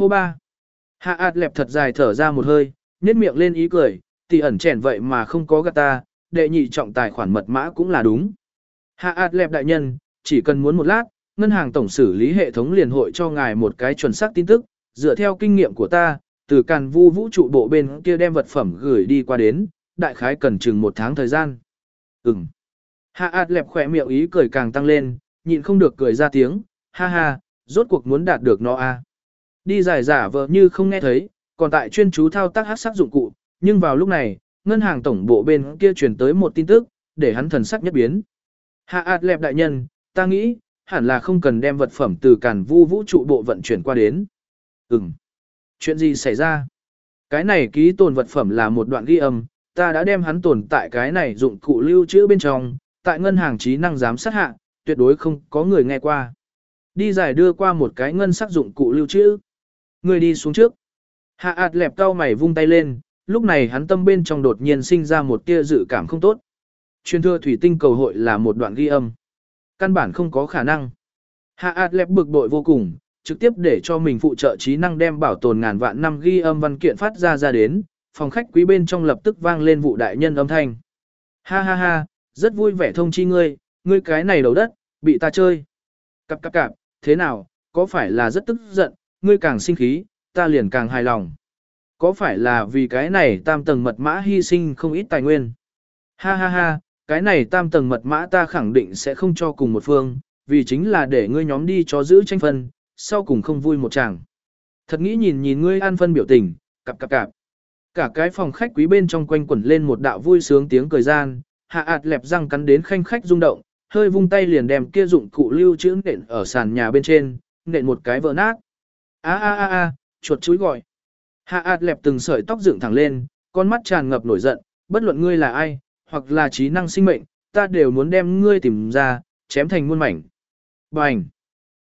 Hô ba. Hạ ạt lẹp thật dài thở ra một hơi, nhét miệng lên ý cười, tỷ ẩn chèn vậy mà không có gạt ta, đệ nhị trọng tài khoản mật mã cũng là đúng. Hạ ạt lẹp đại nhân, chỉ cần muốn một lát, ngân hàng tổng xử lý hệ thống liền hội cho ngài một cái chuẩn xác tin tức, dựa theo kinh nghiệm của ta, từ càn vu vũ trụ bộ bên kia đem vật phẩm gửi đi qua đến, đại khái cần chừng một tháng thời gian. Ừm. Hạ ạt lẹp khỏe miệng ý cười càng tăng lên, nhịn không được cười ra tiếng, ha ha, rốt cuộc muốn đạt được nó a. À. Đi giải giả vờ như không nghe thấy, còn tại chuyên chú thao tác hát sắc dụng cụ, nhưng vào lúc này, ngân hàng tổng bộ bên kia truyền tới một tin tức, để hắn thần sắc nhất biến. Hạ ạt lẹp đại nhân, ta nghĩ, hẳn là không cần đem vật phẩm từ càn vu vũ trụ bộ vận chuyển qua đến. Ừm. Chuyện gì xảy ra? Cái này ký tồn vật phẩm là một đoạn ghi âm, ta đã đem hắn tồn tại cái này dụng cụ lưu trữ bên trong, tại ngân hàng trí năng giám sát hạ, tuyệt đối không có người nghe qua. Đi giải đưa qua một cái ngân sắc dụng cụ lưu trữ. Người đi xuống trước. Hạ ạt lẹp cao mày vung tay lên, lúc này hắn tâm bên trong đột nhiên sinh ra một tia dự cảm không tốt. Truyền thừa thủy tinh cầu hội là một đoạn ghi âm. Căn bản không có khả năng. Hạ ạt lẹp bực bội vô cùng, trực tiếp để cho mình phụ trợ trí năng đem bảo tồn ngàn vạn năm ghi âm văn kiện phát ra ra đến, phòng khách quý bên trong lập tức vang lên vụ đại nhân âm thanh. Ha ha ha, rất vui vẻ thông chi ngươi, ngươi cái này đầu đất, bị ta chơi. Cặp cặp cặp, thế nào, có phải là rất tức giận, ngươi càng sinh khí, ta liền càng hài lòng. Có phải là vì cái này tam tầng mật mã hy sinh không ít tài nguyên? Ha ha ha, cái này tam tầng mật mã ta khẳng định sẽ không cho cùng một phương, vì chính là để ngươi nhóm đi cho giữ tranh phân, sau cùng không vui một chàng. Thật nghĩ nhìn nhìn ngươi an phân biểu tình, cặp cặp cặp. Cả cái phòng khách quý bên trong quanh quẩn lên một đạo vui sướng tiếng cười gian, hạ ạt lẹp răng cắn đến khanh khách rung động, hơi vung tay liền đem kia dụng cụ lưu trữ nện ở sàn nhà bên trên, nện một cái vỡ nát. A a a a, chuột chuối gọi. Hạ ạt lẹp từng sợi tóc dựng thẳng lên, con mắt tràn ngập nổi giận, bất luận ngươi là ai, hoặc là trí năng sinh mệnh, ta đều muốn đem ngươi tìm ra, chém thành muôn mảnh. Bành!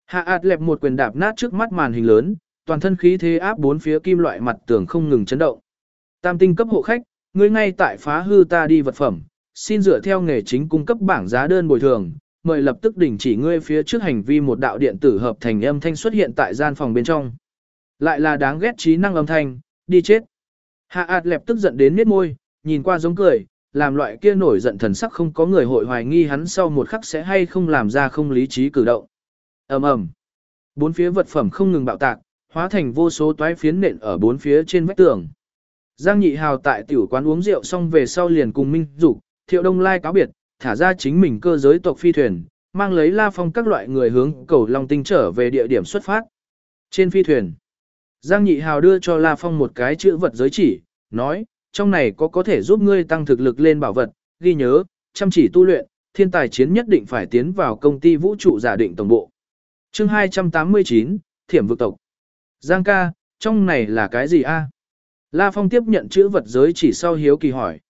Hạ ạt lẹp một quyền đạp nát trước mắt màn hình lớn, toàn thân khí thế áp bốn phía kim loại mặt tường không ngừng chấn động. Tam tinh cấp hộ khách, ngươi ngay tại phá hư ta đi vật phẩm, xin dựa theo nghề chính cung cấp bảng giá đơn bồi thường, mời lập tức đình chỉ ngươi phía trước hành vi một đạo điện tử hợp thành âm thanh xuất hiện tại gian phòng bên trong. Lại là đáng ghét trí năng âm thanh, đi chết. Hạ ạt lẹp tức giận đến miết môi, nhìn qua giống cười, làm loại kia nổi giận thần sắc không có người hội hoài nghi hắn sau một khắc sẽ hay không làm ra không lý trí cử động. ầm ầm, Bốn phía vật phẩm không ngừng bạo tạc, hóa thành vô số toái phiến nện ở bốn phía trên vách tường. Giang Nhị Hào tại tiểu quán uống rượu xong về sau liền cùng Minh Dục, Thiệu Đông Lai cáo biệt, thả ra chính mình cơ giới tộc phi thuyền, mang lấy La Phong các loại người hướng cầu Long Tinh trở về địa điểm xuất phát. Trên phi thuyền, Giang Nhị Hào đưa cho La Phong một cái chữ vật giới chỉ, nói, trong này có có thể giúp ngươi tăng thực lực lên bảo vật, ghi nhớ, chăm chỉ tu luyện, thiên tài chiến nhất định phải tiến vào công ty vũ trụ giả định tổng bộ. chương 289, Thiểm vực tộc. Giang ca, trong này là cái gì a? La Phong tiếp nhận chữ vật giới chỉ sau hiếu kỳ hỏi.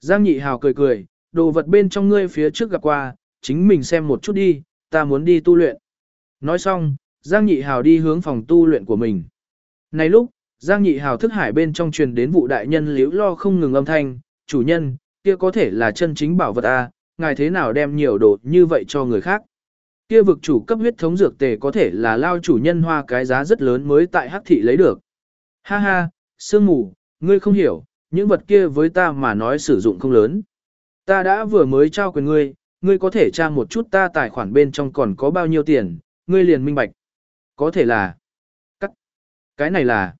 Giang Nhị Hào cười cười, đồ vật bên trong ngươi phía trước gặp qua, chính mình xem một chút đi, ta muốn đi tu luyện. Nói xong, Giang Nhị Hào đi hướng phòng tu luyện của mình. Này lúc, Giang Nhị Hào thức hải bên trong truyền đến vụ đại nhân liễu lo không ngừng âm thanh, chủ nhân, kia có thể là chân chính bảo vật a, ngài thế nào đem nhiều đồ như vậy cho người khác. Kia vực chủ cấp huyết thống dược tề có thể là lao chủ nhân hoa cái giá rất lớn mới tại hắc thị lấy được. Ha ha, sương mù, ngươi không hiểu, những vật kia với ta mà nói sử dụng không lớn. Ta đã vừa mới trao quyền ngươi, ngươi có thể tra một chút ta tài khoản bên trong còn có bao nhiêu tiền, ngươi liền minh bạch. Có thể là, cắt, cái này là,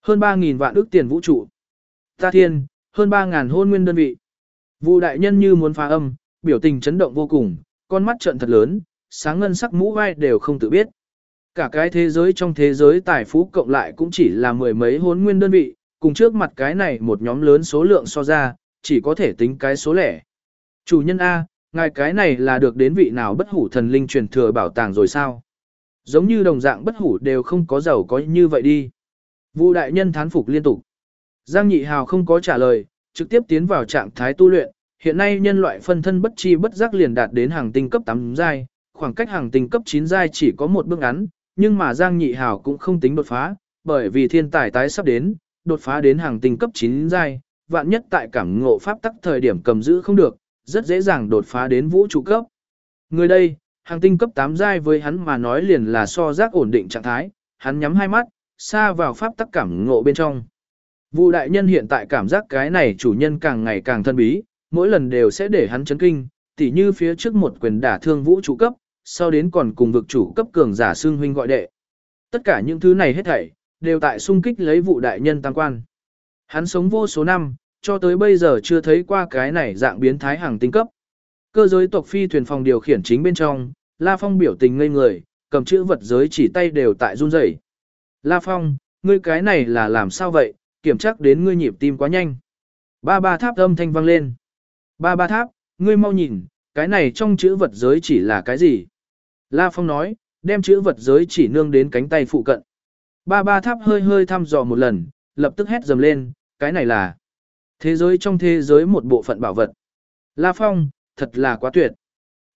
hơn 3.000 vạn ước tiền vũ trụ. Ta thiên, hơn 3.000 hôn nguyên đơn vị. Vụ đại nhân như muốn phá âm, biểu tình chấn động vô cùng, con mắt trợn thật lớn, sáng ngân sắc mũ vai đều không tự biết. Cả cái thế giới trong thế giới tài phú cộng lại cũng chỉ là mười mấy hôn nguyên đơn vị, cùng trước mặt cái này một nhóm lớn số lượng so ra, chỉ có thể tính cái số lẻ. Chủ nhân A, ngài cái này là được đến vị nào bất hủ thần linh truyền thừa bảo tàng rồi sao? Giống như đồng dạng bất hủ đều không có giàu có như vậy đi. Vu đại nhân thán phục liên tục. Giang Nhị Hào không có trả lời, trực tiếp tiến vào trạng thái tu luyện. Hiện nay nhân loại phân thân bất chi bất giác liền đạt đến hàng tinh cấp 8 giai, khoảng cách hàng tinh cấp 9 giai chỉ có một bước ngắn, nhưng mà Giang Nhị Hào cũng không tính đột phá, bởi vì thiên tài tái sắp đến, đột phá đến hàng tinh cấp 9 giai, vạn nhất tại cảm ngộ pháp tắc thời điểm cầm giữ không được, rất dễ dàng đột phá đến vũ trụ cấp. Người đây, hàng tinh cấp 8 giai với hắn mà nói liền là so giác ổn định trạng thái, hắn nhắm hai mắt, xa vào pháp tắc cảm ngộ bên trong. Vụ đại nhân hiện tại cảm giác cái này chủ nhân càng ngày càng thân bí, mỗi lần đều sẽ để hắn chấn kinh, tỉ như phía trước một quyền đả thương vũ trụ cấp, sau đến còn cùng vực chủ cấp cường giả xương huynh gọi đệ. Tất cả những thứ này hết thảy, đều tại xung kích lấy vụ đại nhân tăng quan. Hắn sống vô số năm, cho tới bây giờ chưa thấy qua cái này dạng biến thái hàng tinh cấp. Cơ giới tộc phi thuyền phòng điều khiển chính bên trong, La Phong biểu tình ngây người, cầm chữ vật giới chỉ tay đều tại run rẩy. La Phong, ngươi cái này là làm sao vậy, kiểm chắc đến ngươi nhịp tim quá nhanh. Ba ba tháp âm thanh vang lên. Ba ba tháp, ngươi mau nhìn, cái này trong chữ vật giới chỉ là cái gì? La Phong nói, đem chữ vật giới chỉ nương đến cánh tay phụ cận. Ba ba tháp hơi hơi thăm dò một lần, lập tức hét dầm lên, cái này là thế giới trong thế giới một bộ phận bảo vật. La Phong, thật là quá tuyệt.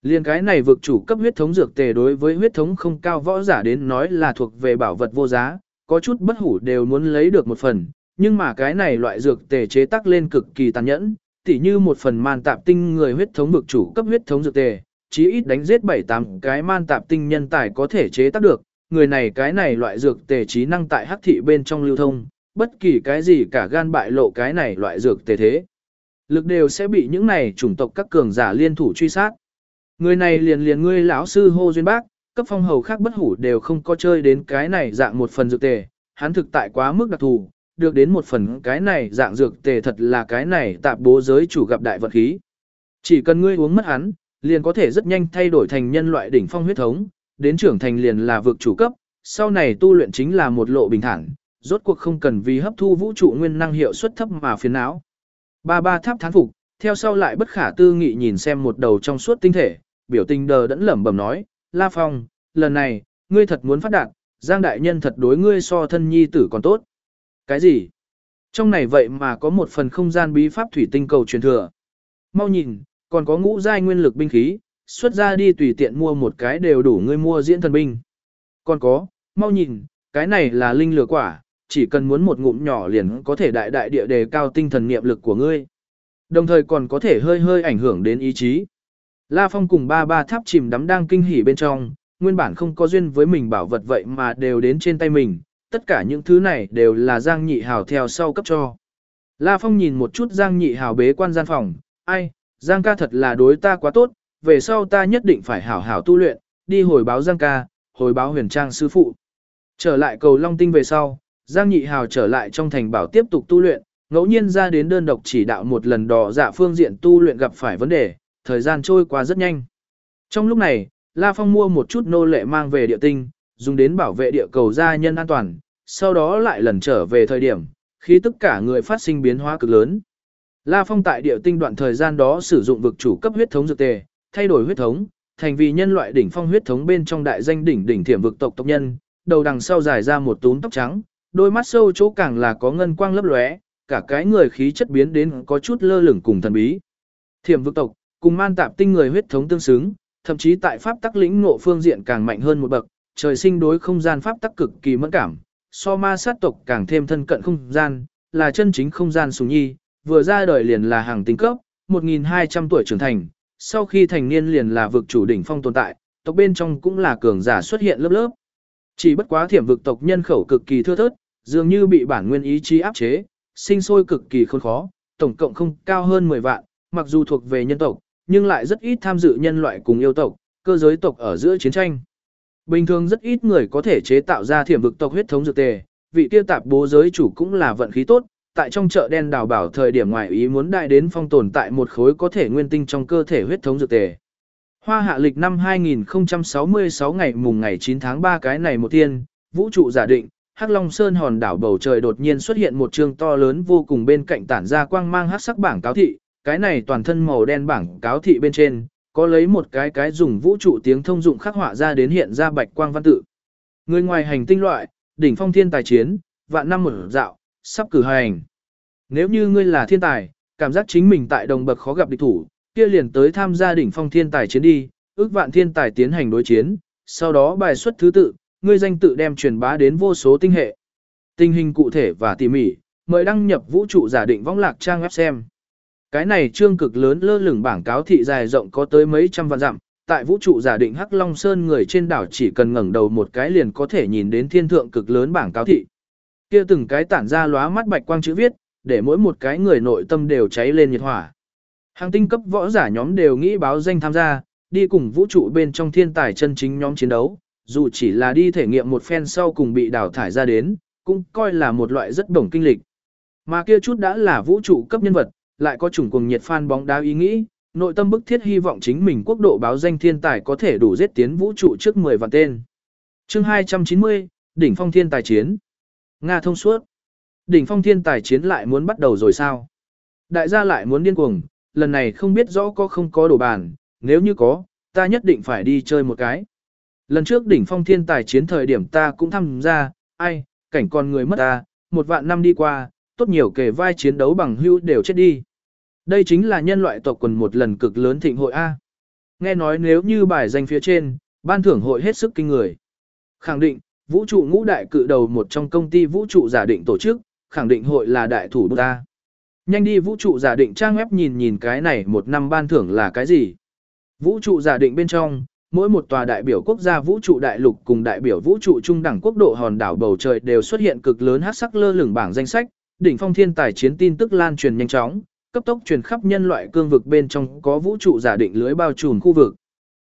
Liên cái này vực chủ cấp huyết thống dược tề đối với huyết thống không cao võ giả đến nói là thuộc về bảo vật vô giá, có chút bất hủ đều muốn lấy được một phần, nhưng mà cái này loại dược tề chế tác lên cực kỳ tàn nhẫn, tỉ như một phần man tạp tinh người huyết thống vực chủ cấp huyết thống dược tề, chí ít đánh giết 7-8 cái man tạp tinh nhân tài có thể chế tác được, người này cái này loại dược tề trí năng tại hắc thị bên trong lưu thông, bất kỳ cái gì cả gan bại lộ cái này loại dược tề thế. Lực đều sẽ bị những này chủng tộc các cường giả liên thủ truy sát. Người này liền liền ngươi lão sư hô duyên bác, cấp phong hầu khác bất hủ đều không có chơi đến cái này dạng một phần dược tề, hắn thực tại quá mức đặc thù, được đến một phần cái này dạng dược tề thật là cái này tạp bố giới chủ gặp đại vật khí. Chỉ cần ngươi uống mất hắn, liền có thể rất nhanh thay đổi thành nhân loại đỉnh phong huyết thống, đến trưởng thành liền là vực chủ cấp, sau này tu luyện chính là một lộ bình thản, rốt cuộc không cần vì hấp thu vũ trụ nguyên năng hiệu suất thấp mà phiền não. Ba ba tháp thán phục, theo sau lại bất khả tư nghị nhìn xem một đầu trong suốt tinh thể, biểu tình đờ đẫn lẩm bẩm nói, La Phong, lần này, ngươi thật muốn phát đạt, Giang Đại Nhân thật đối ngươi so thân nhi tử còn tốt. Cái gì? Trong này vậy mà có một phần không gian bí pháp thủy tinh cầu truyền thừa. Mau nhìn, còn có ngũ giai nguyên lực binh khí, xuất ra đi tùy tiện mua một cái đều đủ ngươi mua diễn thần binh. Còn có, mau nhìn, cái này là linh lửa quả, chỉ cần muốn một ngụm nhỏ liền có thể đại đại địa đề cao tinh thần niệm lực của ngươi. Đồng thời còn có thể hơi hơi ảnh hưởng đến ý chí. La Phong cùng ba ba tháp chìm đắm đang kinh hỉ bên trong, nguyên bản không có duyên với mình bảo vật vậy mà đều đến trên tay mình, tất cả những thứ này đều là Giang Nhị Hào theo sau cấp cho. La Phong nhìn một chút Giang Nhị Hào bế quan gian phòng, ai, Giang ca thật là đối ta quá tốt, về sau ta nhất định phải hảo hảo tu luyện, đi hồi báo Giang ca, hồi báo huyền trang sư phụ. Trở lại cầu Long Tinh về sau, Giang Nhị Hào trở lại trong thành bảo tiếp tục tu luyện, ngẫu nhiên ra đến đơn độc chỉ đạo một lần đỏ dạ phương diện tu luyện gặp phải vấn đề, thời gian trôi qua rất nhanh. Trong lúc này, La Phong mua một chút nô lệ mang về địa tinh, dùng đến bảo vệ địa cầu gia nhân an toàn, sau đó lại lần trở về thời điểm, khi tất cả người phát sinh biến hóa cực lớn. La Phong tại địa tinh đoạn thời gian đó sử dụng vực chủ cấp huyết thống dược tề, thay đổi huyết thống, thành vì nhân loại đỉnh phong huyết thống bên trong đại danh đỉnh đỉnh thiểm vực tộc tộc nhân, đầu đằng sau dài ra một túm tóc trắng, đôi mắt sâu chỗ càng là có ngân quang lấp lóe, cả cái người khí chất biến đến có chút lơ lửng cùng thần bí. Thiểm vực tộc, cùng man tạp tinh người huyết thống tương xứng, thậm chí tại pháp tắc lĩnh ngộ phương diện càng mạnh hơn một bậc, trời sinh đối không gian pháp tắc cực kỳ mẫn cảm, so ma sát tộc càng thêm thân cận không gian, là chân chính không gian sùng nhi, vừa ra đời liền là hàng tinh cấp, 1200 tuổi trưởng thành, sau khi thành niên liền là vực chủ đỉnh phong tồn tại, tộc bên trong cũng là cường giả xuất hiện lớp lớp. Chỉ bất quá thiểm vực tộc nhân khẩu cực kỳ thưa thớt, dường như bị bản nguyên ý chí áp chế, sinh sôi cực kỳ khốn khó, tổng cộng không cao hơn 10 vạn, mặc dù thuộc về nhân tộc, nhưng lại rất ít tham dự nhân loại cùng yêu tộc, cơ giới tộc ở giữa chiến tranh. Bình thường rất ít người có thể chế tạo ra thiểm vực tộc huyết thống dược tề, vị kia tạp bố giới chủ cũng là vận khí tốt, tại trong chợ đen đào bảo thời điểm ngoài ý muốn đại đến phong tồn tại một khối có thể nguyên tinh trong cơ thể huyết thống dược tề. Hoa hạ lịch năm 2066 ngày mùng ngày 9 tháng 3 cái này một tiên, vũ trụ giả định, Hắc Long Sơn hòn đảo bầu trời đột nhiên xuất hiện một trường to lớn vô cùng bên cạnh tản ra quang mang hắc sắc bảng cáo thị, cái này toàn thân màu đen bảng cáo thị bên trên, có lấy một cái cái dùng vũ trụ tiếng thông dụng khắc họa ra đến hiện ra bạch quang văn tự. Người ngoài hành tinh loại, đỉnh phong thiên tài chiến, vạn năm mở dạo, sắp cử hành. Nếu như ngươi là thiên tài, cảm giác chính mình tại đồng bậc khó gặp địch thủ, kia liền tới tham gia đỉnh phong thiên tài chiến đi, ước vạn thiên tài tiến hành đối chiến, sau đó bài xuất thứ tự, ngươi danh tự đem truyền bá đến vô số tinh hệ. Tình hình cụ thể và tỉ mỉ, mời đăng nhập vũ trụ giả định võng lạc trang web xem. Cái này trương cực lớn lơ lửng bảng cáo thị dài rộng có tới mấy trăm vạn dặm, tại vũ trụ giả định Hắc Long Sơn người trên đảo chỉ cần ngẩng đầu một cái liền có thể nhìn đến thiên thượng cực lớn bảng cáo thị. Kia từng cái tản ra lóa mắt bạch quang chữ viết, để mỗi một cái người nội tâm đều cháy lên nhiệt hỏa. Hàng tinh cấp võ giả nhóm đều nghĩ báo danh tham gia, đi cùng vũ trụ bên trong thiên tài chân chính nhóm chiến đấu, dù chỉ là đi thể nghiệm một phen sau cùng bị đào thải ra đến, cũng coi là một loại rất bổng kinh lịch. Mà kia chút đã là vũ trụ cấp nhân vật, lại có chủng cùng nhiệt fan bóng đá ý nghĩ, nội tâm bức thiết hy vọng chính mình quốc độ báo danh thiên tài có thể đủ giết tiến vũ trụ trước 10 vạn tên. Chương 290, đỉnh phong thiên tài chiến. Nga thông suốt. Đỉnh phong thiên tài chiến lại muốn bắt đầu rồi sao? Đại gia lại muốn điên cuồng, lần này không biết rõ có không có đồ bàn, nếu như có, ta nhất định phải đi chơi một cái. Lần trước đỉnh phong thiên tài chiến thời điểm ta cũng tham gia, ai, cảnh con người mất ta, một vạn năm đi qua, tốt nhiều kề vai chiến đấu bằng hữu đều chết đi. Đây chính là nhân loại tộc quần một lần cực lớn thịnh hội A. Nghe nói nếu như bài danh phía trên, ban thưởng hội hết sức kinh người. Khẳng định, vũ trụ ngũ đại cự đầu một trong công ty vũ trụ giả định tổ chức, khẳng định hội là đại thủ ta. Nhanh đi vũ trụ giả định trang web nhìn nhìn cái này một năm ban thưởng là cái gì. Vũ trụ giả định bên trong, mỗi một tòa đại biểu quốc gia vũ trụ đại lục cùng đại biểu vũ trụ trung đẳng quốc độ hòn đảo bầu trời đều xuất hiện cực lớn hắc sắc lơ lửng bảng danh sách, đỉnh phong thiên tài chiến tin tức lan truyền nhanh chóng, cấp tốc truyền khắp nhân loại cương vực bên trong có vũ trụ giả định lưới bao trùm khu vực.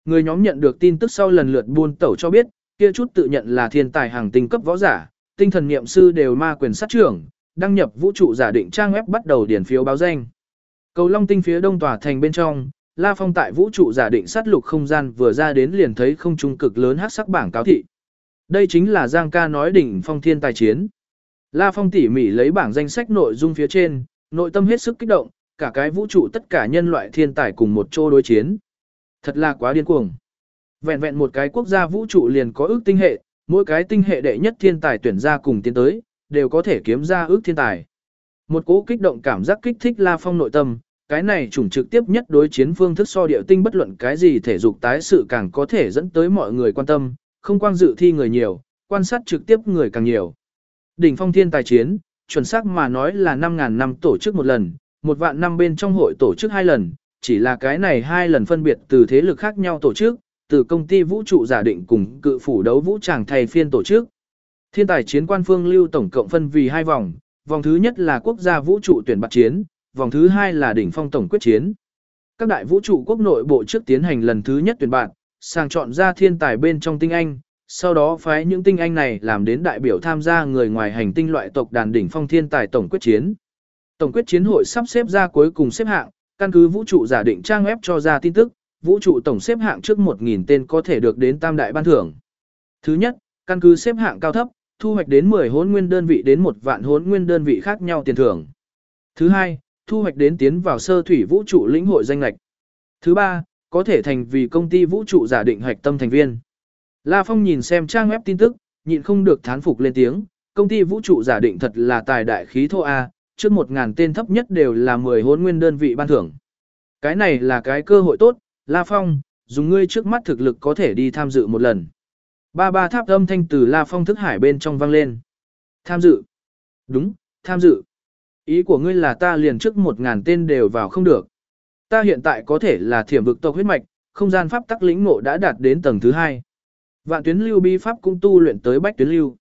Người nhóm nhận được tin tức sau lần lượt buôn tẩu cho biết, kia chút tự nhận là thiên tài hàng tinh cấp võ giả, tinh thần niệm sư đều ma quyền sát trưởng, đăng nhập vũ trụ giả định trang web bắt đầu điền phiếu báo danh. Cầu Long tinh phía đông tòa thành bên trong, La Phong tại vũ trụ giả định sát lục không gian vừa ra đến liền thấy không trung cực lớn hắc sắc bảng cáo thị. Đây chính là Giang ca nói đỉnh phong thiên tài chiến. La Phong tỉ mỉ lấy bảng danh sách nội dung phía trên, nội tâm hết sức kích động, cả cái vũ trụ tất cả nhân loại thiên tài cùng một chỗ đối chiến. Thật là quá điên cuồng. Vẹn vẹn một cái quốc gia vũ trụ liền có ước tinh hệ, mỗi cái tinh hệ đệ nhất thiên tài tuyển ra cùng tiến tới, đều có thể kiếm ra ước thiên tài. Một cỗ kích động cảm giác kích thích La Phong nội tâm, cái này chủng trực tiếp nhất đối chiến phương thức so điệu tinh bất luận cái gì thể dục tái sự càng có thể dẫn tới mọi người quan tâm, không quang dự thi người nhiều, quan sát trực tiếp người càng nhiều. Đỉnh phong thiên tài chiến, chuẩn xác mà nói là 5.000 năm tổ chức một lần, một vạn năm bên trong hội tổ chức hai lần, chỉ là cái này hai lần phân biệt từ thế lực khác nhau tổ chức, từ công ty vũ trụ giả định cùng cự phủ đấu vũ tràng thầy phiên tổ chức. Thiên tài chiến quan phương lưu tổng cộng phân vì hai vòng, vòng thứ nhất là quốc gia vũ trụ tuyển bạc chiến, vòng thứ hai là đỉnh phong tổng quyết chiến. Các đại vũ trụ quốc nội bộ trước tiến hành lần thứ nhất tuyển bạc, sàng chọn ra thiên tài bên trong tinh anh, sau đó phái những tinh anh này làm đến đại biểu tham gia người ngoài hành tinh loại tộc đàn đỉnh phong thiên tài tổng quyết chiến. Tổng quyết chiến hội sắp xếp ra cuối cùng xếp hạng, căn cứ vũ trụ giả định trang web cho ra tin tức, vũ trụ tổng xếp hạng trước 1.000 tên có thể được đến tam đại ban thưởng. Thứ nhất, căn cứ xếp hạng cao thấp, thu hoạch đến 10 hốn nguyên đơn vị đến một vạn hốn nguyên đơn vị khác nhau tiền thưởng. Thứ hai, thu hoạch đến tiến vào sơ thủy vũ trụ lĩnh hội danh lạch. Thứ ba, có thể thành vì công ty vũ trụ giả định hoạch tâm thành viên. La Phong nhìn xem trang web tin tức, nhịn không được thán phục lên tiếng, công ty vũ trụ giả định thật là tài đại khí thô A, trước 1.000 tên thấp nhất đều là 10 hốn nguyên đơn vị ban thưởng. Cái này là cái cơ hội tốt, La Phong, dùng ngươi trước mắt thực lực có thể đi tham dự một lần. Ba ba tháp âm thanh từ La Phong thức hải bên trong vang lên. Tham dự. Đúng, tham dự. Ý của ngươi là ta liền trước một ngàn tên đều vào không được. Ta hiện tại có thể là thiểm vực tộc huyết mạch, không gian pháp tắc lĩnh ngộ đã đạt đến tầng thứ hai. Vạn tuyến lưu bi pháp cũng tu luyện tới bách tuyến lưu.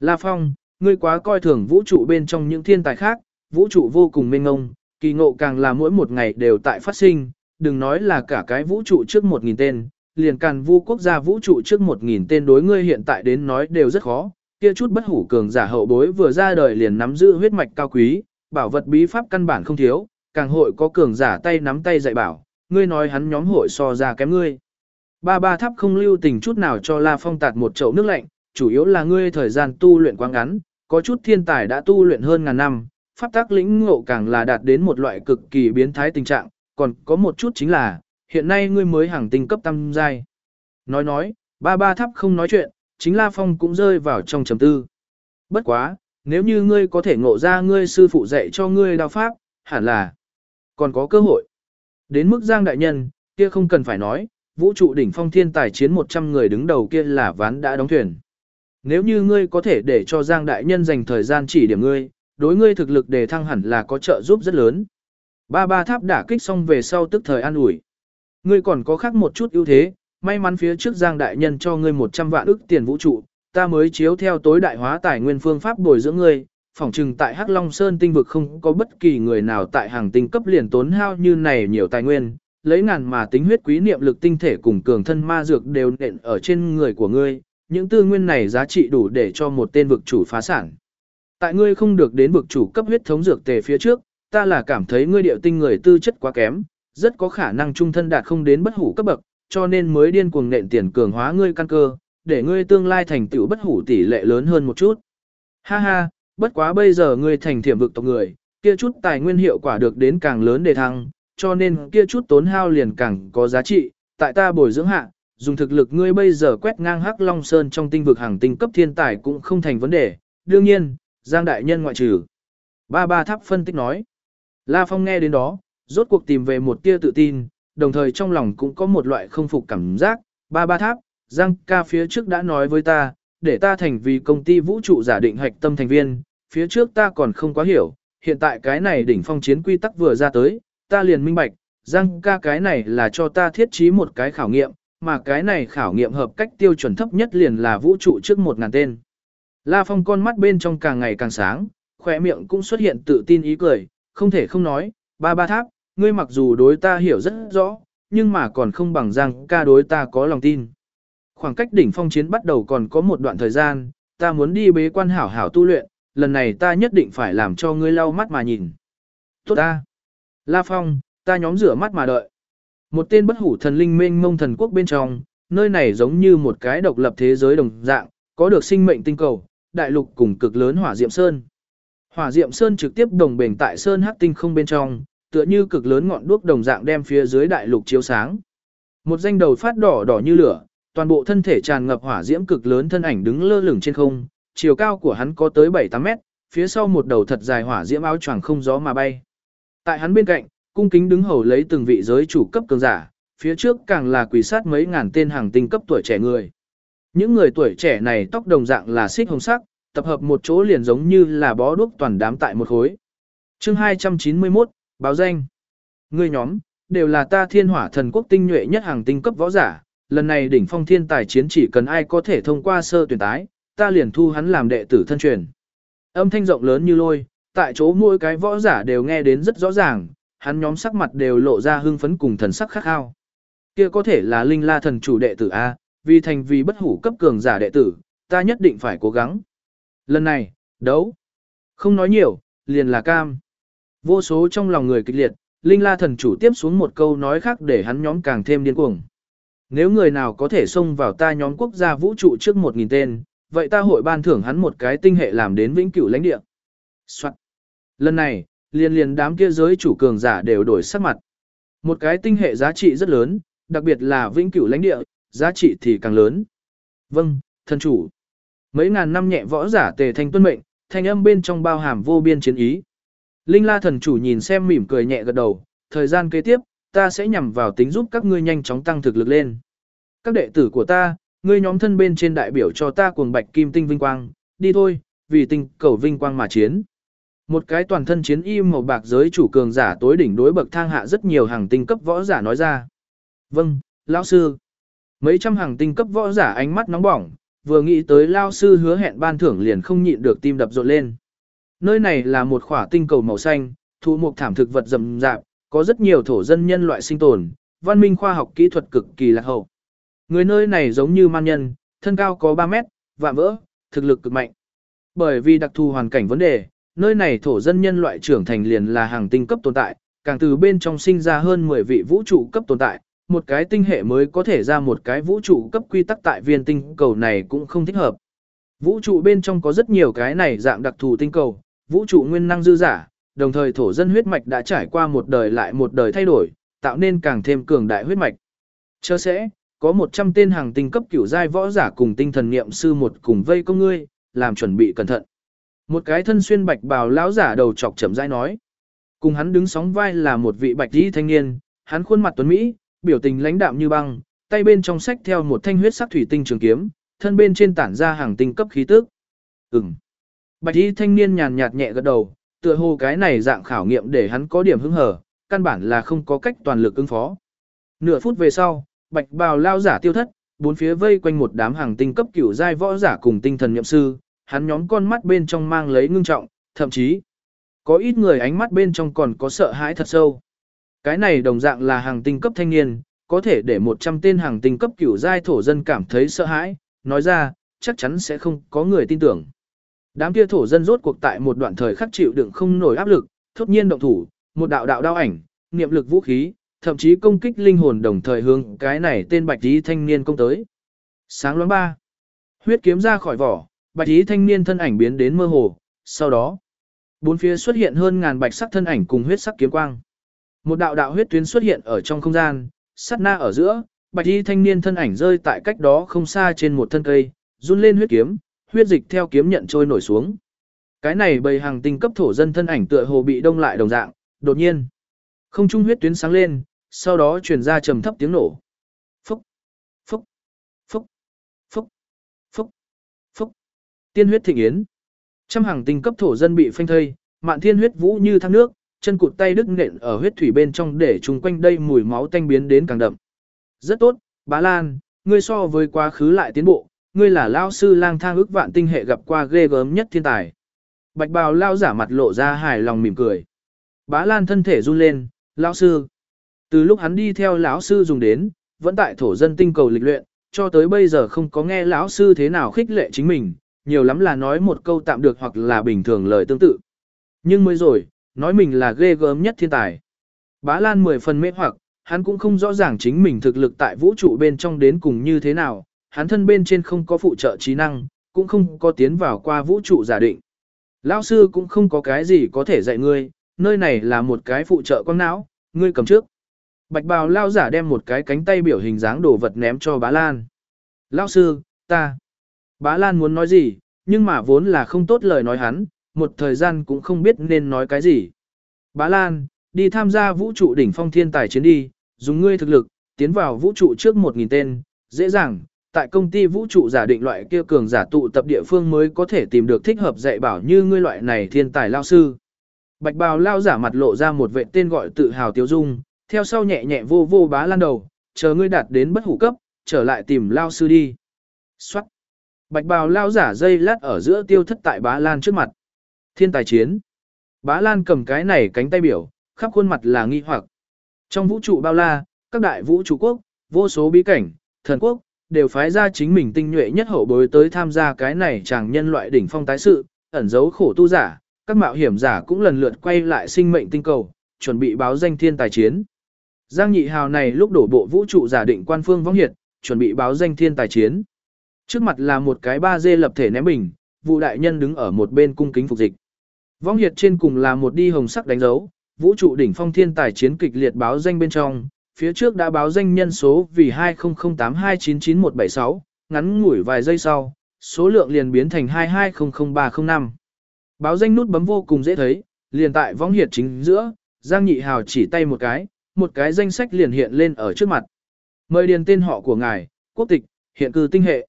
La Phong, ngươi quá coi thường vũ trụ bên trong những thiên tài khác, vũ trụ vô cùng mênh ngông, kỳ ngộ càng là mỗi một ngày đều tại phát sinh, đừng nói là cả cái vũ trụ trước 1.000 tên, liền càn vu quốc gia vũ trụ trước 1.000 tên đối ngươi hiện tại đến nói đều rất khó, kia chút bất hủ cường giả hậu bối vừa ra đời liền nắm giữ huyết mạch cao quý, bảo vật bí pháp căn bản không thiếu, càng hội có cường giả tay nắm tay dạy bảo, ngươi nói hắn nhóm hội so ra kém ngươi. Ba ba tháp không lưu tình chút nào cho La Phong tạt một chậu nước lạnh, chủ yếu là ngươi thời gian tu luyện quá ngắn, có chút thiên tài đã tu luyện hơn ngàn năm, pháp tác lĩnh ngộ càng là đạt đến một loại cực kỳ biến thái tình trạng, còn có một chút chính là, hiện nay ngươi mới hàng tinh cấp tam giai. Nói nói, ba ba tháp không nói chuyện, chính La Phong cũng rơi vào trong trầm tư. Bất quá, nếu như ngươi có thể ngộ ra ngươi sư phụ dạy cho ngươi đao pháp, hẳn là còn có cơ hội. Đến mức Giang đại nhân, kia không cần phải nói, vũ trụ đỉnh phong thiên tài chiến 100 người đứng đầu kia là ván đã đóng thuyền. Nếu như ngươi có thể để cho Giang đại nhân dành thời gian chỉ điểm ngươi, đối ngươi thực lực đề thăng hẳn là có trợ giúp rất lớn. Ba ba tháp đả kích xong về sau tức thời an ủi. Ngươi còn có khác một chút ưu thế, may mắn phía trước Giang đại nhân cho ngươi 100 vạn ức tiền vũ trụ, ta mới chiếu theo tối đại hóa tài nguyên phương pháp bồi dưỡng ngươi, phỏng chừng tại Hắc Long Sơn tinh vực không có bất kỳ người nào tại hàng tinh cấp liền tốn hao như này nhiều tài nguyên, lấy ngàn mà tính huyết quý niệm lực tinh thể cùng cường thân ma dược đều nện ở trên người của ngươi, những tư nguyên này giá trị đủ để cho một tên vực chủ phá sản. Tại ngươi không được đến vực chủ cấp huyết thống dược tề phía trước, ta là cảm thấy ngươi điệu tinh người tư chất quá kém, rất có khả năng trung thân đạt không đến bất hủ cấp bậc, cho nên mới điên cuồng nện tiền cường hóa ngươi căn cơ, để ngươi tương lai thành tựu bất hủ tỷ lệ lớn hơn một chút. Ha ha, bất quá bây giờ ngươi thành thiểm vực tộc người, kia chút tài nguyên hiệu quả được đến càng lớn để thăng, cho nên kia chút tốn hao liền càng có giá trị, tại ta bồi dưỡng hạ, dùng thực lực ngươi bây giờ quét ngang Hắc Long Sơn trong tinh vực hàng tinh cấp thiên tài cũng không thành vấn đề, đương nhiên, Giang đại nhân ngoại trừ. Ba ba tháp phân tích nói. La Phong nghe đến đó, rốt cuộc tìm về một tia tự tin, đồng thời trong lòng cũng có một loại không phục cảm giác, ba ba tháp, Giang ca phía trước đã nói với ta, để ta thành vì công ty vũ trụ giả định hạch tâm thành viên, phía trước ta còn không quá hiểu, hiện tại cái này đỉnh phong chiến quy tắc vừa ra tới, ta liền minh bạch, Giang ca cái này là cho ta thiết trí một cái khảo nghiệm, mà cái này khảo nghiệm hợp cách tiêu chuẩn thấp nhất liền là vũ trụ trước một ngàn tên. La Phong con mắt bên trong càng ngày càng sáng, khỏe miệng cũng xuất hiện tự tin ý cười, không thể không nói, ba ba tháp, ngươi mặc dù đối ta hiểu rất rõ, nhưng mà còn không bằng Giang ca đối ta có lòng tin. Khoảng cách đỉnh phong chiến bắt đầu còn có một đoạn thời gian, ta muốn đi bế quan hảo hảo tu luyện, lần này ta nhất định phải làm cho ngươi lau mắt mà nhìn. Tốt ta. La Phong, ta nhóm rửa mắt mà đợi. Một tên bất hủ thần linh mênh mông thần quốc bên trong, nơi này giống như một cái độc lập thế giới đồng dạng, có được sinh mệnh tinh cầu, đại lục cùng cực lớn hỏa diệm sơn. Hỏa diệm sơn trực tiếp đồng bền tại sơn hắc tinh không bên trong, tựa như cực lớn ngọn đuốc đồng dạng đem phía dưới đại lục chiếu sáng. Một danh đầu phát đỏ đỏ như lửa, toàn bộ thân thể tràn ngập hỏa diễm cực lớn thân ảnh đứng lơ lửng trên không, chiều cao của hắn có tới 7-8 mét, phía sau một đầu thật dài hỏa diễm áo choàng không gió mà bay. Tại hắn bên cạnh, cung kính đứng hầu lấy từng vị giới chủ cấp cường giả, phía trước càng là quỷ sát mấy ngàn tên hàng tinh cấp tuổi trẻ người. Những người tuổi trẻ này tóc đồng dạng là xích hồng sắc, tập hợp một chỗ liền giống như là bó đuốc toàn đám tại một khối. Chương 291, báo danh. ngươi nhóm, đều là ta thiên hỏa thần quốc tinh nhuệ nhất hàng tinh cấp võ giả, lần này đỉnh phong thiên tài chiến chỉ cần ai có thể thông qua sơ tuyển tái, ta liền thu hắn làm đệ tử thân truyền. Âm thanh rộng lớn như lôi, tại chỗ mỗi cái võ giả đều nghe đến rất rõ ràng, hắn nhóm sắc mặt đều lộ ra hưng phấn cùng thần sắc khắc khao. Kia có thể là linh la thần chủ đệ tử A, vì thành vì bất hủ cấp cường giả đệ tử, ta nhất định phải cố gắng. Lần này, đấu. Không nói nhiều, liền là cam. Vô số trong lòng người kịch liệt, linh la thần chủ tiếp xuống một câu nói khác để hắn nhóm càng thêm điên cuồng. Nếu người nào có thể xông vào ta nhóm quốc gia vũ trụ trước 1.000 tên, vậy ta hội ban thưởng hắn một cái tinh hệ làm đến vĩnh cửu lãnh địa. Soạn. Lần này, liền liền đám kia giới chủ cường giả đều đổi sắc mặt. Một cái tinh hệ giá trị rất lớn, đặc biệt là vĩnh cửu lãnh địa, giá trị thì càng lớn. Vâng, thần chủ. Mấy ngàn năm nhẹ võ giả tề thanh tuân mệnh, thanh âm bên trong bao hàm vô biên chiến ý. Linh la thần chủ nhìn xem mỉm cười nhẹ gật đầu, thời gian kế tiếp, ta sẽ nhằm vào tính giúp các ngươi nhanh chóng tăng thực lực lên. Các đệ tử của ta, ngươi nhóm thân bên trên đại biểu cho ta cuồng bạch kim tinh vinh quang, đi thôi, vì tinh cầu vinh quang mà chiến. Một cái toàn thân chiến y màu bạc giới chủ cường giả tối đỉnh đối bậc thang hạ rất nhiều hàng tinh cấp võ giả nói ra. Vâng, lão sư. Mấy trăm hàng tinh cấp võ giả ánh mắt nóng bỏng, vừa nghĩ tới lao sư hứa hẹn ban thưởng liền không nhịn được tim đập rộn lên. Nơi này là một khỏa tinh cầu màu xanh, thu mục thảm thực vật rậm rạp, có rất nhiều thổ dân nhân loại sinh tồn, văn minh khoa học kỹ thuật cực kỳ lạc hậu. Người nơi này giống như man nhân, thân cao có 3 mét, vạm vỡ, thực lực cực mạnh. Bởi vì đặc thù hoàn cảnh vấn đề, nơi này thổ dân nhân loại trưởng thành liền là hàng tinh cấp tồn tại, càng từ bên trong sinh ra hơn 10 vị vũ trụ cấp tồn tại, một cái tinh hệ mới có thể ra một cái vũ trụ cấp quy tắc tại viên tinh cầu này cũng không thích hợp. Vũ trụ bên trong có rất nhiều cái này dạng đặc thù tinh cầu, vũ trụ nguyên năng dư giả, đồng thời thổ dân huyết mạch đã trải qua một đời lại một đời thay đổi, tạo nên càng thêm cường đại huyết mạch. Chớ sẽ, có 100 tên hàng tinh cấp cửu giai võ giả cùng tinh thần niệm sư một cùng vây công ngươi, làm chuẩn bị cẩn thận. Một cái thân xuyên bạch bào lão giả đầu chọc chậm rãi nói. Cùng hắn đứng sóng vai là một vị bạch y thanh niên, hắn khuôn mặt tuấn mỹ, biểu tình lãnh đạm như băng, tay bên trong sách theo một thanh huyết sắc thủy tinh trường kiếm, thân bên trên tản ra hàng tinh cấp khí tức. Ừm. Bạch y thanh niên nhàn nhạt nhẹ gật đầu, tựa hồ cái này dạng khảo nghiệm để hắn có điểm hứng hở, căn bản là không có cách toàn lực ứng phó. Nửa phút về sau, bạch bào lao giả tiêu thất, bốn phía vây quanh một đám hàng tinh cấp cửu giai võ giả cùng tinh thần nhậm sư, hắn nhóm con mắt bên trong mang lấy ngưng trọng, thậm chí có ít người ánh mắt bên trong còn có sợ hãi thật sâu. Cái này đồng dạng là hàng tinh cấp thanh niên, có thể để 100 tên hàng tinh cấp cửu giai thổ dân cảm thấy sợ hãi, nói ra, chắc chắn sẽ không có người tin tưởng. Đám kia thổ dân rốt cuộc tại một đoạn thời khắc chịu đựng không nổi áp lực, thốt nhiên động thủ, một đạo đạo đao ảnh, niệm lực vũ khí, thậm chí công kích linh hồn đồng thời hướng cái này tên bạch tí thanh niên công tới. Sáng loáng ba, huyết kiếm ra khỏi vỏ, bạch tí thanh niên thân ảnh biến đến mơ hồ, sau đó, bốn phía xuất hiện hơn ngàn bạch sắc thân ảnh cùng huyết sắc kiếm quang. Một đạo đạo huyết tuyến xuất hiện ở trong không gian, sát na ở giữa, bạch y thanh niên thân ảnh rơi tại cách đó không xa trên một thân cây, run lên huyết kiếm, huyết dịch theo kiếm nhận trôi nổi xuống. Cái này bầy hàng tinh cấp thổ dân thân ảnh tựa hồ bị đông lại đồng dạng, đột nhiên, không trung huyết tuyến sáng lên, sau đó truyền ra trầm thấp tiếng nổ. Phúc, phúc, phúc, phúc, phúc, phúc. Tiên huyết thịnh yến. Trăm hàng tinh cấp thổ dân bị phanh thây, mạn thiên huyết vũ như thác nước, chân cụt tay đứt nện ở huyết thủy bên trong để chung quanh đây mùi máu tanh biến đến càng đậm. Rất tốt, bá Lan, ngươi so với quá khứ lại tiến bộ, ngươi là lao sư lang thang ước vạn tinh hệ gặp qua ghê gớm nhất thiên tài. Bạch bào lao giả mặt lộ ra hài lòng mỉm cười. Bá Lan thân thể run lên, lão sư. Từ lúc hắn đi theo lão sư dùng đến, vẫn tại thổ dân tinh cầu lịch luyện, cho tới bây giờ không có nghe lão sư thế nào khích lệ chính mình, nhiều lắm là nói một câu tạm được hoặc là bình thường lời tương tự. Nhưng mới rồi, nói mình là ghê gớm nhất thiên tài. Bá Lan mười phần mê hoặc, hắn cũng không rõ ràng chính mình thực lực tại vũ trụ bên trong đến cùng như thế nào, hắn thân bên trên không có phụ trợ trí năng, cũng không có tiến vào qua vũ trụ giả định. Lão sư cũng không có cái gì có thể dạy ngươi, nơi này là một cái phụ trợ quang não, ngươi cầm trước. Bạch bào lao giả đem một cái cánh tay biểu hình dáng đồ vật ném cho bá Lan. Lão sư, ta. Bá Lan muốn nói gì, nhưng mà vốn là không tốt lời nói hắn, một thời gian cũng không biết nên nói cái gì. Bá Lan, đi tham gia vũ trụ đỉnh phong thiên tài chiến đi, dùng ngươi thực lực, tiến vào vũ trụ trước 1.000 tên, dễ dàng, tại công ty vũ trụ giả định loại kia cường giả tụ tập địa phương mới có thể tìm được thích hợp dạy bảo như ngươi loại này thiên tài lao sư. Bạch bào lao giả mặt lộ ra một vệ tên gọi tự hào tiêu dung, theo sau nhẹ nhẹ vô vô bá lan đầu, chờ ngươi đạt đến bất hủ cấp, trở lại tìm lao sư đi. Xoát. Bạch bào lao giả dây lát ở giữa tiêu thất tại bá lan trước mặt. Thiên tài chiến. Bá lan cầm cái này cánh tay biểu, khắp khuôn mặt là nghi hoặc. Trong vũ trụ bao la, các đại vũ trụ quốc, vô số bí cảnh, thần quốc, đều phái ra chính mình tinh nhuệ nhất hậu bối tới tham gia cái này chàng nhân loại đỉnh phong tái sự, ẩn giấu khổ tu giả, các mạo hiểm giả cũng lần lượt quay lại sinh mệnh tinh cầu, chuẩn bị báo danh thiên tài chiến. Giang Nhị Hào này lúc đổ bộ vũ trụ giả định quan phương vong hiệt, chuẩn bị báo danh thiên tài chiến. Trước mặt là một cái ba dê lập thể ném bình, vụ đại nhân đứng ở một bên cung kính phục dịch. Vong hiệt trên cùng là một đi hồng sắc đánh dấu, vũ trụ đỉnh phong thiên tài chiến kịch liệt báo danh bên trong, phía trước đã báo danh nhân số vì 2008299176, ngắn ngủi vài giây sau, số lượng liền biến thành 22000305. Báo danh nút bấm vô cùng dễ thấy, liền tại võng hiệt chính giữa, Giang Nhị Hào chỉ tay một cái, một cái danh sách liền hiện lên ở trước mặt. Mời điền tên họ của ngài, quốc tịch, hiện cư tinh hệ.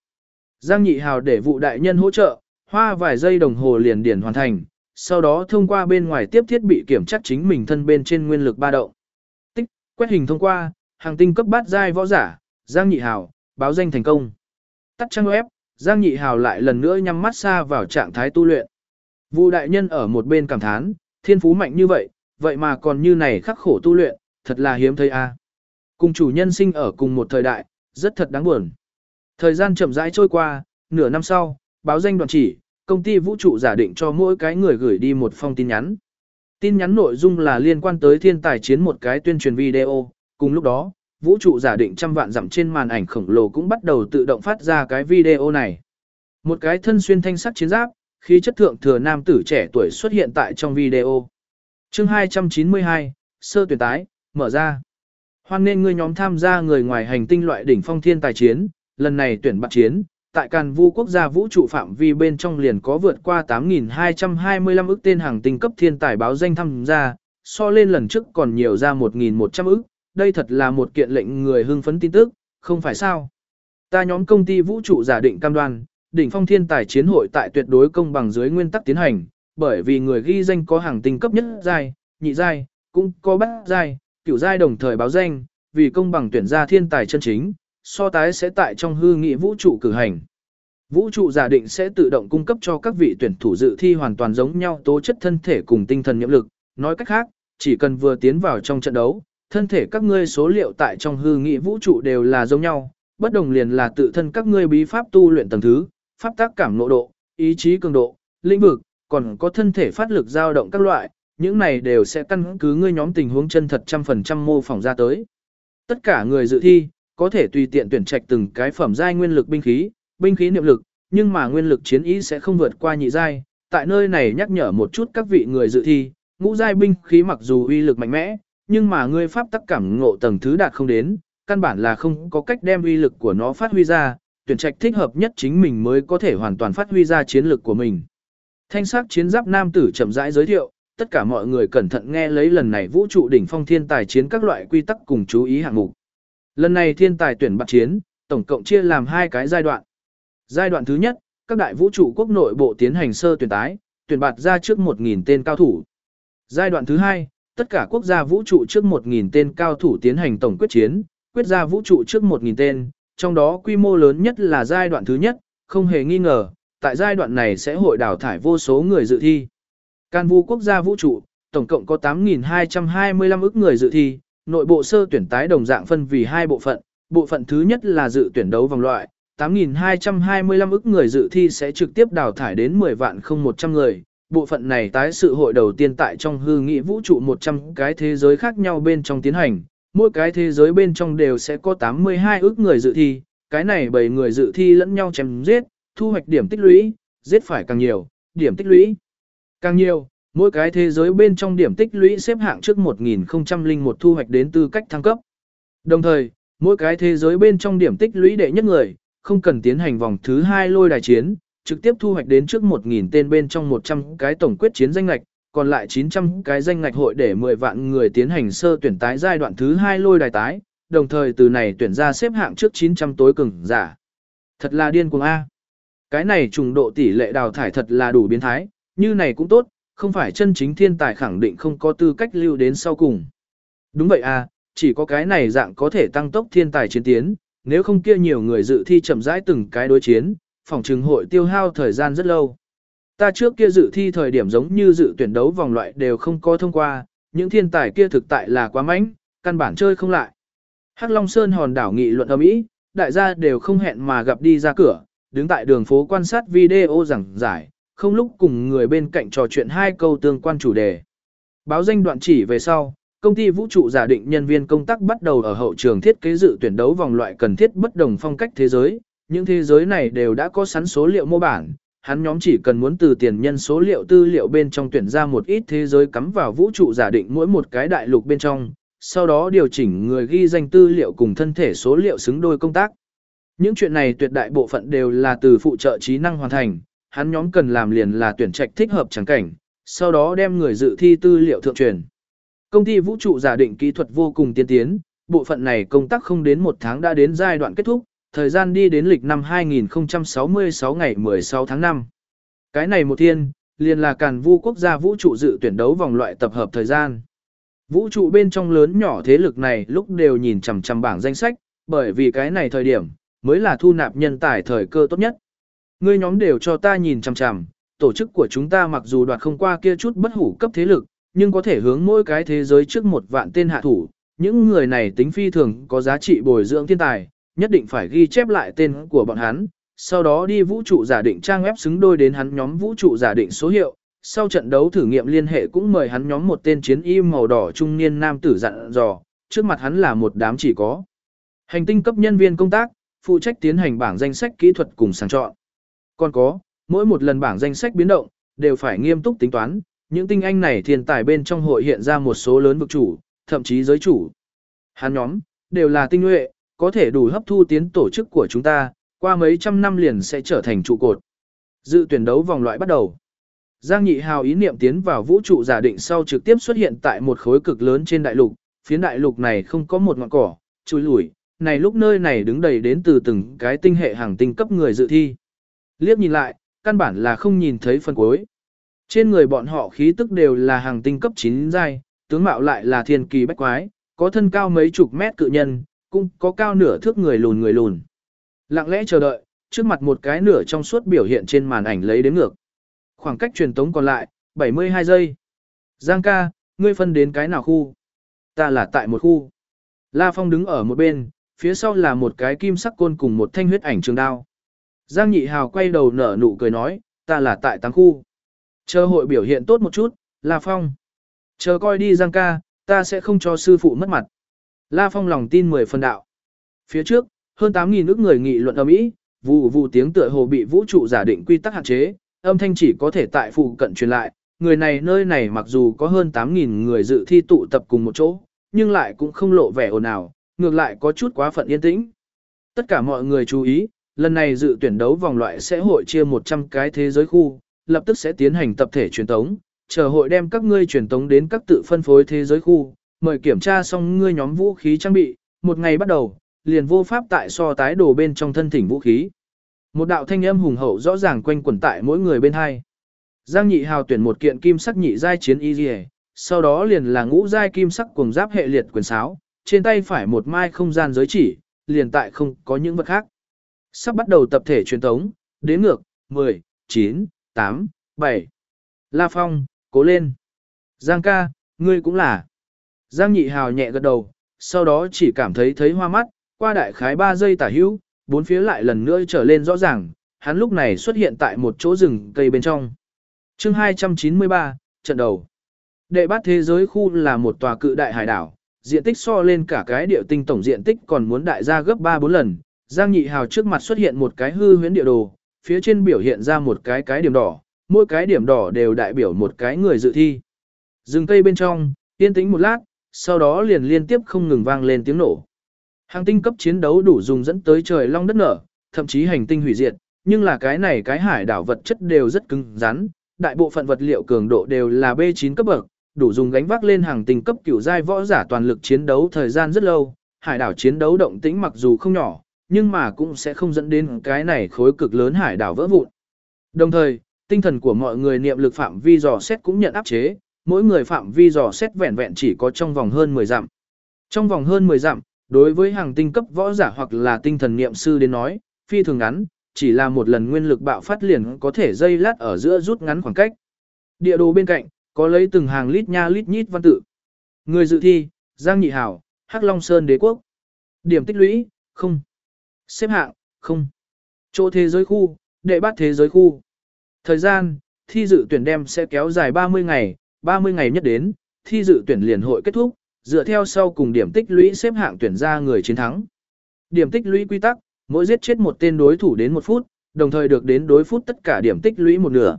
Giang Nhị Hào để vụ đại nhân hỗ trợ, hoa vài giây đồng hồ liền điền hoàn thành, sau đó thông qua bên ngoài tiếp thiết bị kiểm tra chính mình thân bên trên nguyên lực ba động. Quét hình thông qua, hàng tinh cấp bát giai võ giả, Giang Nhị Hào, báo danh thành công. Tắt trang web, Giang Nhị Hào lại lần nữa nhắm mắt xa vào trạng thái tu luyện. Vu đại nhân ở một bên cảm thán, thiên phú mạnh như vậy, vậy mà còn như này khắc khổ tu luyện, thật là hiếm thấy a. Cùng chủ nhân sinh ở cùng một thời đại, rất thật đáng buồn. Thời gian chậm rãi trôi qua, nửa năm sau, báo danh đoàn chỉ, công ty vũ trụ giả định cho mỗi cái người gửi đi một phong tin nhắn. Tin nhắn nội dung là liên quan tới thiên tài chiến một cái tuyên truyền video, cùng lúc đó, vũ trụ giả định trăm vạn dặm trên màn ảnh khổng lồ cũng bắt đầu tự động phát ra cái video này. Một cái thân xuyên thanh sắc chiến giáp, khí chất thượng thừa nam tử trẻ tuổi xuất hiện tại trong video. Chương 292, sơ tuyển tái, mở ra. Hoan nên ngươi nhóm tham gia người ngoài hành tinh loại đỉnh phong thiên tài chiến, lần này tuyển bạc chiến, tại Càn Vu quốc gia vũ trụ phạm vi bên trong liền có vượt qua 8.225 ức tên hàng tinh cấp thiên tài báo danh tham gia, so lên lần trước còn nhiều ra 1.100 ức, đây thật là một kiện lệnh người hưng phấn tin tức, không phải sao. Ta nhóm công ty vũ trụ giả định cam đoan, đỉnh phong thiên tài chiến hội tại tuyệt đối công bằng dưới nguyên tắc tiến hành, bởi vì người ghi danh có hàng tinh cấp nhất giai, nhị giai, cũng có bát giai, cửu giai đồng thời báo danh, vì công bằng tuyển ra thiên tài chân chính, so tái sẽ tại trong hư nghị vũ trụ cử hành. Vũ trụ giả định sẽ tự động cung cấp cho các vị tuyển thủ dự thi hoàn toàn giống nhau tố chất thân thể cùng tinh thần nhiệm lực, nói cách khác, chỉ cần vừa tiến vào trong trận đấu, thân thể các ngươi số liệu tại trong hư nghị vũ trụ đều là giống nhau, bất đồng liền là tự thân các ngươi bí pháp tu luyện tầng thứ, pháp tác cảm nộ độ, ý chí cường độ, lĩnh vực, còn có thân thể phát lực dao động các loại, những này đều sẽ căn cứ ngươi nhóm tình huống chân thật trăm phần trăm mô phỏng ra tới. Tất cả người dự thi, có thể tùy tiện tuyển trạch từng cái phẩm giai nguyên lực binh khí, binh khí niệm lực, nhưng mà nguyên lực chiến ý sẽ không vượt qua nhị giai. Tại nơi này nhắc nhở một chút các vị người dự thi, ngũ giai binh khí mặc dù uy lực mạnh mẽ, nhưng mà ngươi pháp tắc cảm ngộ tầng thứ đạt không đến, căn bản là không có cách đem uy lực của nó phát huy ra, tuyển trạch thích hợp nhất chính mình mới có thể hoàn toàn phát huy ra chiến lực của mình. Thanh sắc chiến giáp nam tử chậm rãi giới thiệu, tất cả mọi người cẩn thận nghe lấy lần này vũ trụ đỉnh phong thiên tài chiến các loại quy tắc cùng chú ý hạng mục. Lần này thiên tài tuyển bạc chiến, tổng cộng chia làm hai cái giai đoạn. Giai đoạn thứ nhất, các đại vũ trụ quốc nội bộ tiến hành sơ tuyển tái, tuyển bạt ra trước 1.000 tên cao thủ. Giai đoạn thứ hai, tất cả quốc gia vũ trụ trước 1.000 tên cao thủ tiến hành tổng quyết chiến, quyết ra vũ trụ trước 1.000 tên, trong đó quy mô lớn nhất là giai đoạn thứ nhất, không hề nghi ngờ, tại giai đoạn này sẽ hội đào thải vô số người dự thi. Can vu quốc gia vũ trụ, tổng cộng có 8.225 ức người dự thi, nội bộ sơ tuyển tái đồng dạng phân vì hai bộ phận, bộ phận thứ nhất là dự tuyển đấu vòng loại, 8.225 ức người dự thi sẽ trực tiếp đào thải đến 10 vạn không 100 người. Bộ phận này tái sự hội đầu tiên tại trong hư nghị vũ trụ 100 cái thế giới khác nhau bên trong tiến hành, mỗi cái thế giới bên trong đều sẽ có 82 ức người dự thi, cái này bảy người dự thi lẫn nhau chém giết, thu hoạch điểm tích lũy, giết phải càng nhiều, điểm tích lũy càng nhiều, mỗi cái thế giới bên trong điểm tích lũy xếp hạng trước 1001 thu hoạch đến tư cách thăng cấp. Đồng thời, mỗi cái thế giới bên trong điểm tích lũy đệ nhất người, không cần tiến hành vòng thứ hai lôi đài chiến, trực tiếp thu hoạch đến trước 1000 tên bên trong 100 cái tổng quyết chiến danh ngạch, còn lại 900 cái danh ngạch hội để 10 vạn người tiến hành sơ tuyển tái giai đoạn thứ hai lôi đài tái, đồng thời từ này tuyển ra xếp hạng trước 900 tối cường giả. Thật là điên cuồng A. Cái này trùng độ tỷ lệ đào thải thật là đủ biến thái, như này cũng tốt, không phải chân chính thiên tài khẳng định không có tư cách lưu đến sau cùng. Đúng vậy à, chỉ có cái này dạng có thể tăng tốc thiên tài chiến tiến, nếu không kia nhiều người dự thi chậm rãi từng cái đối chiến, phòng trừng hội tiêu hao thời gian rất lâu. Ta trước kia dự thi thời điểm giống như dự tuyển đấu vòng loại đều không có thông qua, những thiên tài kia thực tại là quá mánh, căn bản chơi không lại. Hắc Long Sơn hòn đảo nghị luận ầm ĩ, đại gia đều không hẹn mà gặp đi ra cửa, đứng tại đường phố quan sát video giảng giải, không lúc cùng người bên cạnh trò chuyện hai câu tương quan chủ đề. Báo danh đoạn chỉ về sau, công ty vũ trụ giả định nhân viên công tác bắt đầu ở hậu trường thiết kế dự tuyển đấu vòng loại cần thiết bất đồng phong cách thế giới, những thế giới này đều đã có sẵn số liệu mô bản, hắn nhóm chỉ cần muốn từ tiền nhân số liệu tư liệu bên trong tuyển ra một ít thế giới cắm vào vũ trụ giả định mỗi một cái đại lục bên trong, sau đó điều chỉnh người ghi danh tư liệu cùng thân thể số liệu xứng đôi công tác. Những chuyện này tuyệt đại bộ phận đều là từ phụ trợ trí năng hoàn thành, hắn nhóm cần làm liền là tuyển trạch thích hợp chẳng cảnh, sau đó đem người dự thi tư liệu thượng truyền. Công ty vũ trụ giả định kỹ thuật vô cùng tiên tiến, bộ phận này công tác không đến một tháng đã đến giai đoạn kết thúc, thời gian đi đến lịch năm 2066 ngày 16 tháng 5. Cái này một thiên, liền là càn vu quốc gia vũ trụ dự tuyển đấu vòng loại tập hợp thời gian. Vũ trụ bên trong lớn nhỏ thế lực này lúc đều nhìn chằm chằm bảng danh sách, bởi vì cái này thời điểm, mới là thu nạp nhân tài thời cơ tốt nhất. Ngươi nhóm đều cho ta nhìn chằm chằm, tổ chức của chúng ta mặc dù đoạt không qua kia chút bất hủ cấp thế lực, nhưng có thể hướng mỗi cái thế giới trước một vạn tên hạ thủ. Những người này tính phi thường có giá trị bồi dưỡng thiên tài, nhất định phải ghi chép lại tên của bọn hắn, sau đó đi vũ trụ giả định trang web xứng đôi đến hắn nhóm vũ trụ giả định số hiệu. Sau trận đấu thử nghiệm liên hệ cũng mời hắn nhóm một tên chiến y màu đỏ trung niên nam tử dặn dò, trước mặt hắn là một đám chỉ có hành tinh cấp nhân viên công tác, phụ trách tiến hành bảng danh sách kỹ thuật cùng sàng chọn. Còn có, mỗi một lần bảng danh sách biến động, đều phải nghiêm túc tính toán, những tinh anh này thiên tài bên trong hội hiện ra một số lớn vực chủ, thậm chí giới chủ. Hắn nhóm, đều là tinh nhuệ, có thể đủ hấp thu tiến tổ chức của chúng ta, qua mấy trăm năm liền sẽ trở thành trụ cột. Dự tuyển đấu vòng loại bắt đầu. Giang Nhị Hào ý niệm tiến vào vũ trụ giả định sau trực tiếp xuất hiện tại một khối cực lớn trên đại lục, phiến đại lục này không có một ngọn cỏ, chui lủi, này lúc nơi này đứng đầy đến từ từng cái tinh hệ hàng tinh cấp người dự thi. Liếc nhìn lại, căn bản là không nhìn thấy phần cuối. Trên người bọn họ khí tức đều là hàng tinh cấp 9 giai, tướng mạo lại là thiên kỳ bách quái, có thân cao mấy chục mét cự nhân, cũng có cao nửa thước người lùn người lùn. Lặng lẽ chờ đợi, trước mặt một cái nửa trong suốt biểu hiện trên màn ảnh lấy đến ngược. Khoảng cách truyền tống còn lại, 72 giây. Giang ca, ngươi phân đến cái nào khu? Ta là tại một khu. La Phong đứng ở một bên, phía sau là một cái kim sắc côn cùng một thanh huyết ảnh trường đao. Giang Nhị Hào quay đầu nở nụ cười nói, ta là tại tăng khu. Chờ hội biểu hiện tốt một chút, La Phong. Chờ coi đi Giang ca, ta sẽ không cho sư phụ mất mặt. La Phong lòng tin 10 phần đạo. Phía trước, hơn 8.000 nước người nghị luận âm Mỹ, vụ vụ tiếng tựa hồ bị vũ trụ giả định quy tắc hạn chế, âm thanh chỉ có thể tại phụ cận truyền lại. Người này nơi này mặc dù có hơn 8.000 người dự thi tụ tập cùng một chỗ, nhưng lại cũng không lộ vẻ ồn ào, ngược lại có chút quá phận yên tĩnh. Tất cả mọi người chú ý, lần này dự tuyển đấu vòng loại sẽ hội chia 100 cái thế giới khu, lập tức sẽ tiến hành tập thể truyền tống, chờ hội đem các ngươi truyền tống đến các tự phân phối thế giới khu, mời kiểm tra xong ngươi nhóm vũ khí trang bị, một ngày bắt đầu, liền vô pháp tại so tái đồ bên trong thân thỉnh vũ khí. Một đạo thanh âm hùng hậu rõ ràng quanh quẩn tại mỗi người bên hai. Giang Nhị Hào tuyển một kiện kim sắc nhị giai chiến y liề, sau đó liền là ngũ giai kim sắc cùng giáp hệ liệt quyền sáo, trên tay phải một mai không gian giới chỉ, liền tại không có những vật khác. Sắp bắt đầu tập thể truyền thống. đến ngược, 10, 9, 8, 7. La Phong, cố lên. Giang ca, ngươi cũng là. Giang nhị hào nhẹ gật đầu, sau đó chỉ cảm thấy thấy hoa mắt, qua đại khái 3 giây tả hữu, bốn phía lại lần nữa trở lên rõ ràng, hắn lúc này xuất hiện tại một chỗ rừng cây bên trong. chương 293, trận đầu. Đệ bát thế giới khu là một tòa cự đại hải đảo, diện tích so lên cả cái địa tinh tổng diện tích còn muốn đại ra gấp 3-4 lần. Giang nhị hào trước mặt xuất hiện một cái hư huyễn địa đồ, phía trên biểu hiện ra một cái cái điểm đỏ, mỗi cái điểm đỏ đều đại biểu một cái người dự thi. Dừng cây bên trong, yên tĩnh một lát, sau đó liền liên tiếp không ngừng vang lên tiếng nổ. Hàng tinh cấp chiến đấu đủ dùng dẫn tới trời long đất nở, thậm chí hành tinh hủy diệt, nhưng là cái này cái hải đảo vật chất đều rất cứng rắn, đại bộ phận vật liệu cường độ đều là B9 cấp bậc, đủ dùng gánh vác lên hàng tinh cấp cửu giai võ giả toàn lực chiến đấu thời gian rất lâu, hải đảo chiến đấu động tĩnh mặc dù không nhỏ, nhưng mà cũng sẽ không dẫn đến cái này khối cực lớn hải đảo vỡ vụn. Đồng thời, tinh thần của mọi người niệm lực phạm vi dò xét cũng nhận áp chế, mỗi người phạm vi dò xét vẹn vẹn chỉ có trong vòng hơn 10 dặm. Trong vòng hơn 10 dặm, đối với hàng tinh cấp võ giả hoặc là tinh thần niệm sư đến nói, phi thường ngắn, chỉ là một lần nguyên lực bạo phát liền có thể dây lát ở giữa rút ngắn khoảng cách. Địa đồ bên cạnh, có lấy từng hàng lít nha lít nhít văn tự. Người dự thi, Giang Nhị Hảo, Hắc Long Sơn Đế Quốc. Điểm tích lũy, không. Xếp hạng, không. Chỗ thế giới khu, đệ bát thế giới khu. Thời gian, thi dự tuyển đem sẽ kéo dài 30 ngày, 30 ngày nhất đến, thi dự tuyển liền hội kết thúc, dựa theo sau cùng điểm tích lũy xếp hạng tuyển ra người chiến thắng. Điểm tích lũy quy tắc, mỗi giết chết một tên đối thủ đến một phút, đồng thời được đến đối phút tất cả điểm tích lũy một nửa.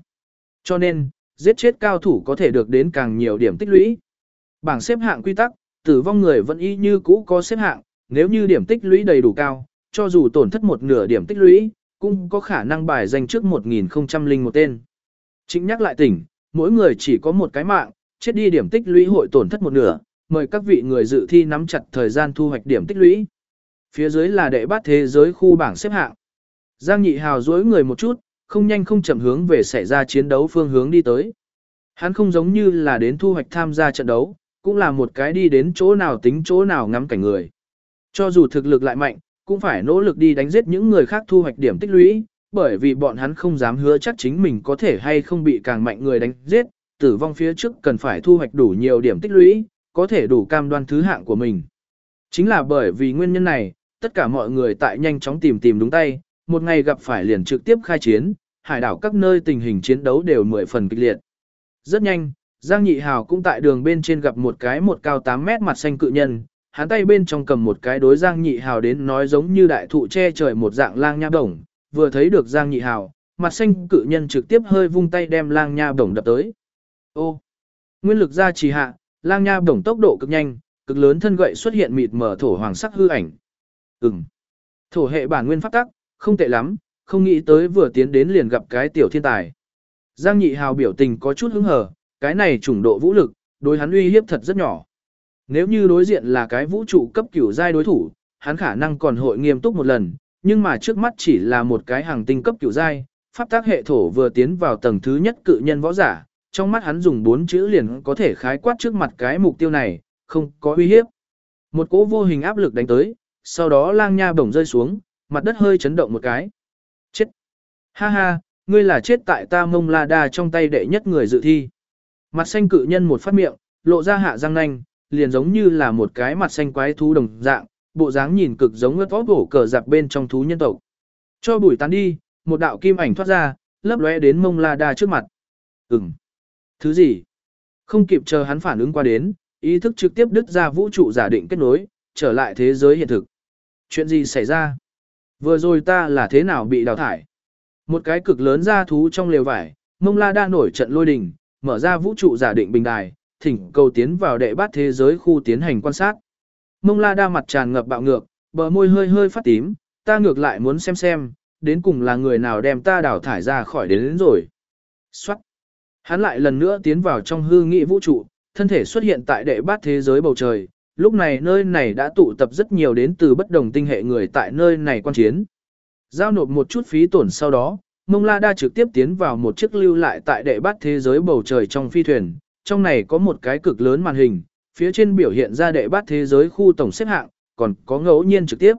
Cho nên, giết chết cao thủ có thể được đến càng nhiều điểm tích lũy. Bảng xếp hạng quy tắc, tử vong người vẫn y như cũ có xếp hạng, nếu như điểm tích lũy đầy đủ cao, cho dù tổn thất một nửa điểm tích lũy, cũng có khả năng bài danh trước 1001 tên. Chính nhắc lại tỉnh, mỗi người chỉ có một cái mạng, chết đi điểm tích lũy hội tổn thất một nửa, mời các vị người dự thi nắm chặt thời gian thu hoạch điểm tích lũy. Phía dưới là đệ bát thế giới khu bảng xếp hạng. Giang Nhị Hào duỗi người một chút, không nhanh không chậm hướng về xảy ra chiến đấu phương hướng đi tới. Hắn không giống như là đến thu hoạch tham gia trận đấu, cũng là một cái đi đến chỗ nào tính chỗ nào ngắm cảnh người. Cho dù thực lực lại mạnh, cũng phải nỗ lực đi đánh giết những người khác thu hoạch điểm tích lũy, bởi vì bọn hắn không dám hứa chắc chính mình có thể hay không bị càng mạnh người đánh giết, tử vong phía trước cần phải thu hoạch đủ nhiều điểm tích lũy, có thể đủ cam đoan thứ hạng của mình. Chính là bởi vì nguyên nhân này, tất cả mọi người tại nhanh chóng tìm tìm đúng tay, một ngày gặp phải liền trực tiếp khai chiến, hải đảo các nơi tình hình chiến đấu đều mười phần kịch liệt. Rất nhanh, Giang Nhị Hào cũng tại đường bên trên gặp một cái một cao 8 mét mặt xanh cự nhân, hắn tay bên trong cầm một cái đối Giang Nhị Hào đến nói giống như đại thụ che trời một dạng lang nha đồng, vừa thấy được Giang Nhị Hào, mặt xanh cự nhân trực tiếp hơi vung tay đem lang nha đồng đập tới. Ô! Nguyên lực ra trì hạ, lang nha đồng tốc độ cực nhanh, cực lớn thân gậy xuất hiện mịt mở thổ hoàng sắc hư ảnh. Ừm. Thổ hệ bản nguyên pháp tắc, không tệ lắm, không nghĩ tới vừa tiến đến liền gặp cái tiểu thiên tài. Giang Nhị Hào biểu tình có chút hứng hờ, cái này chủng độ vũ lực, đối hắn uy hiếp thật rất nhỏ. Nếu như đối diện là cái vũ trụ cấp cửu giai đối thủ, hắn khả năng còn hội nghiêm túc một lần, nhưng mà trước mắt chỉ là một cái hàng tinh cấp cửu giai, pháp tác hệ thổ vừa tiến vào tầng thứ nhất cự nhân võ giả, trong mắt hắn dùng bốn chữ liền có thể khái quát trước mặt cái mục tiêu này, không có uy hiếp. Một cỗ vô hình áp lực đánh tới, sau đó lang nha bổng rơi xuống, mặt đất hơi chấn động một cái. Chết! Ha ha, ngươi là chết tại ta mông la đa trong tay đệ nhất người dự thi. Mặt xanh cự nhân một phát miệng, lộ ra hạ răng nanh, liền giống như là một cái mặt xanh quái thú đồng dạng, bộ dáng nhìn cực giống ướt vót bổ cờ giặc bên trong thú nhân tộc. Cho bụi tán đi, một đạo kim ảnh thoát ra, lấp lóe đến mông la đa trước mặt. Ừm. Thứ gì? Không kịp chờ hắn phản ứng qua đến, ý thức trực tiếp đứt ra vũ trụ giả định kết nối, trở lại thế giới hiện thực. Chuyện gì xảy ra? Vừa rồi ta là thế nào bị đào thải? Một cái cực lớn ra thú trong lều vải, mông la đa nổi trận lôi đình, mở ra vũ trụ giả định bình đài, thỉnh cầu tiến vào đệ bát thế giới khu tiến hành quan sát. Mông la đa mặt tràn ngập bạo ngược, bờ môi hơi hơi phát tím, ta ngược lại muốn xem xem, đến cùng là người nào đem ta đào thải ra khỏi đến, đến rồi. Xoát. Hắn lại lần nữa tiến vào trong hư nghị vũ trụ, thân thể xuất hiện tại đệ bát thế giới bầu trời. Lúc này nơi này đã tụ tập rất nhiều đến từ bất đồng tinh hệ người tại nơi này quan chiến. Giao nộp một chút phí tổn sau đó, Mông La Đa trực tiếp tiến vào một chiếc lưu lại tại đệ bát thế giới bầu trời trong phi thuyền. Trong này có một cái cực lớn màn hình, phía trên biểu hiện ra đệ bát thế giới khu tổng xếp hạng, còn có ngẫu nhiên trực tiếp.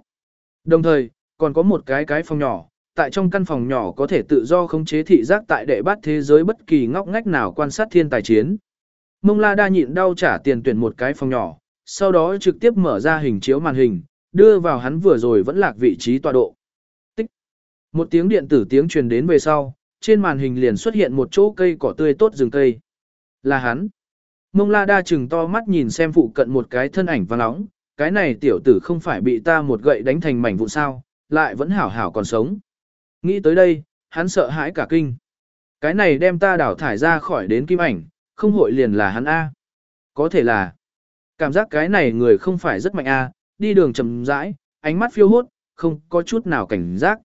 Đồng thời, còn có một cái cái phòng nhỏ, tại trong căn phòng nhỏ có thể tự do khống chế thị giác tại đệ bát thế giới bất kỳ ngóc ngách nào quan sát thiên tài chiến. Mông La đa nhịn đau trả tiền tuyển một cái phòng nhỏ, sau đó trực tiếp mở ra hình chiếu màn hình, đưa vào hắn vừa rồi vẫn lạc vị trí tọa độ. Tích. Một tiếng điện tử tiếng truyền đến về sau, trên màn hình liền xuất hiện một chỗ cây cỏ tươi tốt rừng cây. Là hắn. Mông La đa chừng to mắt nhìn xem phụ cận một cái thân ảnh vàng nóng, cái này tiểu tử không phải bị ta một gậy đánh thành mảnh vụn sao, lại vẫn hảo hảo còn sống. Nghĩ tới đây, hắn sợ hãi cả kinh. Cái này đem ta đảo thải ra khỏi đến kim ảnh, không hội liền là hắn A. Có thể là, cảm giác cái này người không phải rất mạnh A, đi đường chậm rãi, ánh mắt phiêu hốt, không có chút nào cảnh giác.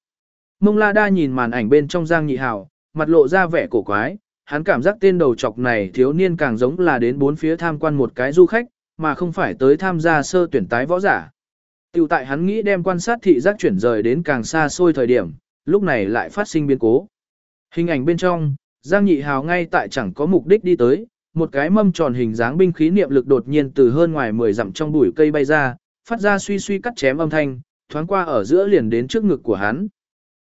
Mông La Đa nhìn màn ảnh bên trong Giang Nhị Hào, mặt lộ ra vẻ cổ quái, hắn cảm giác tên đầu chọc này thiếu niên càng giống là đến bốn phía tham quan một cái du khách, mà không phải tới tham gia sơ tuyển tái võ giả. Tiểu tại hắn nghĩ đem quan sát thị giác chuyển rời đến càng xa xôi thời điểm, lúc này lại phát sinh biến cố. Hình ảnh bên trong, Giang Nhị Hào ngay tại chẳng có mục đích đi tới, một cái mâm tròn hình dáng binh khí niệm lực đột nhiên từ hơn ngoài 10 dặm trong bụi cây bay ra, phát ra suy suy cắt chém âm thanh, thoáng qua ở giữa liền đến trước ngực của hắn.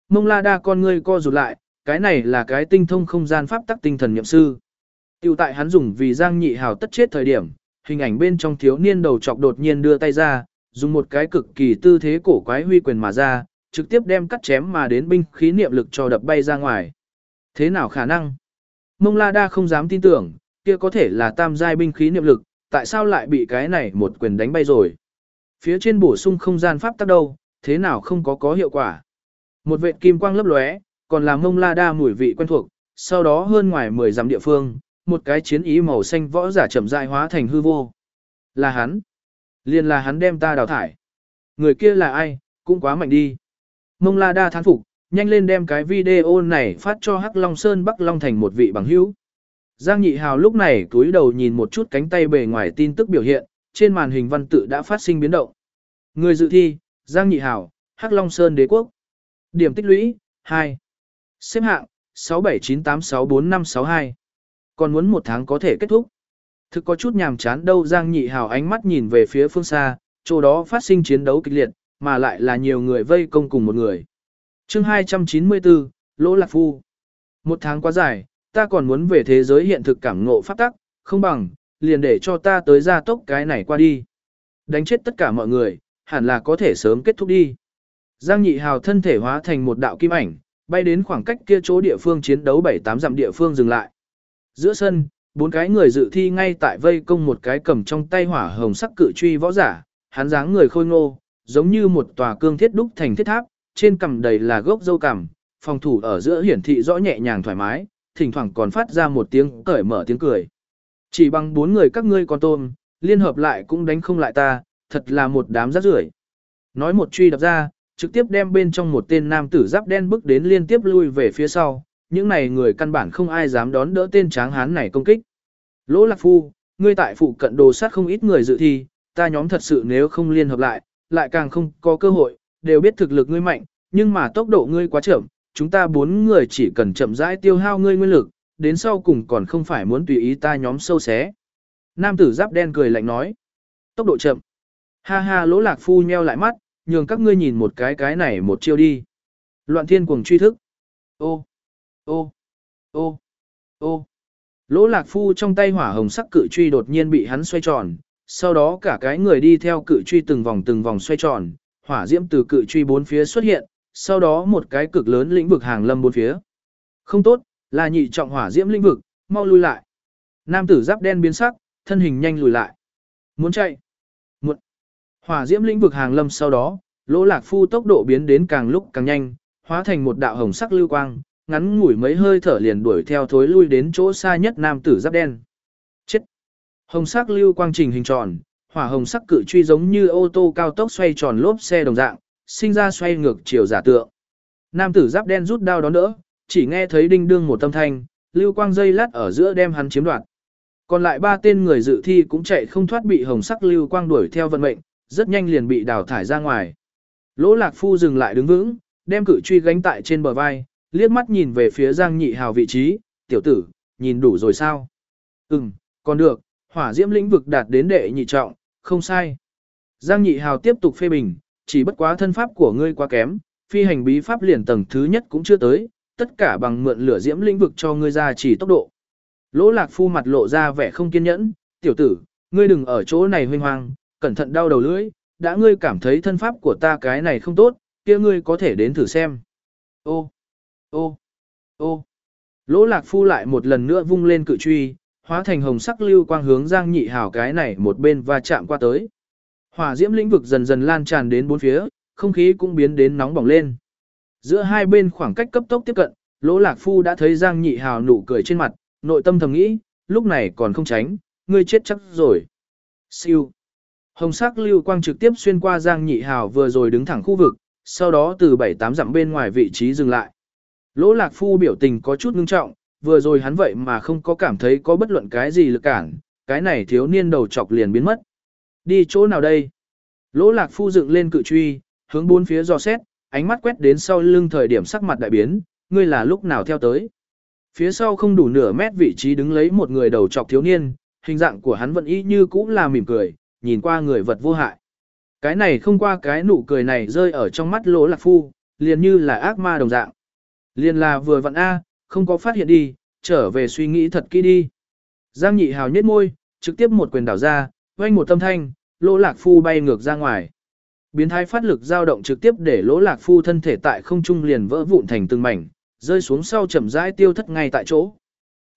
Mông La Đa con ngươi co rụt lại, cái này là cái tinh thông không gian pháp tắc tinh thần nhậm sư. Tiểu tại hắn dùng vì Giang Nhị Hào tất chết thời điểm, hình ảnh bên trong thiếu niên đầu chọc đột nhiên đưa tay ra, dùng một cái cực kỳ tư thế cổ quái huy quyền mà ra, trực tiếp đem cắt chém mà đến binh khí niệm lực cho đập bay ra ngoài. Thế nào khả năng? Mông La Đa không dám tin tưởng, kia có thể là tam giai binh khí niệm lực, tại sao lại bị cái này một quyền đánh bay rồi? Phía trên bổ sung không gian pháp tắc đâu, thế nào không có có hiệu quả? Một vệt kim quang lấp lóe, còn làm Mông La Đa mùi vị quen thuộc, sau đó hơn ngoài 10 dặm địa phương, một cái chiến ý màu xanh võ giả chậm rãi hóa thành hư vô. Là hắn. Liền là hắn đem ta đào thải. Người kia là ai, cũng quá mạnh đi. Mông La Đa thán phục, nhanh lên đem cái video này phát cho Hắc Long Sơn Bắc Long thành một vị bằng hữu. Giang Nhị Hào lúc này cúi đầu nhìn một chút cánh tay bề ngoài tin tức biểu hiện, trên màn hình văn tự đã phát sinh biến động. Người dự thi, Giang Nhị Hào, Hắc Long Sơn Đế Quốc. Điểm tích lũy, 2. Xếp hạng, 679864562 Còn muốn một tháng có thể kết thúc. Thực có chút nhàm chán đâu Giang Nhị Hào ánh mắt nhìn về phía phương xa, chỗ đó phát sinh chiến đấu kịch liệt, mà lại là nhiều người vây công cùng một người. chương 294, Lỗ Lạc Phu. Một tháng quá dài, ta còn muốn về thế giới hiện thực cảm ngộ pháp tắc, không bằng, liền để cho ta tới ra tốc cái này qua đi. Đánh chết tất cả mọi người, hẳn là có thể sớm kết thúc đi. Giang Nhị Hào thân thể hóa thành một đạo kim ảnh, bay đến khoảng cách kia chỗ địa phương chiến đấu 7-8 dặm địa phương dừng lại. Giữa sân, bốn cái người dự thi ngay tại vây công một cái cầm trong tay hỏa hồng sắc cự truy võ giả, hắn dáng người khôi ngô, giống như một tòa cương thiết đúc thành thiết tháp, trên cằm đầy là gốc dâu cằm, phòng thủ ở giữa hiển thị rõ nhẹ nhàng thoải mái, thỉnh thoảng còn phát ra một tiếng cởi mở tiếng cười. Chỉ bằng bốn người các ngươi con tôm, liên hợp lại cũng đánh không lại ta, thật là một đám rác rưởi. Nói một truy đập ra, trực tiếp đem bên trong một tên nam tử giáp đen bước đến liên tiếp lui về phía sau, những này người căn bản không ai dám đón đỡ tên tráng hán này công kích. Lỗ Lạc Phu, ngươi tại phụ cận đồ sát không ít người dự thi, ta nhóm thật sự nếu không liên hợp lại, lại càng không có cơ hội, đều biết thực lực ngươi mạnh, nhưng mà tốc độ ngươi quá chậm, chúng ta bốn người chỉ cần chậm rãi tiêu hao ngươi nguyên lực, đến sau cùng còn không phải muốn tùy ý ta nhóm sâu xé. Nam tử giáp đen cười lạnh nói, tốc độ chậm. Ha ha lỗ lạc phu nheo lại mắt, nhường các ngươi nhìn một cái cái này một chiêu đi. Loạn thiên cuồng truy thức. Ô, ô, ô, ô. Lỗ lạc phu trong tay hỏa hồng sắc cự truy đột nhiên bị hắn xoay tròn, sau đó cả cái người đi theo cự truy từng vòng từng vòng xoay tròn, hỏa diễm từ cự truy bốn phía xuất hiện, sau đó một cái cực lớn lĩnh vực hàng lâm bốn phía. Không tốt, là nhị trọng hỏa diễm lĩnh vực, mau lui lại. Nam tử giáp đen biến sắc, thân hình nhanh lùi lại. Muốn chạy. Hỏa diễm lĩnh vực hàng lâm sau đó, lỗ lạc phu tốc độ biến đến càng lúc càng nhanh, hóa thành một đạo hồng sắc lưu quang, ngắn ngủi mấy hơi thở liền đuổi theo thối lui đến chỗ xa nhất nam tử giáp đen. Chết! Hồng sắc lưu quang trình hình tròn, hỏa hồng sắc cự truy giống như ô tô cao tốc xoay tròn lốp xe đồng dạng, sinh ra xoay ngược chiều giả tượng. Nam tử giáp đen rút đao đón đỡ, chỉ nghe thấy đinh đương một tâm thanh, lưu quang dây lát ở giữa đem hắn chiếm đoạt. Còn lại ba tên người dự thi cũng chạy không thoát bị hồng sắc lưu quang đuổi theo vận mệnh, rất nhanh liền bị đào thải ra ngoài. Lỗ lạc phu dừng lại đứng vững, đem cự truy gánh tại trên bờ vai, liếc mắt nhìn về phía Giang Nhị Hào vị trí, tiểu tử, nhìn đủ rồi sao? Ừm, còn được, hỏa diễm lĩnh vực đạt đến đệ nhị trọng, không sai. Giang Nhị Hào tiếp tục phê bình, chỉ bất quá thân pháp của ngươi quá kém, phi hành bí pháp liền tầng thứ nhất cũng chưa tới, tất cả bằng mượn lửa diễm lĩnh vực cho ngươi ra chỉ tốc độ. Lỗ lạc phu mặt lộ ra vẻ không kiên nhẫn, tiểu tử, ngươi đừng ở chỗ này hoang hoang, cẩn thận đau đầu lưỡi, đã ngươi cảm thấy thân pháp của ta cái này không tốt, kia ngươi có thể đến thử xem. Ô, ô, ô, lỗ lạc phu lại một lần nữa vung lên cự truy, hóa thành hồng sắc lưu quang hướng giang nhị hào cái này một bên và chạm qua tới. Hỏa diễm lĩnh vực dần dần lan tràn đến bốn phía, không khí cũng biến đến nóng bỏng lên. Giữa hai bên khoảng cách cấp tốc tiếp cận, Lỗ Lạc Phu đã thấy Giang Nhị Hào nụ cười trên mặt, nội tâm thầm nghĩ, lúc này còn không tránh, ngươi chết chắc rồi. Siêu. Hồng sắc lưu quang trực tiếp xuyên qua Giang Nhị Hào vừa rồi đứng thẳng khu vực, sau đó từ 7-8 dặm bên ngoài vị trí dừng lại. Lỗ Lạc Phu biểu tình có chút ngưng trọng, vừa rồi hắn vậy mà không có cảm thấy có bất luận cái gì lực cản, cái này thiếu niên đầu chọc liền biến mất. Đi chỗ nào đây? Lỗ Lạc Phu dựng lên cự truy, hướng bốn phía dò xét, ánh mắt quét đến sau lưng thời điểm sắc mặt đại biến, ngươi là lúc nào theo tới. Phía sau không đủ nửa mét vị trí đứng lấy một người đầu chọc thiếu niên, hình dạng của hắn vẫn y như cũ là mỉm cười, nhìn qua người vật vô hại. Cái này không qua cái nụ cười này rơi ở trong mắt lỗ lạc phu, liền như là ác ma đồng dạng. Liền là vừa vặn A, không có phát hiện đi, trở về suy nghĩ thật kỹ đi. Giang nhị hào nhếch môi, trực tiếp một quyền đảo ra, quanh một tâm thanh, lỗ lạc phu bay ngược ra ngoài. Biến thái phát lực dao động trực tiếp để lỗ lạc phu thân thể tại không trung liền vỡ vụn thành từng mảnh, rơi xuống sau chậm rãi tiêu thất ngay tại chỗ.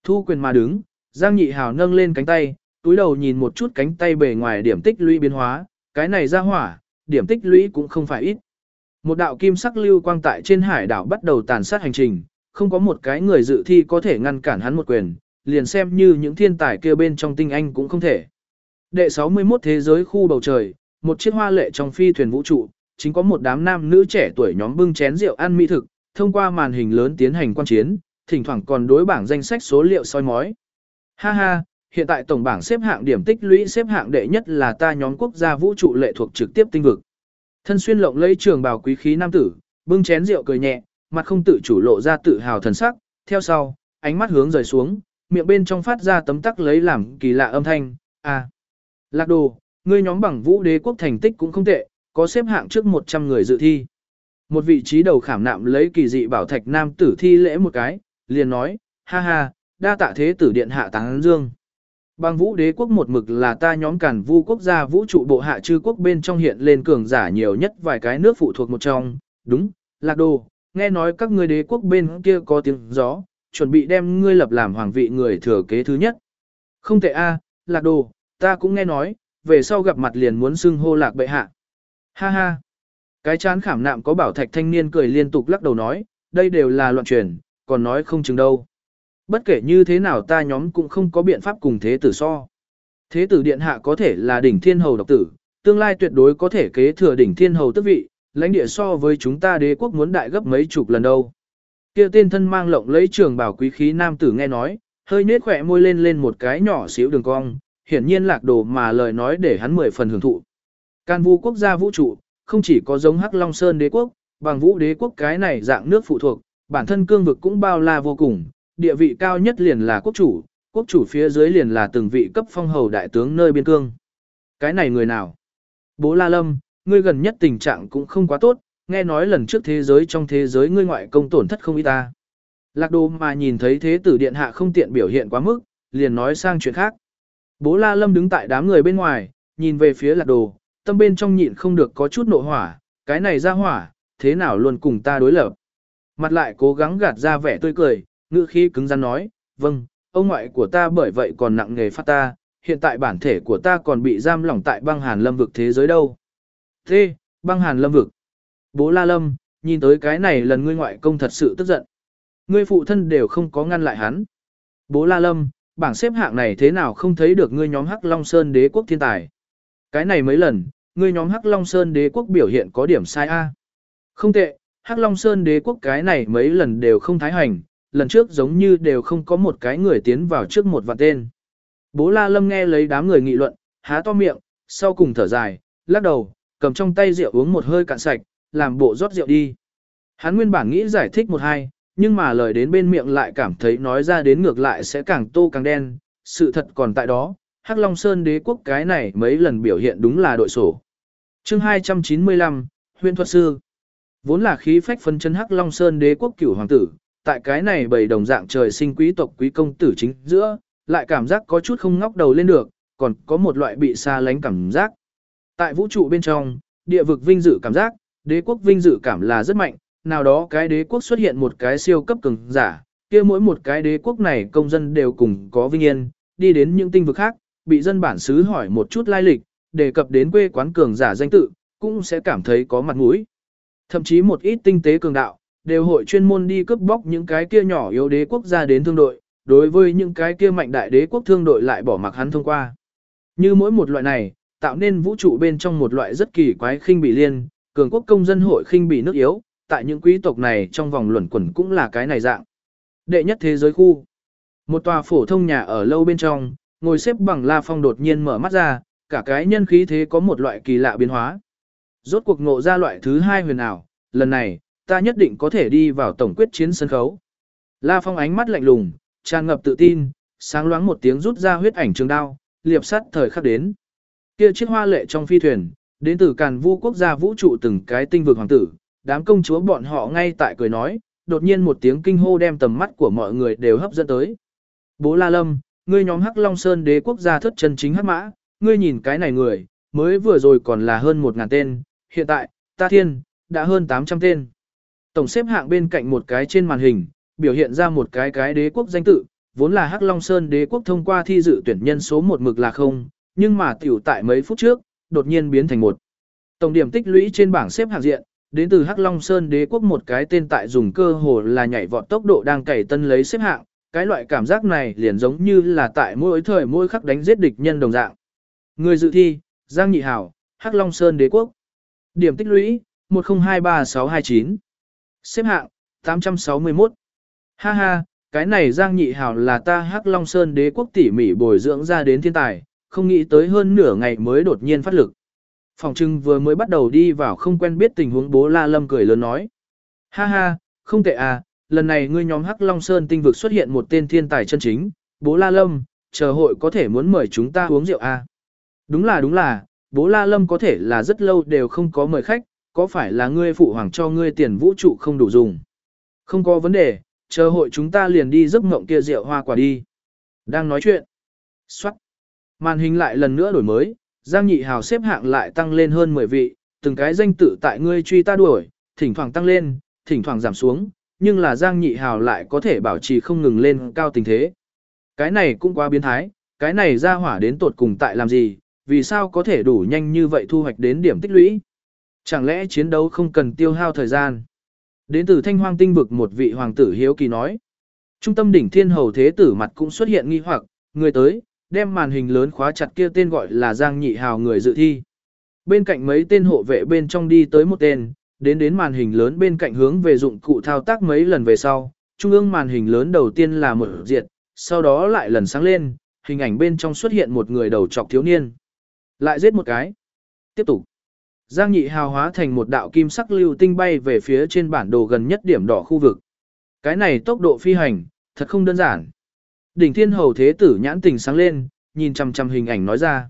Thu quyền mà đứng, Giang Nhị Hào nâng lên cánh tay, túi đầu nhìn một chút cánh tay bề ngoài điểm tích lũy biến hóa, cái này ra hỏa, điểm tích lũy cũng không phải ít. Một đạo kim sắc lưu quang tại trên hải đảo bắt đầu tàn sát hành trình, không có một cái người dự thi có thể ngăn cản hắn một quyền, liền xem như những thiên tài kia bên trong tinh anh cũng không thể. Đệ 61 thế giới khu bầu trời, một chiếc hoa lệ trong phi thuyền vũ trụ, chính có một đám nam nữ trẻ tuổi nhóm bưng chén rượu ăn mỹ thực, thông qua màn hình lớn tiến hành quan chiến, thỉnh thoảng còn đối bảng danh sách số liệu soi mói. Ha ha, hiện tại tổng bảng xếp hạng điểm tích lũy xếp hạng đệ nhất là ta nhóm quốc gia vũ trụ lệ thuộc trực tiếp tinh vực. Thân xuyên lộng lấy trường bào quý khí nam tử, bưng chén rượu cười nhẹ, mặt không tự chủ lộ ra tự hào thần sắc, theo sau, ánh mắt hướng rời xuống, miệng bên trong phát ra tấm tắc lấy làm kỳ lạ âm thanh, à. Lạc đồ, ngươi nhóm bằng vũ đế quốc thành tích cũng không tệ, có xếp hạng trước 100 người dự thi. Một vị trí đầu khảm nạm lấy kỳ dị bảo thạch nam tử thi lễ một cái, liền nói, ha ha, đa tạ thế tử điện hạ táng dương. Bằng vũ đế quốc một mực là ta nhóm cản vu quốc gia vũ trụ bộ hạ chư quốc bên trong hiện lên cường giả nhiều nhất vài cái nước phụ thuộc một trong, đúng, lạc đồ, nghe nói các ngươi đế quốc bên kia có tiếng gió, chuẩn bị đem ngươi lập làm hoàng vị người thừa kế thứ nhất. Không tệ a, lạc đồ, ta cũng nghe nói, về sau gặp mặt liền muốn xưng hô lạc bệ hạ. Ha ha. Cái chán khảm nạm có bảo thạch thanh niên cười liên tục lắc đầu nói, đây đều là loạn truyền, còn nói không chừng đâu. Bất kể như thế nào ta nhóm cũng không có biện pháp cùng thế tử so. Thế tử điện hạ có thể là đỉnh thiên hầu độc tử, tương lai tuyệt đối có thể kế thừa đỉnh thiên hầu tước vị, lãnh địa so với chúng ta đế quốc muốn đại gấp mấy chục lần đâu. Kia tên thân mang lộng lấy trường bảo quý khí nam tử nghe nói, hơi nết khỏe môi lên lên một cái nhỏ xíu đường cong, hiển nhiên lạc đồ mà lời nói để hắn mười phần hưởng thụ. Can vu quốc gia vũ trụ, không chỉ có giống Hắc Long Sơn đế quốc, bằng vũ đế quốc cái này dạng nước phụ thuộc, bản thân cương vực cũng bao la vô cùng, địa vị cao nhất liền là quốc chủ, quốc chủ phía dưới liền là từng vị cấp phong hầu đại tướng nơi biên cương. Cái này người nào? Bố La Lâm, ngươi gần nhất tình trạng cũng không quá tốt, nghe nói lần trước thế giới trong thế giới ngươi ngoại công tổn thất không ít ta. Lạc đồ mà nhìn thấy thế tử điện hạ không tiện biểu hiện quá mức, liền nói sang chuyện khác. Bố La Lâm đứng tại đám người bên ngoài, nhìn về phía lạc đồ, tâm bên trong nhịn không được có chút nộ hỏa, cái này ra hỏa, thế nào luôn cùng ta đối lập. Mặt lại cố gắng gạt ra vẻ tươi cười, ngữ khí cứng rắn nói, vâng, ông ngoại của ta bởi vậy còn nặng nghề phát ta, hiện tại bản thể của ta còn bị giam lỏng tại băng hàn lâm vực thế giới đâu. Thế, băng hàn lâm vực. Bố La Lâm, nhìn tới cái này lần ngươi ngoại công thật sự tức giận. Ngươi phụ thân đều không có ngăn lại hắn. Bố La Lâm, bảng xếp hạng này thế nào không thấy được ngươi nhóm Hắc Long Sơn đế quốc thiên tài. Cái này mấy lần, ngươi nhóm Hắc Long Sơn đế quốc biểu hiện có điểm sai A. Không tệ, Hắc Long Sơn đế quốc cái này mấy lần đều không thái hành, lần trước giống như đều không có một cái người tiến vào trước một vạn tên. Bố La Lâm nghe lấy đám người nghị luận, há to miệng, sau cùng thở dài, lắc đầu, cầm trong tay rượu uống một hơi cạn sạch, làm bộ rót rượu đi. Hắn nguyên bản nghĩ giải thích một hai, nhưng mà lời đến bên miệng lại cảm thấy nói ra đến ngược lại sẽ càng tô càng đen, sự thật còn tại đó, Hắc Long Sơn đế quốc cái này mấy lần biểu hiện đúng là đội sổ. chương 295, huyện thuật sư. Vốn là khí phách phân chân Hắc Long Sơn đế quốc cửu hoàng tử, tại cái này bầy đồng dạng trời sinh quý tộc quý công tử chính giữa, lại cảm giác có chút không ngóc đầu lên được, còn có một loại bị xa lánh cảm giác. Tại vũ trụ bên trong, địa vực vinh dự cảm giác, đế quốc vinh dự cảm là rất mạnh, nào đó cái đế quốc xuất hiện một cái siêu cấp cường giả, kia mỗi một cái đế quốc này công dân đều cùng có vinh yên, đi đến những tinh vực khác, bị dân bản xứ hỏi một chút lai lịch, đề cập đến quê quán cường giả danh tự, cũng sẽ cảm thấy có mặt mũi. Thậm chí một ít tinh tế cường đạo, đều hội chuyên môn đi cướp bóc những cái kia nhỏ yếu đế quốc ra đến thương đội, đối với những cái kia mạnh đại đế quốc thương đội lại bỏ mặc hắn thông qua. Như mỗi một loại này, tạo nên vũ trụ bên trong một loại rất kỳ quái khinh bị liên, cường quốc công dân hội khinh bị nước yếu, tại những quý tộc này trong vòng luẩn quẩn cũng là cái này dạng. Đệ nhất thế giới khu. Một tòa phổ thông nhà ở lâu bên trong, ngồi xếp bằng La Phong đột nhiên mở mắt ra, cả cái nhân khí thế có một loại kỳ lạ biến hóa. Rốt cuộc ngộ ra loại thứ hai huyền ảo, lần này, ta nhất định có thể đi vào tổng quyết chiến sân khấu. La Phong ánh mắt lạnh lùng, tràn ngập tự tin, sáng loáng một tiếng rút ra huyết ảnh trường đao, liệp sắt thời khắc đến. Kia chiếc hoa lệ trong phi thuyền, đến từ Càn Vu quốc gia vũ trụ từng cái tinh vực hoàng tử, đám công chúa bọn họ ngay tại cười nói, đột nhiên một tiếng kinh hô đem tầm mắt của mọi người đều hấp dẫn tới. Bố La Lâm, ngươi nhóm Hắc Long Sơn đế quốc gia thất chân chính hắc mã, ngươi nhìn cái này người, mới vừa rồi còn là hơn một ngàn tên, hiện tại, ta thiên, đã hơn 800 tên. Tổng xếp hạng bên cạnh một cái trên màn hình, biểu hiện ra một cái cái đế quốc danh tự, vốn là Hắc Long Sơn đế quốc thông qua thi dự tuyển nhân số một mực là không, nhưng mà tiểu tại mấy phút trước, đột nhiên biến thành một. Tổng điểm tích lũy trên bảng xếp hạng diện, đến từ Hắc Long Sơn đế quốc một cái tên tại dùng cơ hồ là nhảy vọt tốc độ đang cày tân lấy xếp hạng, cái loại cảm giác này liền giống như là tại mỗi thời mỗi khắc đánh giết địch nhân đồng dạng. Người dự thi, Giang Nhị Hảo, Hắc Long Sơn đế quốc. Điểm tích lũy, 10233629. Xếp hạng, 861. Ha ha, cái này Giang Nhị Hảo là ta Hắc Long Sơn đế quốc tỉ mỉ bồi dưỡng ra đến thiên tài, không nghĩ tới hơn nửa ngày mới đột nhiên phát lực. Phòng trưng vừa mới bắt đầu đi vào không quen biết tình huống bố La Lâm cười lớn nói. Ha ha, không tệ à, lần này ngươi nhóm Hắc Long Sơn tinh vực xuất hiện một tên thiên tài chân chính, bố La Lâm, chờ hội có thể muốn mời chúng ta uống rượu à. Đúng là đúng là, bố La Lâm có thể là rất lâu đều không có mời khách, có phải là ngươi phụ hoàng cho ngươi tiền vũ trụ không đủ dùng? Không có vấn đề, chờ hội chúng ta liền đi giấc ngộng kia rượu hoa quả đi. Đang nói chuyện. Xoát. Màn hình lại lần nữa đổi mới, Giang Nhị Hào xếp hạng lại tăng lên hơn 10 vị, từng cái danh tự tại ngươi truy ta đuổi, thỉnh thoảng tăng lên, thỉnh thoảng giảm xuống, nhưng là Giang Nhị Hào lại có thể bảo trì không ngừng lên cao tình thế. Cái này cũng quá biến thái, cái này ra hỏa đến tột cùng tại làm gì, vì sao có thể đủ nhanh như vậy thu hoạch đến điểm tích lũy. Chẳng lẽ chiến đấu không cần tiêu hao thời gian? Đến từ thanh hoang tinh vực một vị hoàng tử hiếu kỳ nói. Trung tâm đỉnh thiên hầu thế tử mặt cũng xuất hiện nghi hoặc, người tới, đem màn hình lớn khóa chặt kia tên gọi là Giang Nhị Hào người dự thi. Bên cạnh mấy tên hộ vệ bên trong đi tới một tên, đến đến màn hình lớn bên cạnh hướng về dụng cụ thao tác mấy lần về sau, trung ương màn hình lớn đầu tiên là một diệt, sau đó lại lần sáng lên, hình ảnh bên trong xuất hiện một người đầu trọc thiếu niên. Lại giết một cái. Tiếp tục. Giang Nhị Hào hóa thành một đạo kim sắc lưu tinh bay về phía trên bản đồ gần nhất điểm đỏ khu vực. Cái này tốc độ phi hành, thật không đơn giản. Đỉnh thiên hầu thế tử nhãn tình sáng lên, nhìn chằm chằm hình ảnh nói ra.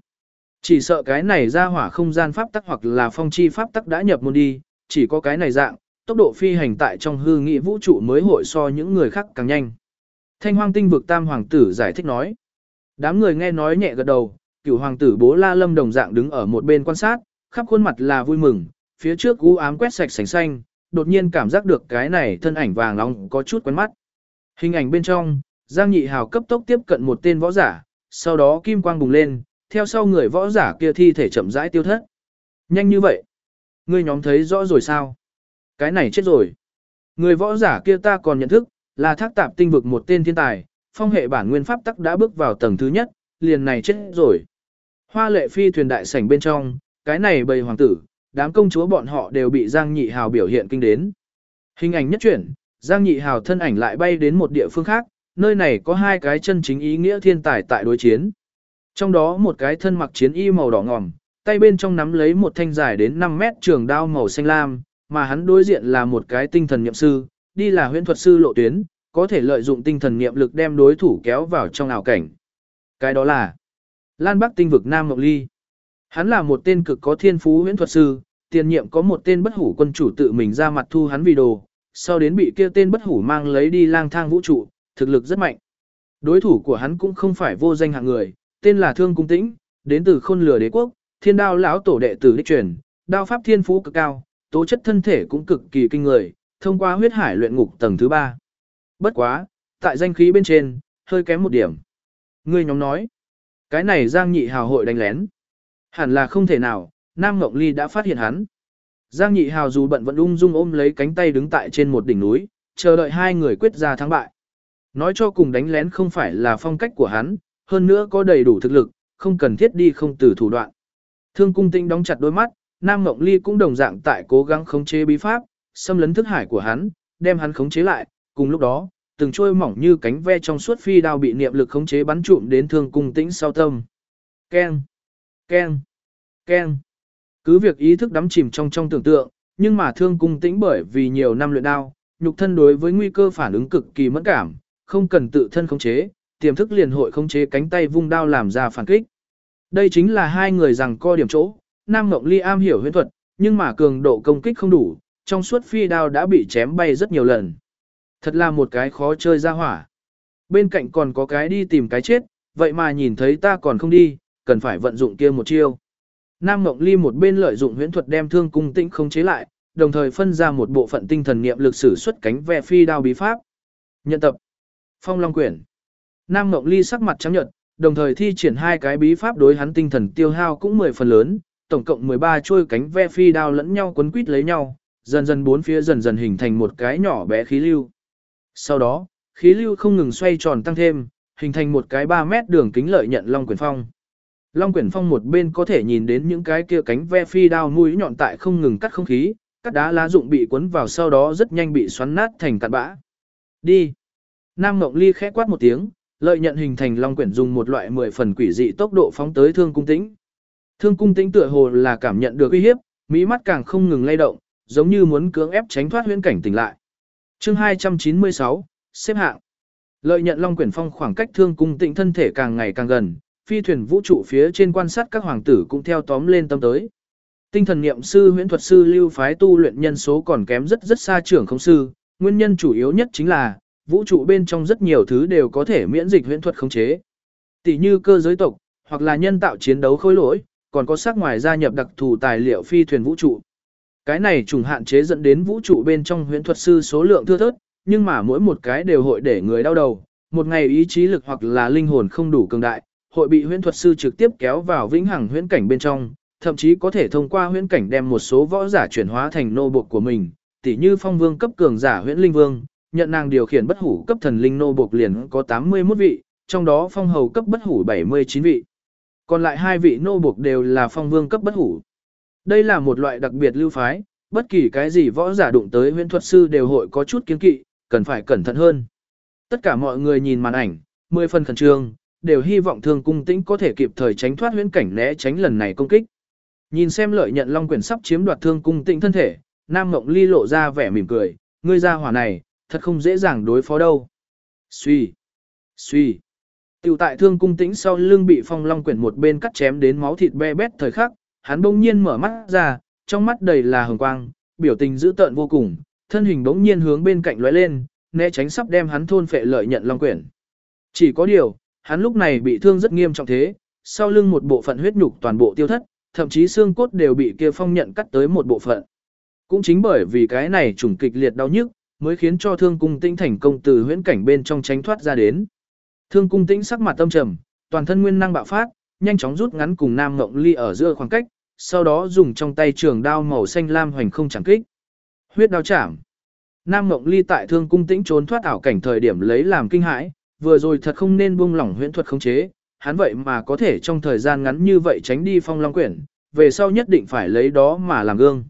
Chỉ sợ cái này ra hỏa không gian pháp tắc hoặc là phong chi pháp tắc đã nhập môn đi, chỉ có cái này dạng, tốc độ phi hành tại trong hư nghị vũ trụ mới hội so những người khác càng nhanh. Thanh hoang tinh vực tam hoàng tử giải thích nói. Đám người nghe nói nhẹ gật đầu, cửu hoàng tử bố la lâm đồng dạng đứng ở một bên quan sát, khắp khuôn mặt là vui mừng, phía trước u ám quét sạch sành xanh, đột nhiên cảm giác được cái này thân ảnh vàng nóng có chút quen mắt. Hình ảnh bên trong, Giang Nhị Hào cấp tốc tiếp cận một tên võ giả, sau đó kim quang bùng lên, theo sau người võ giả kia thi thể chậm rãi tiêu thất. Nhanh như vậy. Ngươi nhóm thấy rõ rồi sao? Cái này chết rồi. Người võ giả kia ta còn nhận thức, là thác tạp tinh vực một tên thiên tài, phong hệ bản nguyên pháp tắc đã bước vào tầng thứ nhất, liền này chết rồi. Hoa lệ phi thuyền đại sảnh bên trong, cái này bầy hoàng tử, đám công chúa bọn họ đều bị Giang Nhị Hào biểu hiện kinh đến. Hình ảnh nhất chuyển, Giang Nhị Hào thân ảnh lại bay đến một địa phương khác, nơi này có hai cái chân chính ý nghĩa thiên tài tại đối chiến. Trong đó một cái thân mặc chiến y màu đỏ ngòm, tay bên trong nắm lấy một thanh dài đến 5 mét trường đao màu xanh lam, mà hắn đối diện là một cái tinh thần niệm sư, đi là huyễn thuật sư lộ tuyến, có thể lợi dụng tinh thần niệm lực đem đối thủ kéo vào trong ảo cảnh. Cái đó là Lan Bắc tinh vực Nam Ngọc Ly. Hắn là một tên cực có thiên phú huyễn thuật sư, tiền nhiệm có một tên bất hủ quân chủ tự mình ra mặt thu hắn vì đồ, sau đến bị kia tên bất hủ mang lấy đi lang thang vũ trụ, thực lực rất mạnh. Đối thủ của hắn cũng không phải vô danh hạng người, tên là Thương Cung Tĩnh, đến từ Khôn Lửa Đế quốc, Thiên Đao lão tổ đệ tử đích truyền, đao pháp thiên phú cực cao, tố chất thân thể cũng cực kỳ kinh người, thông qua huyết hải luyện ngục tầng thứ 3. Bất quá, tại danh khí bên trên, hơi kém một điểm. Ngươi nhóm nói, cái này Giang Nhị Hào hội đánh lén. Hẳn là không thể nào, Nam Ngọc Ly đã phát hiện hắn. Giang Nhị Hào dù bận vẫn ung dung ôm lấy cánh tay đứng tại trên một đỉnh núi, chờ đợi hai người quyết ra thắng bại. Nói cho cùng đánh lén không phải là phong cách của hắn, hơn nữa có đầy đủ thực lực, không cần thiết đi không từ thủ đoạn. Thương cung tinh đóng chặt đôi mắt, Nam Ngọc Ly cũng đồng dạng tại cố gắng khống chế bí pháp, xâm lấn thức hải của hắn, đem hắn khống chế lại, cùng lúc đó, từng trôi mỏng như cánh ve trong suốt phi đao bị niệm lực khống chế bắn trụm đến thương cung tĩnh sau tâm. Keng, Ken. Ken. Cứ việc ý thức đắm chìm trong trong tưởng tượng, nhưng mà thương cung tĩnh bởi vì nhiều năm luyện đao, nhục thân đối với nguy cơ phản ứng cực kỳ mẫn cảm, không cần tự thân khống chế, tiềm thức liền hội khống chế cánh tay vung đao làm ra phản kích. Đây chính là hai người rằng co điểm chỗ, Nam Ngọc Ly am hiểu huyễn thuật, nhưng mà cường độ công kích không đủ, trong suốt phi đao đã bị chém bay rất nhiều lần. Thật là một cái khó chơi ra hỏa. Bên cạnh còn có cái đi tìm cái chết, vậy mà nhìn thấy ta còn không đi, cần phải vận dụng kia một chiêu. Nam Ngọc Ly một bên lợi dụng huyễn thuật đem thương cung tĩnh không chế lại, đồng thời phân ra một bộ phận tinh thần niệm lực sử xuất cánh ve phi đao bí pháp. Nhận tập. Phong Long Quyển. Nam Ngọc Ly sắc mặt trắng nhợt, đồng thời thi triển hai cái bí pháp đối hắn tinh thần tiêu hao cũng 10 phần lớn, tổng cộng 13 trôi cánh ve phi đao lẫn nhau quấn quít lấy nhau, dần dần bốn phía dần dần hình thành một cái nhỏ bé khí lưu. Sau đó, khí lưu không ngừng xoay tròn tăng thêm, hình thành một cái 3 mét đường kính lợi nhận Long Quyển Phong. Long Quyển Phong một bên có thể nhìn đến những cái kia cánh ve phi đao mũi nhọn tại không ngừng cắt không khí, cắt đá lá dụng bị cuốn vào sau đó rất nhanh bị xoắn nát thành cặn bã. Đi. Nam Ngọc Ly khẽ quát một tiếng, lợi nhận hình thành long quyển dùng một loại mười phần quỷ dị tốc độ phóng tới thương cung tĩnh. Thương cung tĩnh tựa hồ là cảm nhận được uy hiếp, mỹ mắt càng không ngừng lay động, giống như muốn cưỡng ép tránh thoát huyễn cảnh tỉnh lại. Chương 296, xếp hạng. Lợi nhận long quyển phong khoảng cách thương cung tĩnh thân thể càng ngày càng gần, phi thuyền vũ trụ phía trên quan sát các hoàng tử cũng theo tóm lên tâm tới. Tinh thần niệm sư huyễn thuật sư lưu phái tu luyện nhân số còn kém rất rất xa trưởng không sư, nguyên nhân chủ yếu nhất chính là vũ trụ bên trong rất nhiều thứ đều có thể miễn dịch huyễn thuật khống chế. Tỷ như cơ giới tộc, hoặc là nhân tạo chiến đấu khối lỗi, còn có sắc ngoài gia nhập đặc thù tài liệu phi thuyền vũ trụ. Cái này trùng hạn chế dẫn đến vũ trụ bên trong huyễn thuật sư số lượng thưa thớt, nhưng mà mỗi một cái đều hội để người đau đầu, một ngày ý chí lực hoặc là linh hồn không đủ cường đại, hội bị huyễn thuật sư trực tiếp kéo vào vĩnh hằng huyễn cảnh bên trong, thậm chí có thể thông qua huyễn cảnh đem một số võ giả chuyển hóa thành nô bộc của mình, tỷ như phong vương cấp cường giả huyễn linh vương, nhận nàng điều khiển bất hủ cấp thần linh nô buộc liền có 81 vị, trong đó phong hầu cấp bất hủ 79 vị. Còn lại hai vị nô buộc đều là phong vương cấp bất hủ. Đây là một loại đặc biệt lưu phái, bất kỳ cái gì võ giả đụng tới huyễn thuật sư đều hội có chút kiến kỵ, cần phải cẩn thận hơn. Tất cả mọi người nhìn màn ảnh, 10 phần khẩn trương, đều hy vọng thương cung tĩnh có thể kịp thời tránh thoát huyễn cảnh né tránh lần này công kích. Nhìn xem lợi nhận long quyển sắp chiếm đoạt thương cung tĩnh thân thể, Nam Mộng Ly lộ ra vẻ mỉm cười, ngươi ra hỏa này, thật không dễ dàng đối phó đâu. Suy, suy. Tiểu tại thương cung tĩnh sau lưng bị phong long quyển một bên cắt chém đến máu thịt be bét thời khắc, hắn bỗng nhiên mở mắt ra, trong mắt đầy là hồng quang, biểu tình dữ tợn vô cùng, thân hình bỗng nhiên hướng bên cạnh lóe lên, né tránh sắp đem hắn thôn phệ lợi nhận long quyển. Chỉ có điều, hắn lúc này bị thương rất nghiêm trọng thế, sau lưng một bộ phận huyết nhục toàn bộ tiêu thất, thậm chí xương cốt đều bị kia phong nhận cắt tới một bộ phận. Cũng chính bởi vì cái này trùng kịch liệt đau nhức, mới khiến cho thương cung tĩnh thành công từ huyễn cảnh bên trong tránh thoát ra đến. Thương cung tĩnh sắc mặt tâm trầm, toàn thân nguyên năng bạo phát, nhanh chóng rút ngắn cùng Nam Ngộng Ly ở giữa khoảng cách, sau đó dùng trong tay trường đao màu xanh lam hoành không chẳng kích. Huyết đao chạm. Nam Ngộng Ly tại Thương cung tĩnh trốn thoát ảo cảnh thời điểm lấy làm kinh hãi, vừa rồi thật không nên buông lỏng huyễn thuật khống chế, hắn vậy mà có thể trong thời gian ngắn như vậy tránh đi phong long quyển, về sau nhất định phải lấy đó mà làm gương.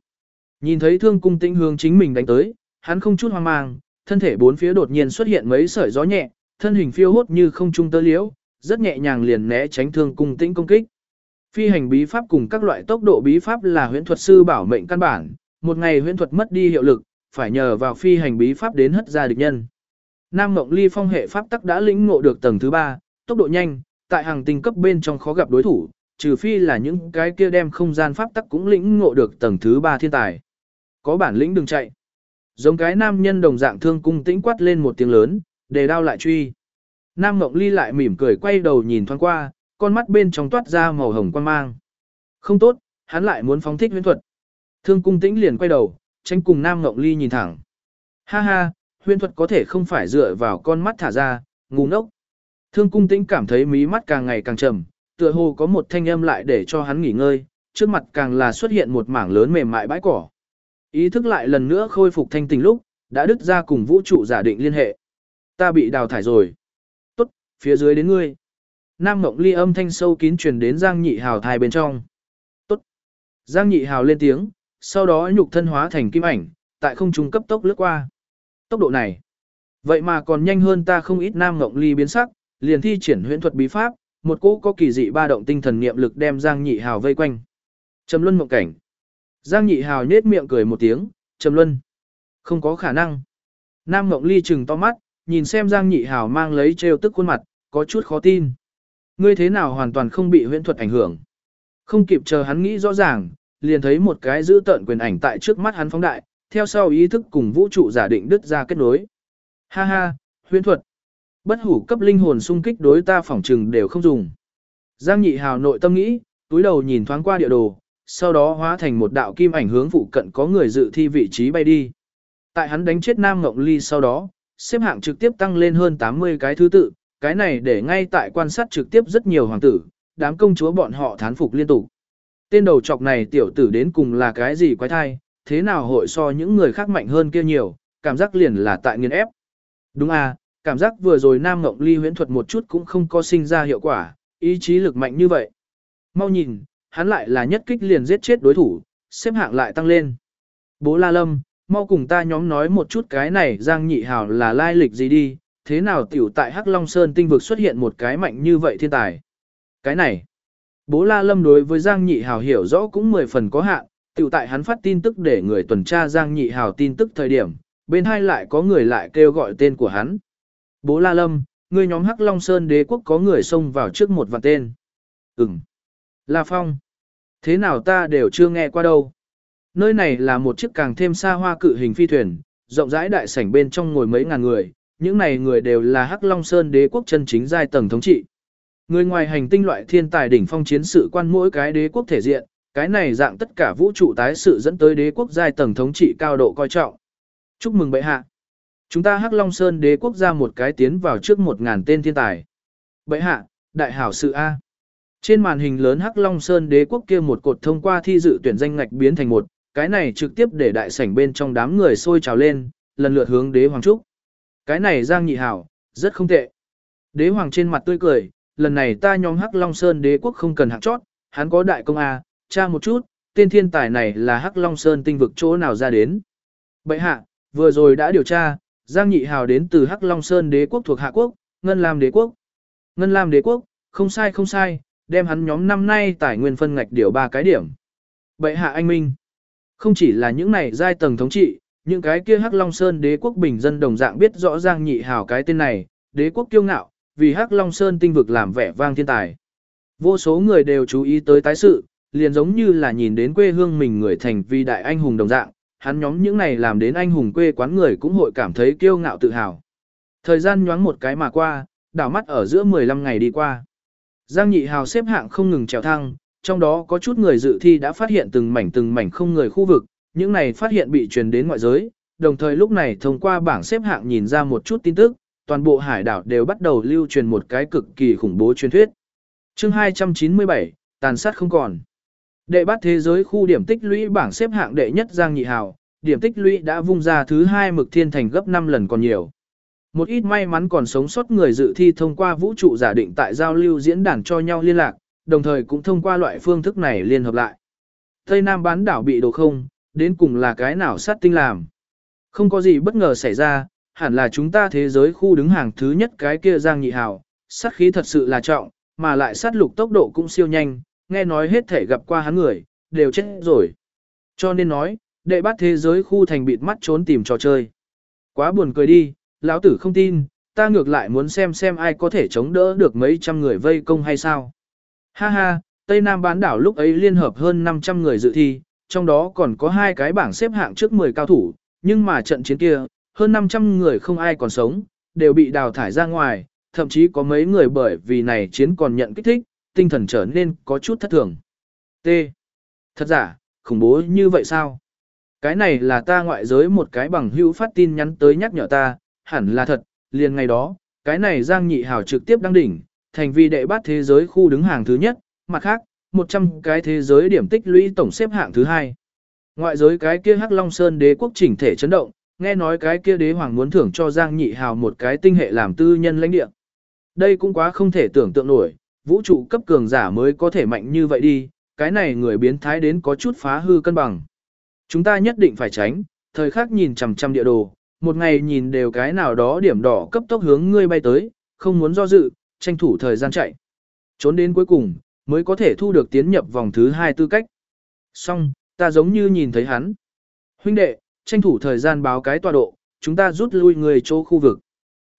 Nhìn thấy Thương cung tĩnh hướng chính mình đánh tới, hắn không chút hoang mang, thân thể bốn phía đột nhiên xuất hiện mấy sợi gió nhẹ, thân hình phiêu hốt như không trung tơ liễu, rất nhẹ nhàng liền né tránh thương cung tĩnh công kích. Phi hành bí pháp cùng các loại tốc độ bí pháp là huyễn thuật sư bảo mệnh căn bản, một ngày huyễn thuật mất đi hiệu lực, phải nhờ vào phi hành bí pháp đến hất ra địch nhân. Nam Mộng Ly phong hệ pháp tắc đã lĩnh ngộ được tầng thứ 3, tốc độ nhanh, tại hàng tinh cấp bên trong khó gặp đối thủ, trừ phi là những cái kia đem không gian pháp tắc cũng lĩnh ngộ được tầng thứ 3 thiên tài. Có bản lĩnh đừng chạy. Giống cái nam nhân đồng dạng thương cung tĩnh quát lên một tiếng lớn, để đao lại truy. Nam Ngọc Ly lại mỉm cười quay đầu nhìn thoáng qua, con mắt bên trong toát ra màu hồng quan mang. Không tốt, hắn lại muốn phóng thích huyễn thuật. Thương cung tĩnh liền quay đầu, tránh cùng Nam Ngộng Ly nhìn thẳng. Ha ha, Huyền thuật có thể không phải dựa vào con mắt thả ra, ngu ngốc. Thương cung tĩnh cảm thấy mí mắt càng ngày càng trầm, tựa hồ có một thanh âm lại để cho hắn nghỉ ngơi, trước mặt càng là xuất hiện một mảng lớn mềm mại bãi cỏ. Ý thức lại lần nữa khôi phục thanh tình lúc, đã đứt ra cùng vũ trụ giả định liên hệ. Ta bị đào thải rồi. Tốt, phía dưới đến ngươi. Nam Ngọc Ly âm thanh sâu kín truyền đến Giang Nhị Hào thai bên trong. Tốt. Giang Nhị Hào lên tiếng, sau đó nhục thân hóa thành kim ảnh, tại không trung cấp tốc lướt qua. Tốc độ này. Vậy mà còn nhanh hơn ta không ít Nam ngộng Ly biến sắc, liền thi triển huyễn thuật bí pháp, một cỗ có kỳ dị ba động tinh thần niệm lực đem Giang Nhị Hào vây quanh. Trầm luân mộng cảnh. Giang Nhị Hào nhếch miệng cười một tiếng, Trầm luân. Không có khả năng. Nam Ngộng Ly trừng to mắt, nhìn xem Giang Nhị Hào mang lấy trêu tức khuôn mặt, có chút khó tin. Ngươi thế nào hoàn toàn không bị huyễn thuật ảnh hưởng? Không kịp chờ hắn nghĩ rõ ràng, liền thấy một cái giữ tợn quyền ảnh tại trước mắt hắn phóng đại, theo sau ý thức cùng vũ trụ giả định đứt ra kết nối. Ha ha, huyễn thuật. Bất hủ cấp linh hồn xung kích đối ta phỏng trừng đều không dùng. Giang Nhị Hào nội tâm nghĩ, túi đầu nhìn thoáng qua địa đồ, sau đó hóa thành một đạo kim ảnh hướng phụ cận có người dự thi vị trí bay đi. Tại hắn đánh chết Nam Ngộng Ly sau đó, xếp hạng trực tiếp tăng lên hơn 80 cái thứ tự, cái này để ngay tại quan sát trực tiếp rất nhiều hoàng tử, đám công chúa bọn họ thán phục liên tục. Tên đầu chọc này tiểu tử đến cùng là cái gì quái thai, thế nào hội so những người khác mạnh hơn kia nhiều, cảm giác liền là tại nghiền ép. Đúng à, cảm giác vừa rồi Nam Ngộng Ly huyễn thuật một chút cũng không có sinh ra hiệu quả, ý chí lực mạnh như vậy. Mau nhìn, hắn lại là nhất kích liền giết chết đối thủ, xếp hạng lại tăng lên. Bố La Lâm, mau cùng ta nhóm nói một chút cái này Giang Nhị Hào là lai lịch gì đi, thế nào tiểu tại Hắc Long Sơn tinh vực xuất hiện một cái mạnh như vậy thiên tài. Cái này, bố La Lâm đối với Giang Nhị Hào hiểu rõ cũng mười phần có hạn, tiểu tại hắn phát tin tức để người tuần tra Giang Nhị Hào tin tức thời điểm, bên hai lại có người lại kêu gọi tên của hắn. Bố La Lâm, người nhóm Hắc Long Sơn đế quốc có người xông vào trước một vạn tên. Ừm. La Phong. Thế nào ta đều chưa nghe qua đâu. Nơi này là một chiếc càng thêm xa hoa cự hình phi thuyền, rộng rãi đại sảnh bên trong ngồi mấy ngàn người, những này người đều là Hắc Long Sơn đế quốc chân chính giai tầng thống trị. Người ngoài hành tinh loại thiên tài đỉnh phong chiến sự quan mỗi cái đế quốc thể diện, cái này dạng tất cả vũ trụ tái sự dẫn tới đế quốc giai tầng thống trị cao độ coi trọng. Chúc mừng bệ hạ. Chúng ta Hắc Long Sơn đế quốc ra một cái tiến vào trước một ngàn tên thiên tài. Bệ hạ, đại hảo sự A. Trên màn hình lớn Hắc Long Sơn đế quốc kia một cột thông qua thi dự tuyển danh ngạch biến thành một, cái này trực tiếp để đại sảnh bên trong đám người sôi trào lên, lần lượt hướng đế hoàng trúc. Cái này Giang Nhị Hảo, rất không tệ. Đế hoàng trên mặt tươi cười, lần này ta nhóm Hắc Long Sơn đế quốc không cần hạng chót, hắn có đại công A, tra một chút, tên thiên tài này là Hắc Long Sơn tinh vực chỗ nào ra đến. Bậy hạ, vừa rồi đã điều tra, Giang Nhị Hào đến từ Hắc Long Sơn đế quốc thuộc Hạ quốc, Ngân Lam đế quốc. Ngân Lam đế quốc, không sai không sai, đem hắn nhóm năm nay tài nguyên phân ngạch điều ba cái điểm. Bệ hạ anh minh. Không chỉ là những này giai tầng thống trị, những cái kia Hắc Long Sơn đế quốc bình dân đồng dạng biết rõ Giang Nhị Hào cái tên này, đế quốc kiêu ngạo, vì Hắc Long Sơn tinh vực làm vẻ vang thiên tài. Vô số người đều chú ý tới tái sự, liền giống như là nhìn đến quê hương mình người thành vì đại anh hùng đồng dạng, hắn nhóm những này làm đến anh hùng quê quán người cũng hội cảm thấy kiêu ngạo tự hào. Thời gian nhoáng một cái mà qua, đảo mắt ở giữa 15 ngày đi qua. Giang Nhị Hào xếp hạng không ngừng trèo thăng, trong đó có chút người dự thi đã phát hiện từng mảnh từng mảnh không người khu vực, những này phát hiện bị truyền đến ngoại giới, đồng thời lúc này thông qua bảng xếp hạng nhìn ra một chút tin tức, toàn bộ hải đảo đều bắt đầu lưu truyền một cái cực kỳ khủng bố truyền thuyết. Chương 297, tàn sát không còn. Đệ bát thế giới khu điểm tích lũy bảng xếp hạng đệ nhất Giang Nhị Hào, điểm tích lũy đã vung ra thứ hai mực thiên thành gấp 5 lần còn nhiều. Một ít may mắn còn sống sót người dự thi thông qua vũ trụ giả định tại giao lưu diễn đàn cho nhau liên lạc, đồng thời cũng thông qua loại phương thức này liên hợp lại. Tây Nam bán đảo bị đồ không, đến cùng là cái nào sát tinh làm. Không có gì bất ngờ xảy ra, hẳn là chúng ta thế giới khu đứng hàng thứ nhất cái kia Giang Nhị Hào, sát khí thật sự là trọng, mà lại sát lục tốc độ cũng siêu nhanh, nghe nói hết thể gặp qua hắn người, đều chết rồi. Cho nên nói, đệ bắt thế giới khu thành bịt mắt trốn tìm trò chơi. Quá buồn cười đi, lão tử không tin, ta ngược lại muốn xem xem ai có thể chống đỡ được mấy trăm người vây công hay sao. Ha ha, Tây Nam bán đảo lúc ấy liên hợp hơn 500 người dự thi, trong đó còn có hai cái bảng xếp hạng trước 10 cao thủ, nhưng mà trận chiến kia, hơn 500 người không ai còn sống, đều bị đào thải ra ngoài, thậm chí có mấy người bởi vì này chiến còn nhận kích thích, tinh thần trở nên có chút thất thường. T. Thật giả, khủng bố như vậy sao? Cái này là ta ngoại giới một cái bằng hữu phát tin nhắn tới nhắc nhở ta, hẳn là thật, liền ngày đó, cái này Giang Nhị Hào trực tiếp đăng đỉnh, thành vì đệ bát thế giới khu đứng hàng thứ nhất, mặt khác, 100 cái thế giới điểm tích lũy tổng xếp hạng thứ hai. Ngoại giới cái kia Hắc Long Sơn đế quốc chỉnh thể chấn động, nghe nói cái kia đế hoàng muốn thưởng cho Giang Nhị Hào một cái tinh hệ làm tư nhân lãnh địa. Đây cũng quá không thể tưởng tượng nổi, vũ trụ cấp cường giả mới có thể mạnh như vậy đi, cái này người biến thái đến có chút phá hư cân bằng. Chúng ta nhất định phải tránh, thời khắc nhìn chằm chằm địa đồ, một ngày nhìn đều cái nào đó điểm đỏ cấp tốc hướng ngươi bay tới, không muốn do dự, tranh thủ thời gian chạy. Trốn đến cuối cùng, mới có thể thu được tiến nhập vòng thứ hai tư cách. Xong, ta giống như nhìn thấy hắn. Huynh đệ, tranh thủ thời gian báo cái tọa độ, chúng ta rút lui người chỗ khu vực.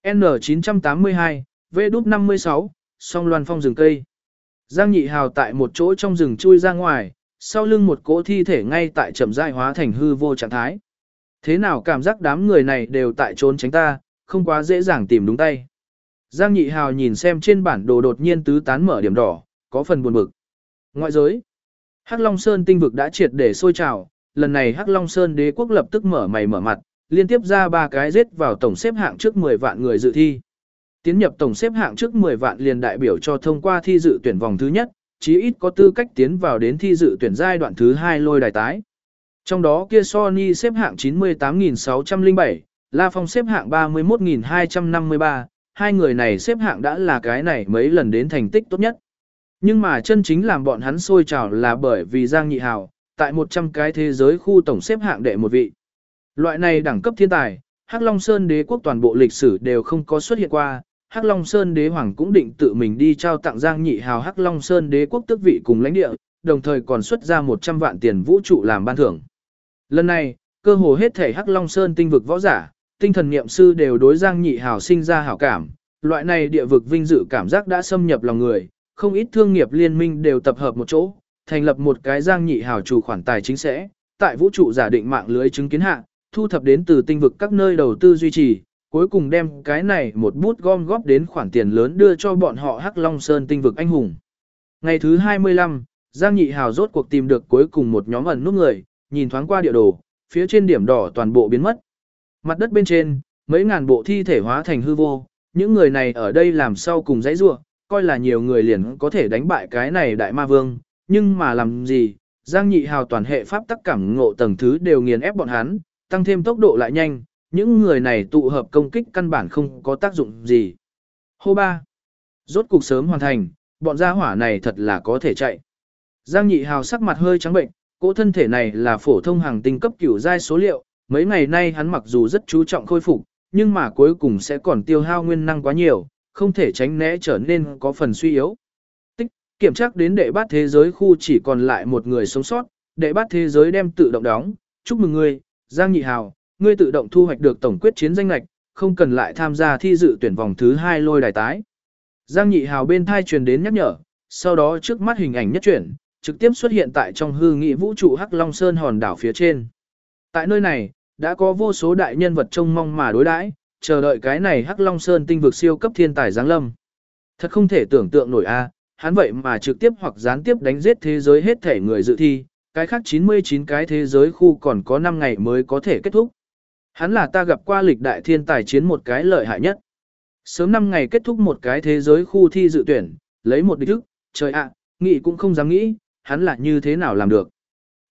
N982, V56, song loan phong rừng cây. Giang nhị hào tại một chỗ trong rừng chui ra ngoài, sau lưng một cỗ thi thể ngay tại chậm rãi hóa thành hư vô trạng thái. Thế nào cảm giác đám người này đều tại trốn tránh ta, không quá dễ dàng tìm đúng tay. Giang nhị hào nhìn xem trên bản đồ đột nhiên tứ tán mở điểm đỏ, có phần buồn bực. Ngoại giới, Hắc Long Sơn tinh vực đã triệt để sôi trào, lần này Hắc Long Sơn đế quốc lập tức mở mày mở mặt, liên tiếp ra ba cái giết vào tổng xếp hạng trước 10 vạn người dự thi. Tiến nhập tổng xếp hạng trước 10 vạn liền đại biểu cho thông qua thi dự tuyển vòng thứ nhất, chí ít có tư cách tiến vào đến thi dự tuyển giai đoạn thứ hai lôi đài tái. Trong đó kia Sony xếp hạng 98.607, La Phong xếp hạng 31.253, hai người này xếp hạng đã là cái này mấy lần đến thành tích tốt nhất. Nhưng mà chân chính làm bọn hắn sôi trào là bởi vì Giang Nhị Hào, tại 100 cái thế giới khu tổng xếp hạng đệ một vị. Loại này đẳng cấp thiên tài, Hắc Long Sơn đế quốc toàn bộ lịch sử đều không có xuất hiện qua, Hắc Long Sơn đế hoàng cũng định tự mình đi trao tặng Giang Nhị Hào Hắc Long Sơn đế quốc tước vị cùng lãnh địa, đồng thời còn xuất ra 100 vạn tiền vũ trụ làm ban thưởng. Lần này, cơ hồ hết thể Hắc Long Sơn tinh vực võ giả, tinh thần niệm sư đều đối Giang Nhị Hào sinh ra hảo cảm, loại này địa vực vinh dự cảm giác đã xâm nhập lòng người, không ít thương nghiệp liên minh đều tập hợp một chỗ, thành lập một cái Giang Nhị Hào chủ khoản tài chính sẽ, tại vũ trụ giả định mạng lưới chứng kiến hạ, thu thập đến từ tinh vực các nơi đầu tư duy trì, cuối cùng đem cái này một bút gom góp đến khoản tiền lớn đưa cho bọn họ Hắc Long Sơn tinh vực anh hùng. Ngày thứ 25, Giang Nhị Hào rốt cuộc tìm được cuối cùng một nhóm ẩn nút người, nhìn thoáng qua địa đồ, phía trên điểm đỏ toàn bộ biến mất. Mặt đất bên trên, mấy ngàn bộ thi thể hóa thành hư vô, những người này ở đây làm sao cùng dãy rua, coi là nhiều người liền có thể đánh bại cái này đại ma vương, nhưng mà làm gì, Giang Nhị Hào toàn hệ pháp tắc cảm ngộ tầng thứ đều nghiền ép bọn hắn, tăng thêm tốc độ lại nhanh, những người này tụ hợp công kích căn bản không có tác dụng gì. Hô ba. Rốt cục sớm hoàn thành, bọn gia hỏa này thật là có thể chạy. Giang Nhị Hào sắc mặt hơi trắng bệnh, cỗ thân thể này là phổ thông hàng tinh cấp kiểu giai số liệu, mấy ngày nay hắn mặc dù rất chú trọng khôi phục, nhưng mà cuối cùng sẽ còn tiêu hao nguyên năng quá nhiều, không thể tránh né trở nên có phần suy yếu. Tích, kiểm tra đến đệ bát thế giới khu chỉ còn lại một người sống sót, đệ bát thế giới đem tự động đóng, chúc mừng ngươi, Giang Nhị Hào, ngươi tự động thu hoạch được tổng quyết chiến danh lạch, không cần lại tham gia thi dự tuyển vòng thứ hai lôi đài tái. Giang Nhị Hào bên thai truyền đến nhắc nhở, sau đó trước mắt hình ảnh nhất chuyển, trực tiếp xuất hiện tại trong hư nghị vũ trụ Hắc Long Sơn hòn đảo phía trên. Tại nơi này, đã có vô số đại nhân vật trông mong mà đối đãi, chờ đợi cái này Hắc Long Sơn tinh vực siêu cấp thiên tài giáng lâm. Thật không thể tưởng tượng nổi a, à, hắn vậy mà trực tiếp hoặc gián tiếp đánh giết thế giới hết thể người dự thi, cái khác 99 cái thế giới khu còn có 5 ngày mới có thể kết thúc. Hắn là ta gặp qua lịch đại thiên tài chiến một cái lợi hại nhất. Sớm năm ngày kết thúc một cái thế giới khu thi dự tuyển, lấy một địch thức, trời ạ, nghĩ cũng không dám nghĩ, hắn là như thế nào làm được.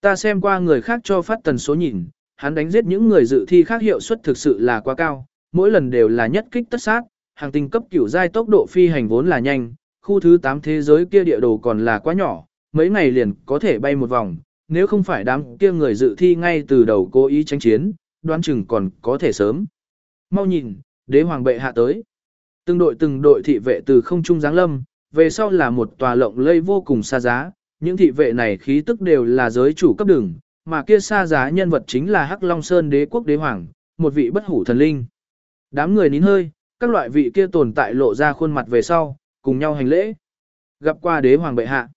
Ta xem qua người khác cho phát tần số nhìn, hắn đánh giết những người dự thi khác hiệu suất thực sự là quá cao, mỗi lần đều là nhất kích tất sát, hàng tinh cấp kiểu giai tốc độ phi hành vốn là nhanh, khu thứ 8 thế giới kia địa đồ còn là quá nhỏ, mấy ngày liền có thể bay một vòng, nếu không phải đám kia người dự thi ngay từ đầu cố ý tranh chiến, đoán chừng còn có thể sớm. Mau nhìn, đế hoàng bệ hạ tới. Từng đội từng đội thị vệ từ không trung giáng lâm, về sau là một tòa lộng lây vô cùng xa giá, những thị vệ này khí tức đều là giới chủ cấp đường, mà kia xa giá nhân vật chính là Hắc Long Sơn đế quốc đế hoàng, một vị bất hủ thần linh. Đám người nín hơi, các loại vị kia tồn tại lộ ra khuôn mặt về sau, cùng nhau hành lễ. Gặp qua đế hoàng bệ hạ.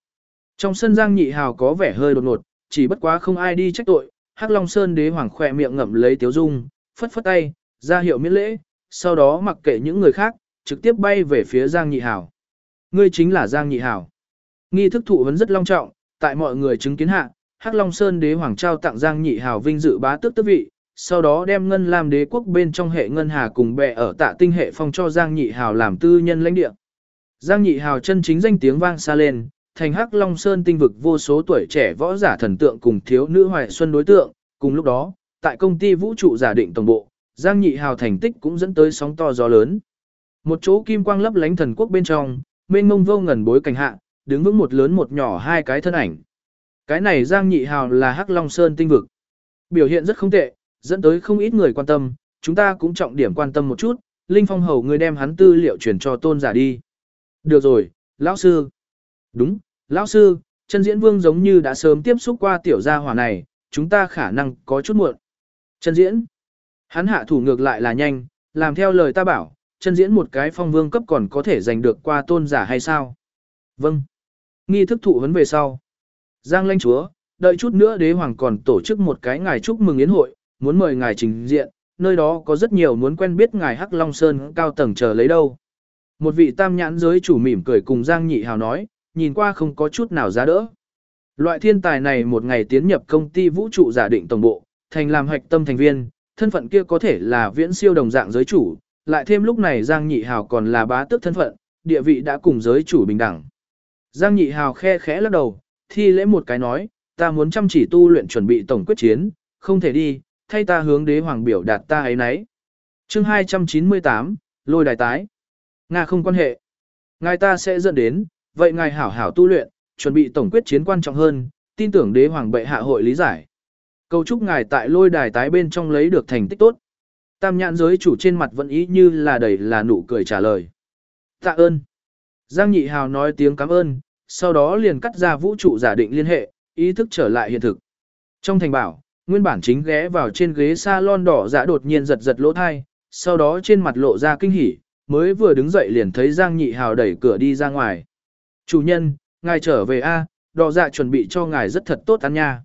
Trong sân Giang Nhị Hào có vẻ hơi đột ngột, chỉ bất quá không ai đi trách tội, Hắc Long Sơn đế hoàng khỏe miệng ngậm lấy tiếu dung, phất phất tay, ra hiệu miễn lễ, sau đó mặc kệ những người khác, trực tiếp bay về phía Giang Nhị Hảo. Ngươi chính là Giang Nhị Hảo. Nghi thức thụ vấn rất long trọng, tại mọi người chứng kiến hạ, Hắc Long Sơn đế hoàng trao tặng Giang Nhị Hảo vinh dự bá tước tước vị, sau đó đem ngân làm đế quốc bên trong hệ ngân hà cùng bè ở tạ tinh hệ phong cho Giang Nhị Hảo làm tư nhân lãnh địa. Giang Nhị Hào chân chính danh tiếng vang xa lên, thành Hắc Long Sơn tinh vực vô số tuổi trẻ võ giả thần tượng cùng thiếu nữ hoài xuân đối tượng, cùng lúc đó, tại công ty vũ trụ giả định tổng bộ, Giang Nhị Hào thành tích cũng dẫn tới sóng to gió lớn. Một chỗ kim quang lấp lánh thần quốc bên trong, mênh mông vô ngần bối cảnh hạ, đứng vững một lớn một nhỏ hai cái thân ảnh. Cái này Giang Nhị Hào là Hắc Long Sơn tinh vực. Biểu hiện rất không tệ, dẫn tới không ít người quan tâm, chúng ta cũng trọng điểm quan tâm một chút, Linh Phong hầu người đem hắn tư liệu chuyển cho tôn giả đi. Được rồi, lão sư. Đúng, lão sư, chân diễn vương giống như đã sớm tiếp xúc qua tiểu gia hỏa này, chúng ta khả năng có chút muộn. Chân diễn. Hắn hạ thủ ngược lại là nhanh, làm theo lời ta bảo, chân diễn một cái phong vương cấp còn có thể giành được qua tôn giả hay sao? Vâng. Nghi thức thụ vấn về sau. Giang lãnh chúa, đợi chút nữa đế hoàng còn tổ chức một cái ngày chúc mừng yến hội, muốn mời ngài trình diện, nơi đó có rất nhiều muốn quen biết ngài Hắc Long Sơn cao tầng chờ lấy đâu. Một vị tam nhãn giới chủ mỉm cười cùng Giang Nhị Hào nói, nhìn qua không có chút nào giá đỡ. Loại thiên tài này một ngày tiến nhập công ty vũ trụ giả định tổng bộ, thành làm hoạch tâm thành viên, thân phận kia có thể là viễn siêu đồng dạng giới chủ, lại thêm lúc này Giang Nhị Hào còn là bá tước thân phận, địa vị đã cùng giới chủ bình đẳng. Giang Nhị Hào khe khẽ lắc đầu, thi lễ một cái nói, ta muốn chăm chỉ tu luyện chuẩn bị tổng quyết chiến, không thể đi, thay ta hướng đế hoàng biểu đạt ta ấy nấy. chương 298, lôi đài tái. Nga không quan hệ. Ngài ta sẽ dẫn đến, vậy ngài hảo hảo tu luyện, chuẩn bị tổng quyết chiến quan trọng hơn, tin tưởng đế hoàng bệ hạ hội lý giải. Cầu chúc ngài tại lôi đài tái bên trong lấy được thành tích tốt. Tam nhãn giới chủ trên mặt vẫn ý như là đầy là nụ cười trả lời. Tạ ơn. Giang Nhị Hào nói tiếng cảm ơn, sau đó liền cắt ra vũ trụ giả định liên hệ, ý thức trở lại hiện thực. Trong thành bảo, nguyên bản chính ghé vào trên ghế salon đỏ dạ đột nhiên giật giật lỗ thai, sau đó trên mặt lộ ra kinh hỉ, mới vừa đứng dậy liền thấy Giang Nhị Hào đẩy cửa đi ra ngoài. Chủ nhân, ngài trở về A, đỏ dạ chuẩn bị cho ngài rất thật tốt ăn nha.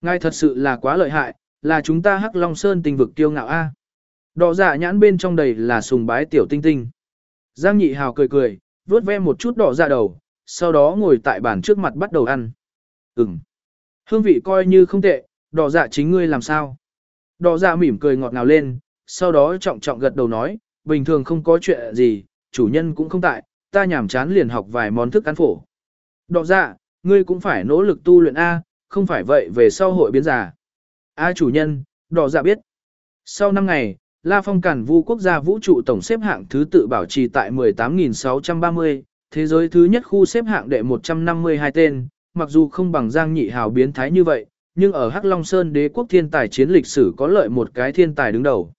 Ngài thật sự là quá lợi hại, là chúng ta hắc long sơn tình vực kiêu ngạo A. Đỏ dạ nhãn bên trong đầy là sùng bái tiểu tinh tinh. Giang Nhị Hào cười cười, vuốt ve một chút đỏ dạ đầu, sau đó ngồi tại bàn trước mặt bắt đầu ăn. Ừm. Hương vị coi như không tệ, đỏ dạ chính ngươi làm sao? Đỏ dạ mỉm cười ngọt ngào lên, sau đó trọng trọng gật đầu nói, bình thường không có chuyện gì, chủ nhân cũng không tại, ta nhảm chán liền học vài món thức ăn phổ. Đọ dạ, ngươi cũng phải nỗ lực tu luyện A, không phải vậy về sau hội biến già. A chủ nhân, đỏ dạ biết. Sau 5 ngày, La Phong Cản Vu quốc gia vũ trụ tổng xếp hạng thứ tự bảo trì tại 18.630, thế giới thứ nhất khu xếp hạng đệ 152 tên, mặc dù không bằng Giang Nhị Hào biến thái như vậy, nhưng ở Hắc Long Sơn đế quốc thiên tài chiến lịch sử có lợi một cái thiên tài đứng đầu.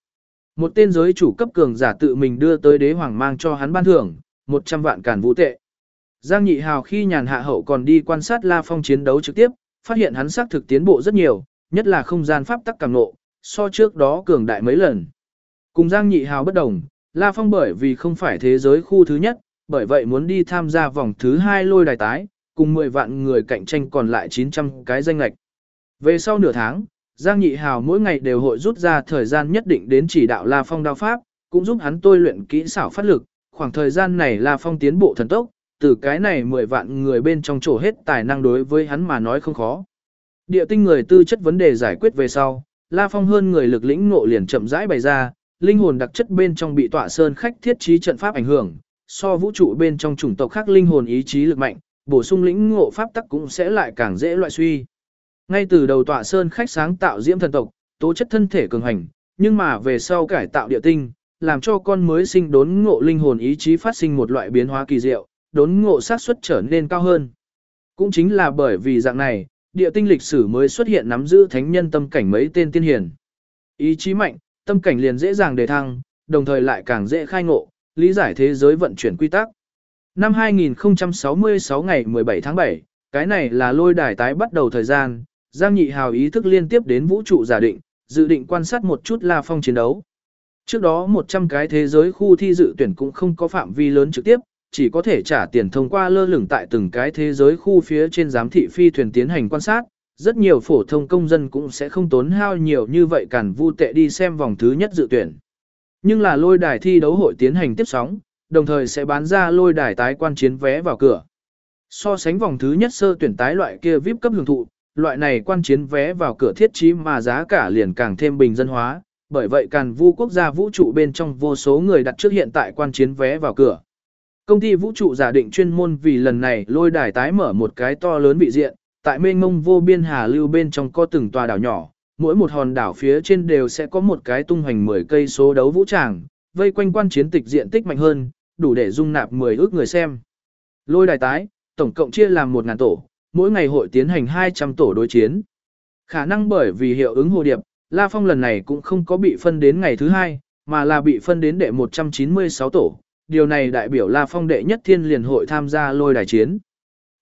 Một tên giới chủ cấp cường giả tự mình đưa tới đế hoàng mang cho hắn ban thưởng, 100 vạn càn vũ tệ. Giang Nhị Hào khi nhàn hạ hậu còn đi quan sát La Phong chiến đấu trực tiếp, phát hiện hắn xác thực tiến bộ rất nhiều, nhất là không gian pháp tắc càng nộ, so trước đó cường đại mấy lần. Cùng Giang Nhị Hào bất đồng, La Phong bởi vì không phải thế giới khu thứ nhất, bởi vậy muốn đi tham gia vòng thứ 2 lôi đài tái, cùng 10 vạn người cạnh tranh còn lại 900 cái danh lạch. Về sau nửa tháng, Giang Nhị Hào mỗi ngày đều hội rút ra thời gian nhất định đến chỉ đạo La Phong đao pháp, cũng giúp hắn tôi luyện kỹ xảo phát lực, khoảng thời gian này La Phong tiến bộ thần tốc, từ cái này 10 vạn người bên trong chỗ hết tài năng đối với hắn mà nói không khó. Địa tinh người tư chất vấn đề giải quyết về sau, La Phong hơn người lực lĩnh ngộ liền chậm rãi bày ra, linh hồn đặc chất bên trong bị tọa sơn khách thiết trí trận pháp ảnh hưởng, so vũ trụ bên trong chủng tộc khác linh hồn ý chí lực mạnh, bổ sung lĩnh ngộ pháp tắc cũng sẽ lại càng dễ loại suy. Ngay từ đầu tọa sơn khách sáng tạo diễm thần tộc, tố chất thân thể cường hành, nhưng mà về sau cải tạo địa tinh, làm cho con mới sinh đốn ngộ linh hồn ý chí phát sinh một loại biến hóa kỳ diệu, đốn ngộ xác suất trở nên cao hơn. Cũng chính là bởi vì dạng này, địa tinh lịch sử mới xuất hiện nắm giữ thánh nhân tâm cảnh mấy tên tiên hiền. Ý chí mạnh, tâm cảnh liền dễ dàng đề thăng, đồng thời lại càng dễ khai ngộ, lý giải thế giới vận chuyển quy tắc. Năm 2066 ngày 17 tháng 7, cái này là lôi đài tái bắt đầu thời gian, Giang Nhị Hào ý thức liên tiếp đến vũ trụ giả định, dự định quan sát một chút La Phong chiến đấu. Trước đó 100 cái thế giới khu thi dự tuyển cũng không có phạm vi lớn trực tiếp, chỉ có thể trả tiền thông qua lơ lửng tại từng cái thế giới khu phía trên giám thị phi thuyền tiến hành quan sát. Rất nhiều phổ thông công dân cũng sẽ không tốn hao nhiều như vậy cản vu tệ đi xem vòng thứ nhất dự tuyển. Nhưng là lôi đài thi đấu hội tiến hành tiếp sóng, đồng thời sẽ bán ra lôi đài tái quan chiến vé vào cửa. So sánh vòng thứ nhất sơ tuyển tái loại kia VIP cấp hưởng thụ, loại này quan chiến vé vào cửa thiết trí mà giá cả liền càng thêm bình dân hóa, bởi vậy càn vu quốc gia vũ trụ bên trong vô số người đặt trước hiện tại quan chiến vé vào cửa. Công ty vũ trụ giả định chuyên môn vì lần này lôi đài tái mở một cái to lớn vị diện, tại mênh mông vô biên hà lưu bên trong có từng tòa đảo nhỏ, mỗi một hòn đảo phía trên đều sẽ có một cái tung hoành 10 cây số đấu vũ tràng, vây quanh quan chiến tịch diện tích mạnh hơn, đủ để dung nạp 10 ước người xem. Lôi đài tái, tổng cộng chia làm một ngàn tổ, mỗi ngày hội tiến hành 200 tổ đối chiến. Khả năng bởi vì hiệu ứng hồ điệp, La Phong lần này cũng không có bị phân đến ngày thứ hai, mà là bị phân đến đệ 196 tổ. Điều này đại biểu La Phong đệ nhất thiên liền hội tham gia lôi đài chiến.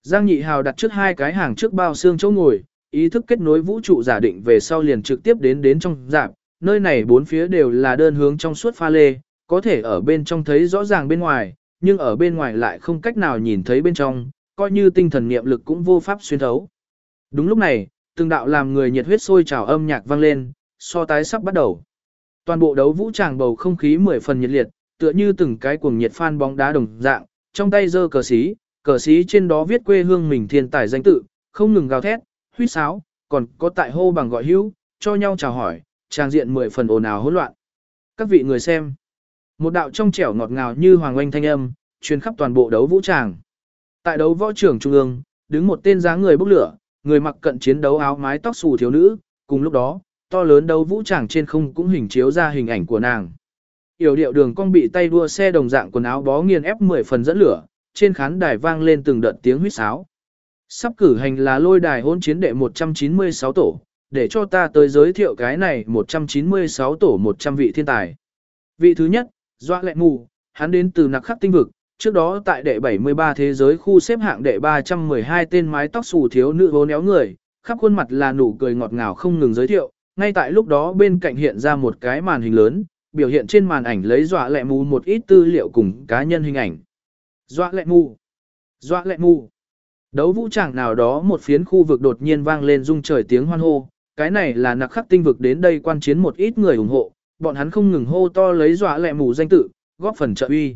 Giang Nhị Hào đặt trước hai cái hàng trước bao xương chỗ ngồi, ý thức kết nối vũ trụ giả định về sau liền trực tiếp đến đến trong dạng, nơi này bốn phía đều là đơn hướng trong suốt pha lê, có thể ở bên trong thấy rõ ràng bên ngoài, nhưng ở bên ngoài lại không cách nào nhìn thấy bên trong, coi như tinh thần niệm lực cũng vô pháp xuyên thấu. Đúng lúc này, từng đạo làm người nhiệt huyết sôi trào âm nhạc vang lên, so tái sắp bắt đầu. Toàn bộ đấu vũ tràng bầu không khí mười phần nhiệt liệt, tựa như từng cái cuồng nhiệt fan bóng đá đồng dạng, trong tay giơ cờ xí, cờ xí trên đó viết quê hương mình thiên tài danh tự, không ngừng gào thét, huýt sáo, còn có tại hô bằng gọi hữu, cho nhau chào hỏi, trang diện mười phần ồn ào hỗn loạn. Các vị người xem, một đạo trong trẻo ngọt ngào như hoàng oanh thanh âm, truyền khắp toàn bộ đấu vũ tràng. Tại đấu võ trường trung ương, đứng một tên dáng người bốc lửa, người mặc cận chiến đấu áo mái tóc xù thiếu nữ, cùng lúc đó, to lớn đấu vũ tràng trên không cũng hình chiếu ra hình ảnh của nàng. Yểu điệu đường cong bị tay đua xe đồng dạng quần áo bó nghiền ép 10 phần dẫn lửa, trên khán đài vang lên từng đợt tiếng huýt sáo. Sắp cử hành là lôi đài hôn chiến đệ 196 tổ, để cho ta tới giới thiệu cái này 196 tổ 100 vị thiên tài. Vị thứ nhất, Doa Lệ Mù, hắn đến từ nặc khắc tinh vực, trước đó tại đệ 73 thế giới khu xếp hạng đệ 312 tên mái tóc xù thiếu nữ hố néo người, khắp khuôn mặt là nụ cười ngọt ngào không ngừng giới thiệu, ngay tại lúc đó bên cạnh hiện ra một cái màn hình lớn, biểu hiện trên màn ảnh lấy dọa lẹ mù một ít tư liệu cùng cá nhân hình ảnh. Dọa lẹ mù, dọa lẹ mù. Đấu vũ tràng nào đó một phiến khu vực đột nhiên vang lên rung trời tiếng hoan hô, cái này là nặc khắc tinh vực đến đây quan chiến một ít người ủng hộ, bọn hắn không ngừng hô to lấy dọa lẹ mù danh tự, góp phần trợ uy.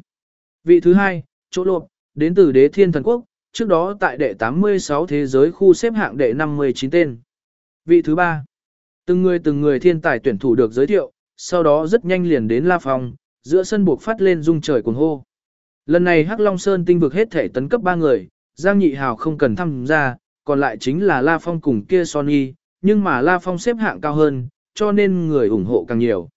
Vị thứ hai, chỗ lộp, đến từ đế thiên thần quốc, trước đó tại đệ 86 thế giới khu xếp hạng đệ 59 tên. Vị thứ ba, từng người từng người thiên tài tuyển thủ được giới thiệu, sau đó rất nhanh liền đến La Phong, giữa sân buộc phát lên rung trời cuồng hô. Lần này Hắc Long Sơn tinh vực hết thể tấn cấp 3 người, Giang Nhị Hào không cần tham gia, còn lại chính là La Phong cùng kia Sony, nhưng mà La Phong xếp hạng cao hơn, cho nên người ủng hộ càng nhiều.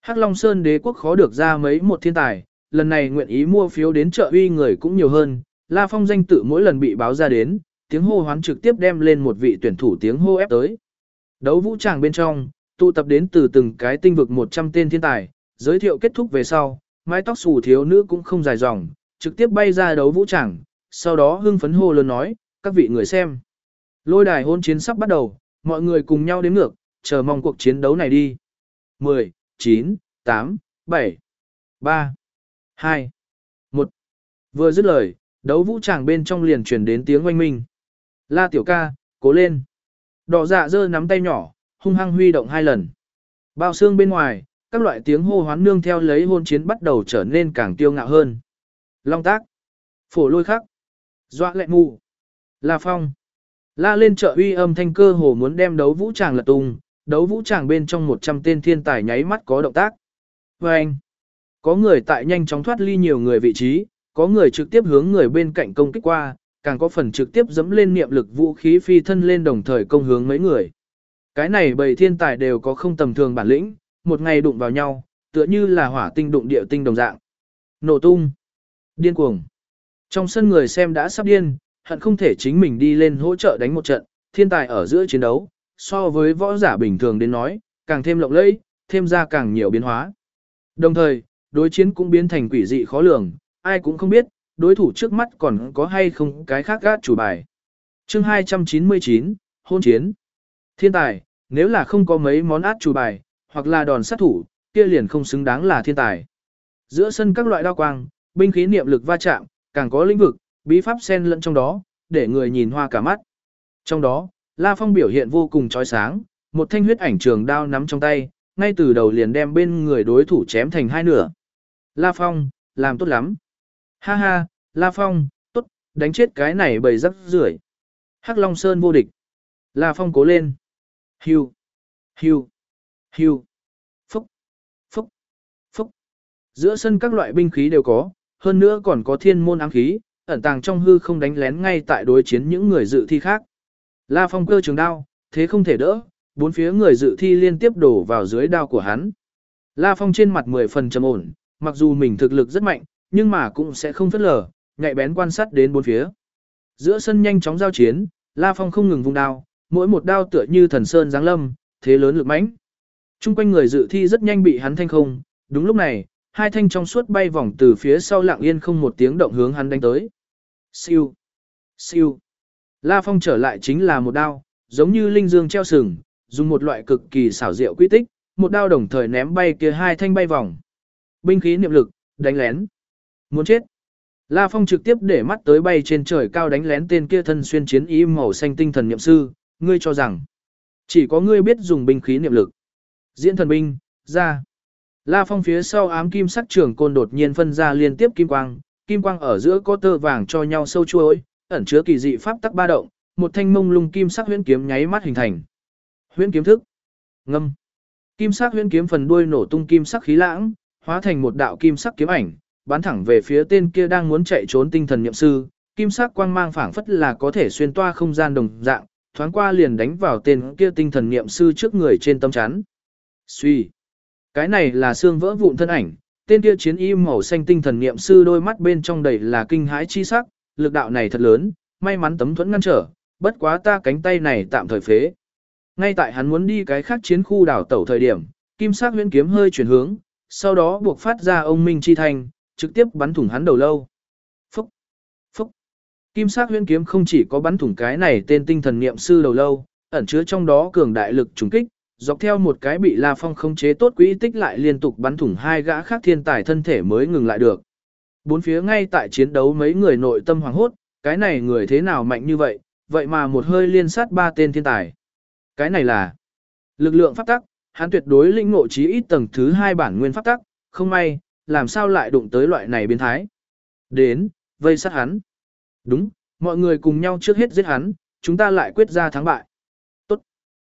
Hắc Long Sơn đế quốc khó được ra mấy một thiên tài, lần này nguyện ý mua phiếu đến chợ uy người cũng nhiều hơn, La Phong danh tự mỗi lần bị báo ra đến, tiếng hô hoán trực tiếp đem lên một vị tuyển thủ tiếng hô ép tới. Đấu vũ tràng bên trong, tụ tập đến từ từng cái tinh vực 100 tên thiên tài, giới thiệu kết thúc về sau, mái tóc xù thiếu nữ cũng không dài dòng, trực tiếp bay ra đấu vũ tràng, sau đó hưng phấn hô lớn nói, các vị người xem. Lôi đài hôn chiến sắp bắt đầu, mọi người cùng nhau đến ngược, chờ mong cuộc chiến đấu này đi. 10, 9, 8, 7, 3, 2, 1. Vừa dứt lời, đấu vũ tràng bên trong liền truyền đến tiếng oanh minh. La tiểu ca, cố lên. Đỏ dạ dơ nắm tay nhỏ, hung hăng huy động hai lần. Bao xương bên ngoài, các loại tiếng hô hoán nương theo lấy hôn chiến bắt đầu trở nên càng tiêu ngạo hơn. Long tác, phổ lôi khắc, dọa lệ mù, la phong. La lên trợ uy âm thanh cơ hồ muốn đem đấu vũ tràng lật tung, đấu vũ tràng bên trong 100 tên thiên tài nháy mắt có động tác. Và anh, có người tại nhanh chóng thoát ly nhiều người vị trí, có người trực tiếp hướng người bên cạnh công kích qua, càng có phần trực tiếp dẫm lên niệm lực vũ khí phi thân lên đồng thời công hướng mấy người. Cái này bầy thiên tài đều có không tầm thường bản lĩnh, một ngày đụng vào nhau, tựa như là hỏa tinh đụng địa tinh đồng dạng. Nổ tung. Điên cuồng. Trong sân người xem đã sắp điên, hận không thể chính mình đi lên hỗ trợ đánh một trận, thiên tài ở giữa chiến đấu, so với võ giả bình thường đến nói, càng thêm lộng lẫy, thêm ra càng nhiều biến hóa. Đồng thời, đối chiến cũng biến thành quỷ dị khó lường, ai cũng không biết, đối thủ trước mắt còn có hay không cái khác gác chủ bài. chương 299, hôn chiến. Thiên tài, nếu là không có mấy món át chủ bài, hoặc là đòn sát thủ, kia liền không xứng đáng là thiên tài. Giữa sân các loại đao quang, binh khí niệm lực va chạm, càng có lĩnh vực, bí pháp xen lẫn trong đó, để người nhìn hoa cả mắt. Trong đó, La Phong biểu hiện vô cùng chói sáng, một thanh huyết ảnh trường đao nắm trong tay, ngay từ đầu liền đem bên người đối thủ chém thành hai nửa. La Phong, làm tốt lắm. Ha ha, La Phong, tốt, đánh chết cái này bầy rắc rưởi. Hắc Long Sơn vô địch. La Phong cố lên. Hưu, hưu, hưu. Phúc, phúc, phúc. Giữa sân các loại binh khí đều có, hơn nữa còn có thiên môn ám khí, ẩn tàng trong hư không đánh lén ngay tại đối chiến những người dự thi khác. La Phong cơ trường đao, thế không thể đỡ, bốn phía người dự thi liên tiếp đổ vào dưới đao của hắn. La Phong trên mặt mười phần trầm ổn, mặc dù mình thực lực rất mạnh, nhưng mà cũng sẽ không phất lờ, nhạy bén quan sát đến bốn phía. Giữa sân nhanh chóng giao chiến, La Phong không ngừng vung đao, mỗi một đao tựa như thần sơn giáng lâm, thế lớn lực mãnh. Trung quanh người dự thi rất nhanh bị hắn thanh không, đúng lúc này, hai thanh trong suốt bay vòng từ phía sau lặng yên không một tiếng động hướng hắn đánh tới. Siêu, siêu. La Phong trở lại chính là một đao, giống như linh dương treo sừng, dùng một loại cực kỳ xảo diệu quy tích, một đao đồng thời ném bay kia hai thanh bay vòng. Binh khí niệm lực, đánh lén. Muốn chết. La Phong trực tiếp để mắt tới bay trên trời cao đánh lén tên kia thân xuyên chiến ý màu xanh tinh thần niệm sư, ngươi cho rằng chỉ có ngươi biết dùng binh khí niệm lực. Diễn thần binh, ra. La Phong phía sau ám kim sắc trường côn đột nhiên phân ra liên tiếp kim quang, kim quang ở giữa có tơ vàng cho nhau sâu chuối, ẩn chứa kỳ dị pháp tắc ba động, một thanh mông lung kim sắc huyễn kiếm nháy mắt hình thành. Huyễn kiếm thức. Ngâm. Kim sắc huyễn kiếm phần đuôi nổ tung kim sắc khí lãng, hóa thành một đạo kim sắc kiếm ảnh, bắn thẳng về phía tên kia đang muốn chạy trốn tinh thần niệm sư, kim sắc quang mang phảng phất là có thể xuyên toa không gian đồng dạng, thoáng qua liền đánh vào tên kia tinh thần niệm sư trước người trên tâm chắn. Suy. Cái này là xương vỡ vụn thân ảnh, tên kia chiến y màu xanh tinh thần niệm sư đôi mắt bên trong đầy là kinh hãi chi sắc, lực đạo này thật lớn, may mắn tấm thuẫn ngăn trở, bất quá ta cánh tay này tạm thời phế. Ngay tại hắn muốn đi cái khác chiến khu đảo tẩu thời điểm, kim sắc huyễn kiếm hơi chuyển hướng, sau đó buộc phát ra ông minh chi thành, trực tiếp bắn thủng hắn đầu lâu. Phúc! Phúc! Kim sắc huyễn kiếm không chỉ có bắn thủng cái này tên tinh thần niệm sư đầu lâu, ẩn chứa trong đó cường đại lực trùng kích, dọc theo một cái bị La Phong không chế tốt quỹ tích lại liên tục bắn thủng hai gã khác thiên tài thân thể mới ngừng lại được. Bốn phía ngay tại chiến đấu mấy người nội tâm hoàng hốt, cái này người thế nào mạnh như vậy, vậy mà một hơi liên sát ba tên thiên tài. Cái này là lực lượng pháp tắc, hắn tuyệt đối lĩnh ngộ chí ít tầng thứ hai bản nguyên pháp tắc, không may, làm sao lại đụng tới loại này biến thái. Đến, vây sát hắn. Đúng, mọi người cùng nhau trước hết giết hắn, chúng ta lại quyết ra thắng bại. Tốt.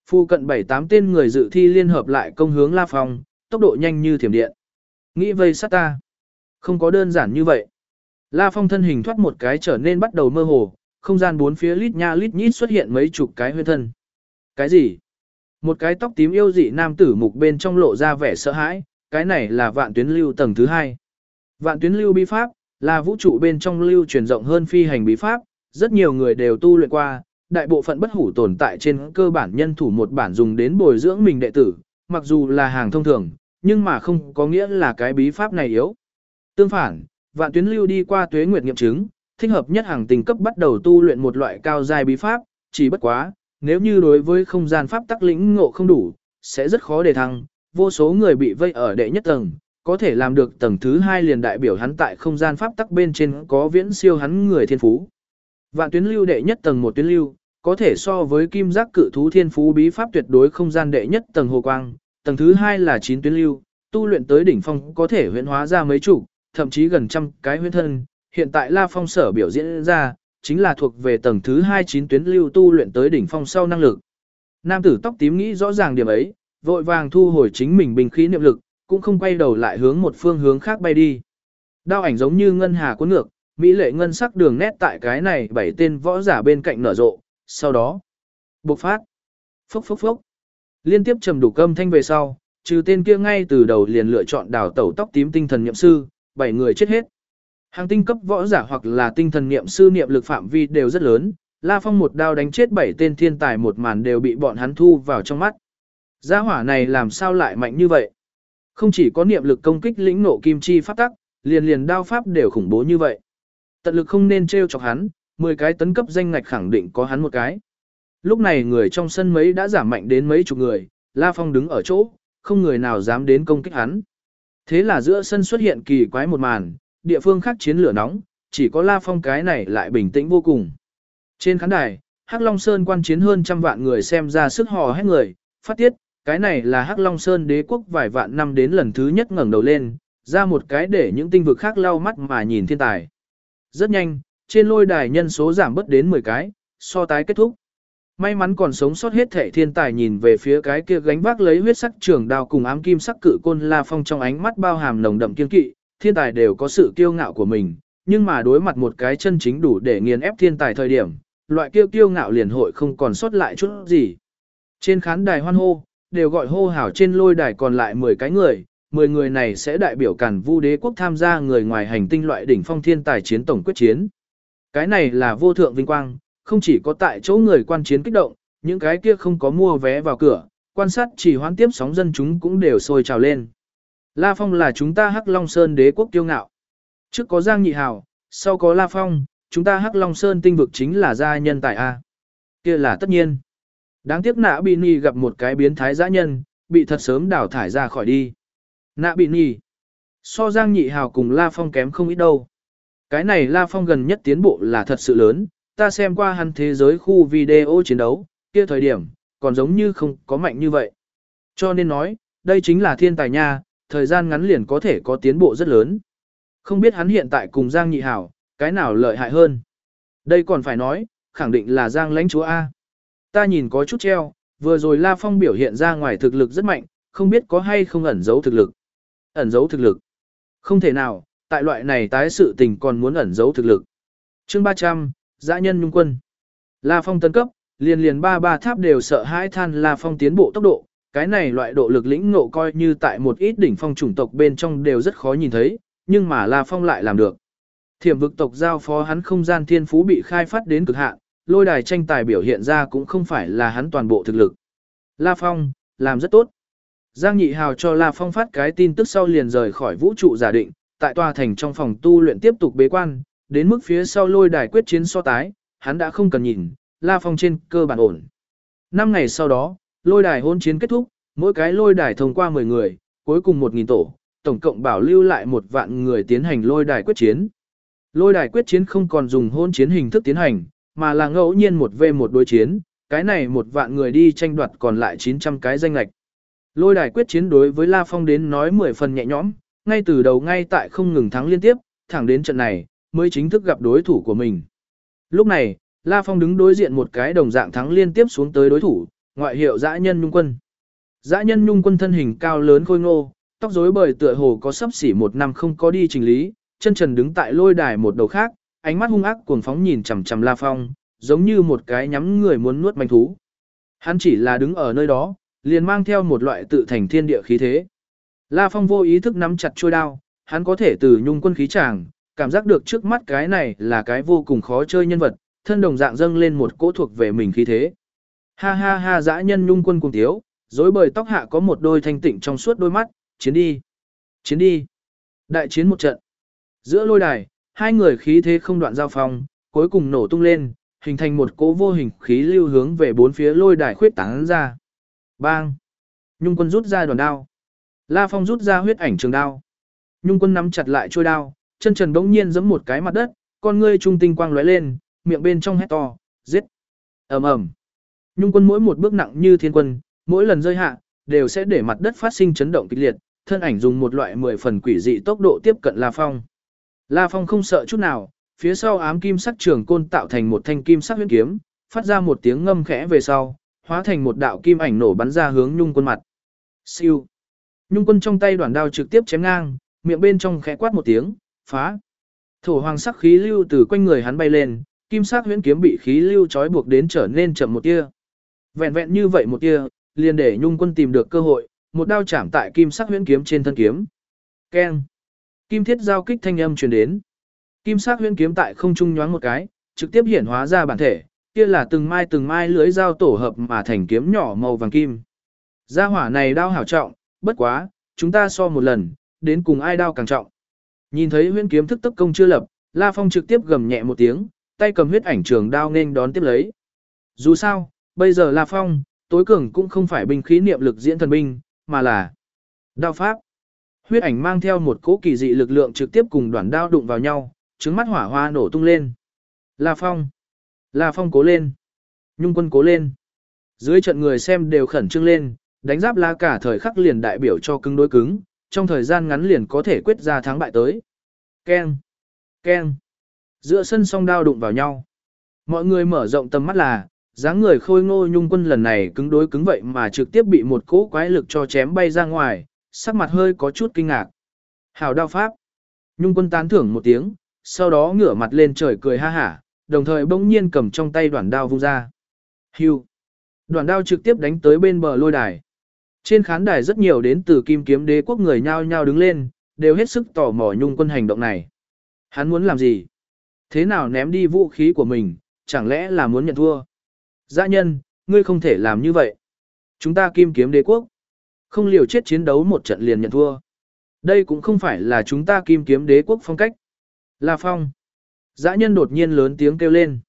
Phu cận 7-8 tên người dự thi liên hợp lại công hướng La Phong, tốc độ nhanh như thiểm điện. Nghĩ vây sát ta. Không có đơn giản như vậy. La Phong thân hình thoát một cái trở nên bắt đầu mơ hồ, không gian bốn phía lít nha lít nhít xuất hiện mấy chục cái huyên thân. Cái gì? Một cái tóc tím yêu dị nam tử mục bên trong lộ ra vẻ sợ hãi, cái này là vạn tuyến lưu tầng thứ hai. Vạn tuyến lưu bí pháp, là vũ trụ bên trong lưu truyền rộng hơn phi hành bí pháp, rất nhiều người đều tu luyện qua, đại bộ phận bất hủ tồn tại trên cơ bản nhân thủ một bản dùng đến bồi dưỡng mình đệ tử, mặc dù là hàng thông thường, nhưng mà không có nghĩa là cái bí pháp này yếu. Tương phản, vạn tuyến lưu đi qua tuế nguyệt nghiệm chứng, thích hợp nhất hàng tình cấp bắt đầu tu luyện một loại cao giai bí pháp, chỉ bất quá, nếu như đối với không gian pháp tắc lĩnh ngộ không đủ, sẽ rất khó để thăng, vô số người bị vây ở đệ nhất tầng, có thể làm được tầng thứ hai liền đại biểu hắn tại không gian pháp tắc bên trên có viễn siêu hắn người thiên phú. Vạn tuyến lưu đệ nhất tầng một tuyến lưu, có thể so với kim giác cự thú thiên phú bí pháp tuyệt đối không gian đệ nhất tầng hồ quang, tầng thứ hai là chín tuyến lưu, tu luyện tới đỉnh phong có thể huyễn hóa ra mấy chủ, thậm chí gần trăm cái huyễn thân, hiện tại La Phong sở biểu diễn ra, chính là thuộc về tầng thứ hai chín tuyến lưu tu luyện tới đỉnh phong sau năng lực. Nam tử tóc tím nghĩ rõ ràng điểm ấy, vội vàng thu hồi chính mình bình khí niệm lực, cũng không quay đầu lại hướng một phương hướng khác bay đi. Đao ảnh giống như ngân hà cuốn ngược, mỹ lệ ngân sắc đường nét tại cái này bảy tên võ giả bên cạnh nở rộ, sau đó bộc phát. Phốc phốc phốc. Liên tiếp trầm đủ cơm thanh về sau, trừ tên kia ngay từ đầu liền lựa chọn đào tẩu tóc tím tinh thần nhậm sư, bảy người chết hết. Hàng tinh cấp võ giả hoặc là tinh thần niệm sư niệm lực phạm vi đều rất lớn, La Phong một đao đánh chết bảy tên thiên tài một màn đều bị bọn hắn thu vào trong mắt. Gia hỏa này làm sao lại mạnh như vậy? Không chỉ có niệm lực công kích lĩnh nộ kim chi pháp tắc, liền liền đao pháp đều khủng bố như vậy. Tận lực không nên trêu chọc hắn, 10 cái tấn cấp danh ngạch khẳng định có hắn một cái. Lúc này người trong sân mấy đã giảm mạnh đến mấy chục người, La Phong đứng ở chỗ, không người nào dám đến công kích hắn. Thế là giữa sân xuất hiện kỳ quái một màn, địa phương khác chiến lửa nóng, chỉ có La Phong cái này lại bình tĩnh vô cùng. Trên khán đài, Hắc Long Sơn quan chiến hơn trăm vạn người xem ra sức hò hét người, phát tiết, cái này là Hắc Long Sơn đế quốc vài vạn năm đến lần thứ nhất ngẩng đầu lên, ra một cái để những tinh vực khác lau mắt mà nhìn thiên tài. Rất nhanh, trên lôi đài nhân số giảm bớt đến 10 cái, so tái kết thúc. May mắn còn sống sót hết thể thiên tài nhìn về phía cái kia gánh vác lấy huyết sắc trường đao cùng ám kim sắc cự côn La Phong trong ánh mắt bao hàm nồng đậm kiên kỵ, thiên tài đều có sự kiêu ngạo của mình, nhưng mà đối mặt một cái chân chính đủ để nghiền ép thiên tài thời điểm, loại kiêu kiêu ngạo liền hội không còn sót lại chút gì. Trên khán đài hoan hô, đều gọi hô hào trên lôi đài còn lại 10 cái người, 10 người này sẽ đại biểu cản vu đế quốc tham gia người ngoài hành tinh loại đỉnh phong thiên tài chiến tổng quyết chiến. Cái này là vô thượng vinh quang, không chỉ có tại chỗ người quan chiến kích động, những cái kia không có mua vé vào cửa, quan sát chỉ hoán tiếp sóng dân chúng cũng đều sôi trào lên. La Phong là chúng ta Hắc Long Sơn đế quốc kiêu ngạo. Trước có Giang Nhị Hào, sau có La Phong, chúng ta Hắc Long Sơn tinh vực chính là gia nhân tài A. kia là tất nhiên. Đáng tiếc nạ bị nì gặp một cái biến thái dã nhân, bị thật sớm đào thải ra khỏi đi. Nạ bị nì. So Giang Nhị Hào cùng La Phong kém không ít đâu. Cái này La Phong gần nhất tiến bộ là thật sự lớn, ta xem qua hắn thế giới khu video chiến đấu, kia thời điểm, còn giống như không có mạnh như vậy. Cho nên nói, đây chính là thiên tài nha, thời gian ngắn liền có thể có tiến bộ rất lớn. Không biết hắn hiện tại cùng Giang Nhị Hảo, cái nào lợi hại hơn. Đây còn phải nói, khẳng định là Giang lãnh chúa A. Ta nhìn có chút treo, vừa rồi La Phong biểu hiện ra ngoài thực lực rất mạnh, không biết có hay không ẩn giấu thực lực. Ẩn giấu thực lực. Không thể nào, tại loại này tái sự tình còn muốn ẩn giấu thực lực. chương 300, dã nhân nhung quân. La Phong tấn cấp, liền liền ba ba tháp đều sợ hãi than La Phong tiến bộ tốc độ, cái này loại độ lực lĩnh ngộ coi như tại một ít đỉnh phong chủng tộc bên trong đều rất khó nhìn thấy, nhưng mà La Phong lại làm được. Thiểm vực tộc giao phó hắn không gian thiên phú bị khai phát đến cực hạn, lôi đài tranh tài biểu hiện ra cũng không phải là hắn toàn bộ thực lực. La Phong, làm rất tốt. Giang Nhị Hào cho La Phong phát cái tin tức sau liền rời khỏi vũ trụ giả định, tại tòa thành trong phòng tu luyện tiếp tục bế quan, đến mức phía sau lôi đài quyết chiến so tái, hắn đã không cần nhìn, La Phong trên cơ bản ổn. Năm ngày sau đó, lôi đài hôn chiến kết thúc, mỗi cái lôi đài thông qua 10 người, cuối cùng 1.000 tổ, tổng cộng bảo lưu lại một vạn người tiến hành lôi đài quyết chiến. Lôi đài quyết chiến không còn dùng hôn chiến hình thức tiến hành, mà là ngẫu nhiên một v một đối chiến, cái này một vạn người đi tranh đoạt còn lại 900 cái danh lạch. Lôi đài quyết chiến đối với La Phong đến nói 10 phần nhẹ nhõm, ngay từ đầu ngay tại không ngừng thắng liên tiếp, thẳng đến trận này, mới chính thức gặp đối thủ của mình. Lúc này, La Phong đứng đối diện một cái đồng dạng thắng liên tiếp xuống tới đối thủ, ngoại hiệu dã nhân nhung quân. Dã nhân nhung quân thân hình cao lớn khôi ngô, tóc rối bời tựa hồ có sắp xỉ một năm không có đi trình lý, chân trần đứng tại lôi đài một đầu khác, ánh mắt hung ác cuồng phóng nhìn chằm chằm La Phong, giống như một cái nhắm người muốn nuốt manh thú. Hắn chỉ là đứng ở nơi đó, liền mang theo một loại tự thành thiên địa khí thế. La Phong vô ý thức nắm chặt chuôi đao, hắn có thể từ nhung quân khí tràng, cảm giác được trước mắt cái này là cái vô cùng khó chơi nhân vật, thân đồng dạng dâng lên một cỗ thuộc về mình khí thế. Ha ha ha dã nhân nhung quân cùng thiếu, dối bời tóc hạ có một đôi thanh tịnh trong suốt đôi mắt, chiến đi, chiến đi, đại chiến một trận. Giữa lôi đài, hai người khí thế không đoạn giao phong, cuối cùng nổ tung lên, hình thành một cỗ vô hình khí lưu hướng về bốn phía lôi đài khuyết tán ra. Bang! Nhung quân rút ra đòn đao. La Phong rút ra huyết ảnh trường đao, Nhung quân nắm chặt lại trôi đao, chân trần bỗng nhiên giẫm một cái mặt đất, con ngươi trung tinh quang lóe lên, miệng bên trong hét to, giết. ầm ầm. Nhung quân mỗi một bước nặng như thiên quân, mỗi lần rơi hạ, đều sẽ để mặt đất phát sinh chấn động kịch liệt, thân ảnh dùng một loại mười phần quỷ dị tốc độ tiếp cận La Phong. La Phong không sợ chút nào, phía sau ám kim sắc trường côn tạo thành một thanh kim sắc huyễn kiếm, phát ra một tiếng ngâm khẽ về sau, hóa thành một đạo kim ảnh nổ bắn ra hướng Nhung quân mặt. Siêu. Nhung quân trong tay đoạn đao trực tiếp chém ngang, miệng bên trong khẽ quát một tiếng, phá. Thổ hoàng sắc khí lưu từ quanh người hắn bay lên, kim sắc huyễn kiếm bị khí lưu trói buộc đến trở nên chậm một tia. Vẹn vẹn như vậy một tia, liền để Nhung quân tìm được cơ hội, một đao chạm tại kim sắc huyễn kiếm trên thân kiếm. Keng. Kim thiết giao kích thanh âm truyền đến. Kim sắc huyễn kiếm tại không trung nhoáng một cái, trực tiếp hiển hóa ra bản thể, kia là từng mai từng mai lưới dao tổ hợp mà thành kiếm nhỏ màu vàng kim. Gia hỏa này đao hảo trọng, bất quá, chúng ta so một lần, đến cùng ai đao càng trọng. Nhìn thấy huyễn kiếm thức tốc công chưa lập, La Phong trực tiếp gầm nhẹ một tiếng, tay cầm huyết ảnh trường đao nên đón tiếp lấy. Dù sao, bây giờ La Phong, tối cường cũng không phải binh khí niệm lực diễn thần binh, mà là đao pháp. Huyết ảnh mang theo một cỗ kỳ dị lực lượng trực tiếp cùng đoạn đao đụng vào nhau, trứng mắt hỏa hoa nổ tung lên. La Phong! La Phong cố lên! Nhung quân cố lên! Dưới trận người xem đều khẩn trương lên, đánh giáp la cả thời khắc liền đại biểu cho cứng đối cứng, trong thời gian ngắn liền có thể quyết ra thắng bại tới. Keng! Keng! Giữa sân song đao đụng vào nhau. Mọi người mở rộng tầm mắt là, dáng người khôi ngô nhung quân lần này cứng đối cứng vậy mà trực tiếp bị một cỗ quái lực cho chém bay ra ngoài, sắc mặt hơi có chút kinh ngạc. Hào đao pháp. Nhung quân tán thưởng một tiếng, sau đó ngửa mặt lên trời cười ha hả, đồng thời bỗng nhiên cầm trong tay đoạn đao vung ra. Hưu. Đoạn đao trực tiếp đánh tới bên bờ lôi đài. Trên khán đài rất nhiều đến từ kim kiếm đế quốc người nhao nhao đứng lên, đều hết sức tò mò nhung quân hành động này. Hắn muốn làm gì? Thế nào ném đi vũ khí của mình, chẳng lẽ là muốn nhận thua? Dã nhân, ngươi không thể làm như vậy. Chúng ta kim kiếm đế quốc. Không liều chết chiến đấu một trận liền nhận thua. Đây cũng không phải là chúng ta kim kiếm đế quốc phong cách. La Phong. Dã nhân đột nhiên lớn tiếng kêu lên.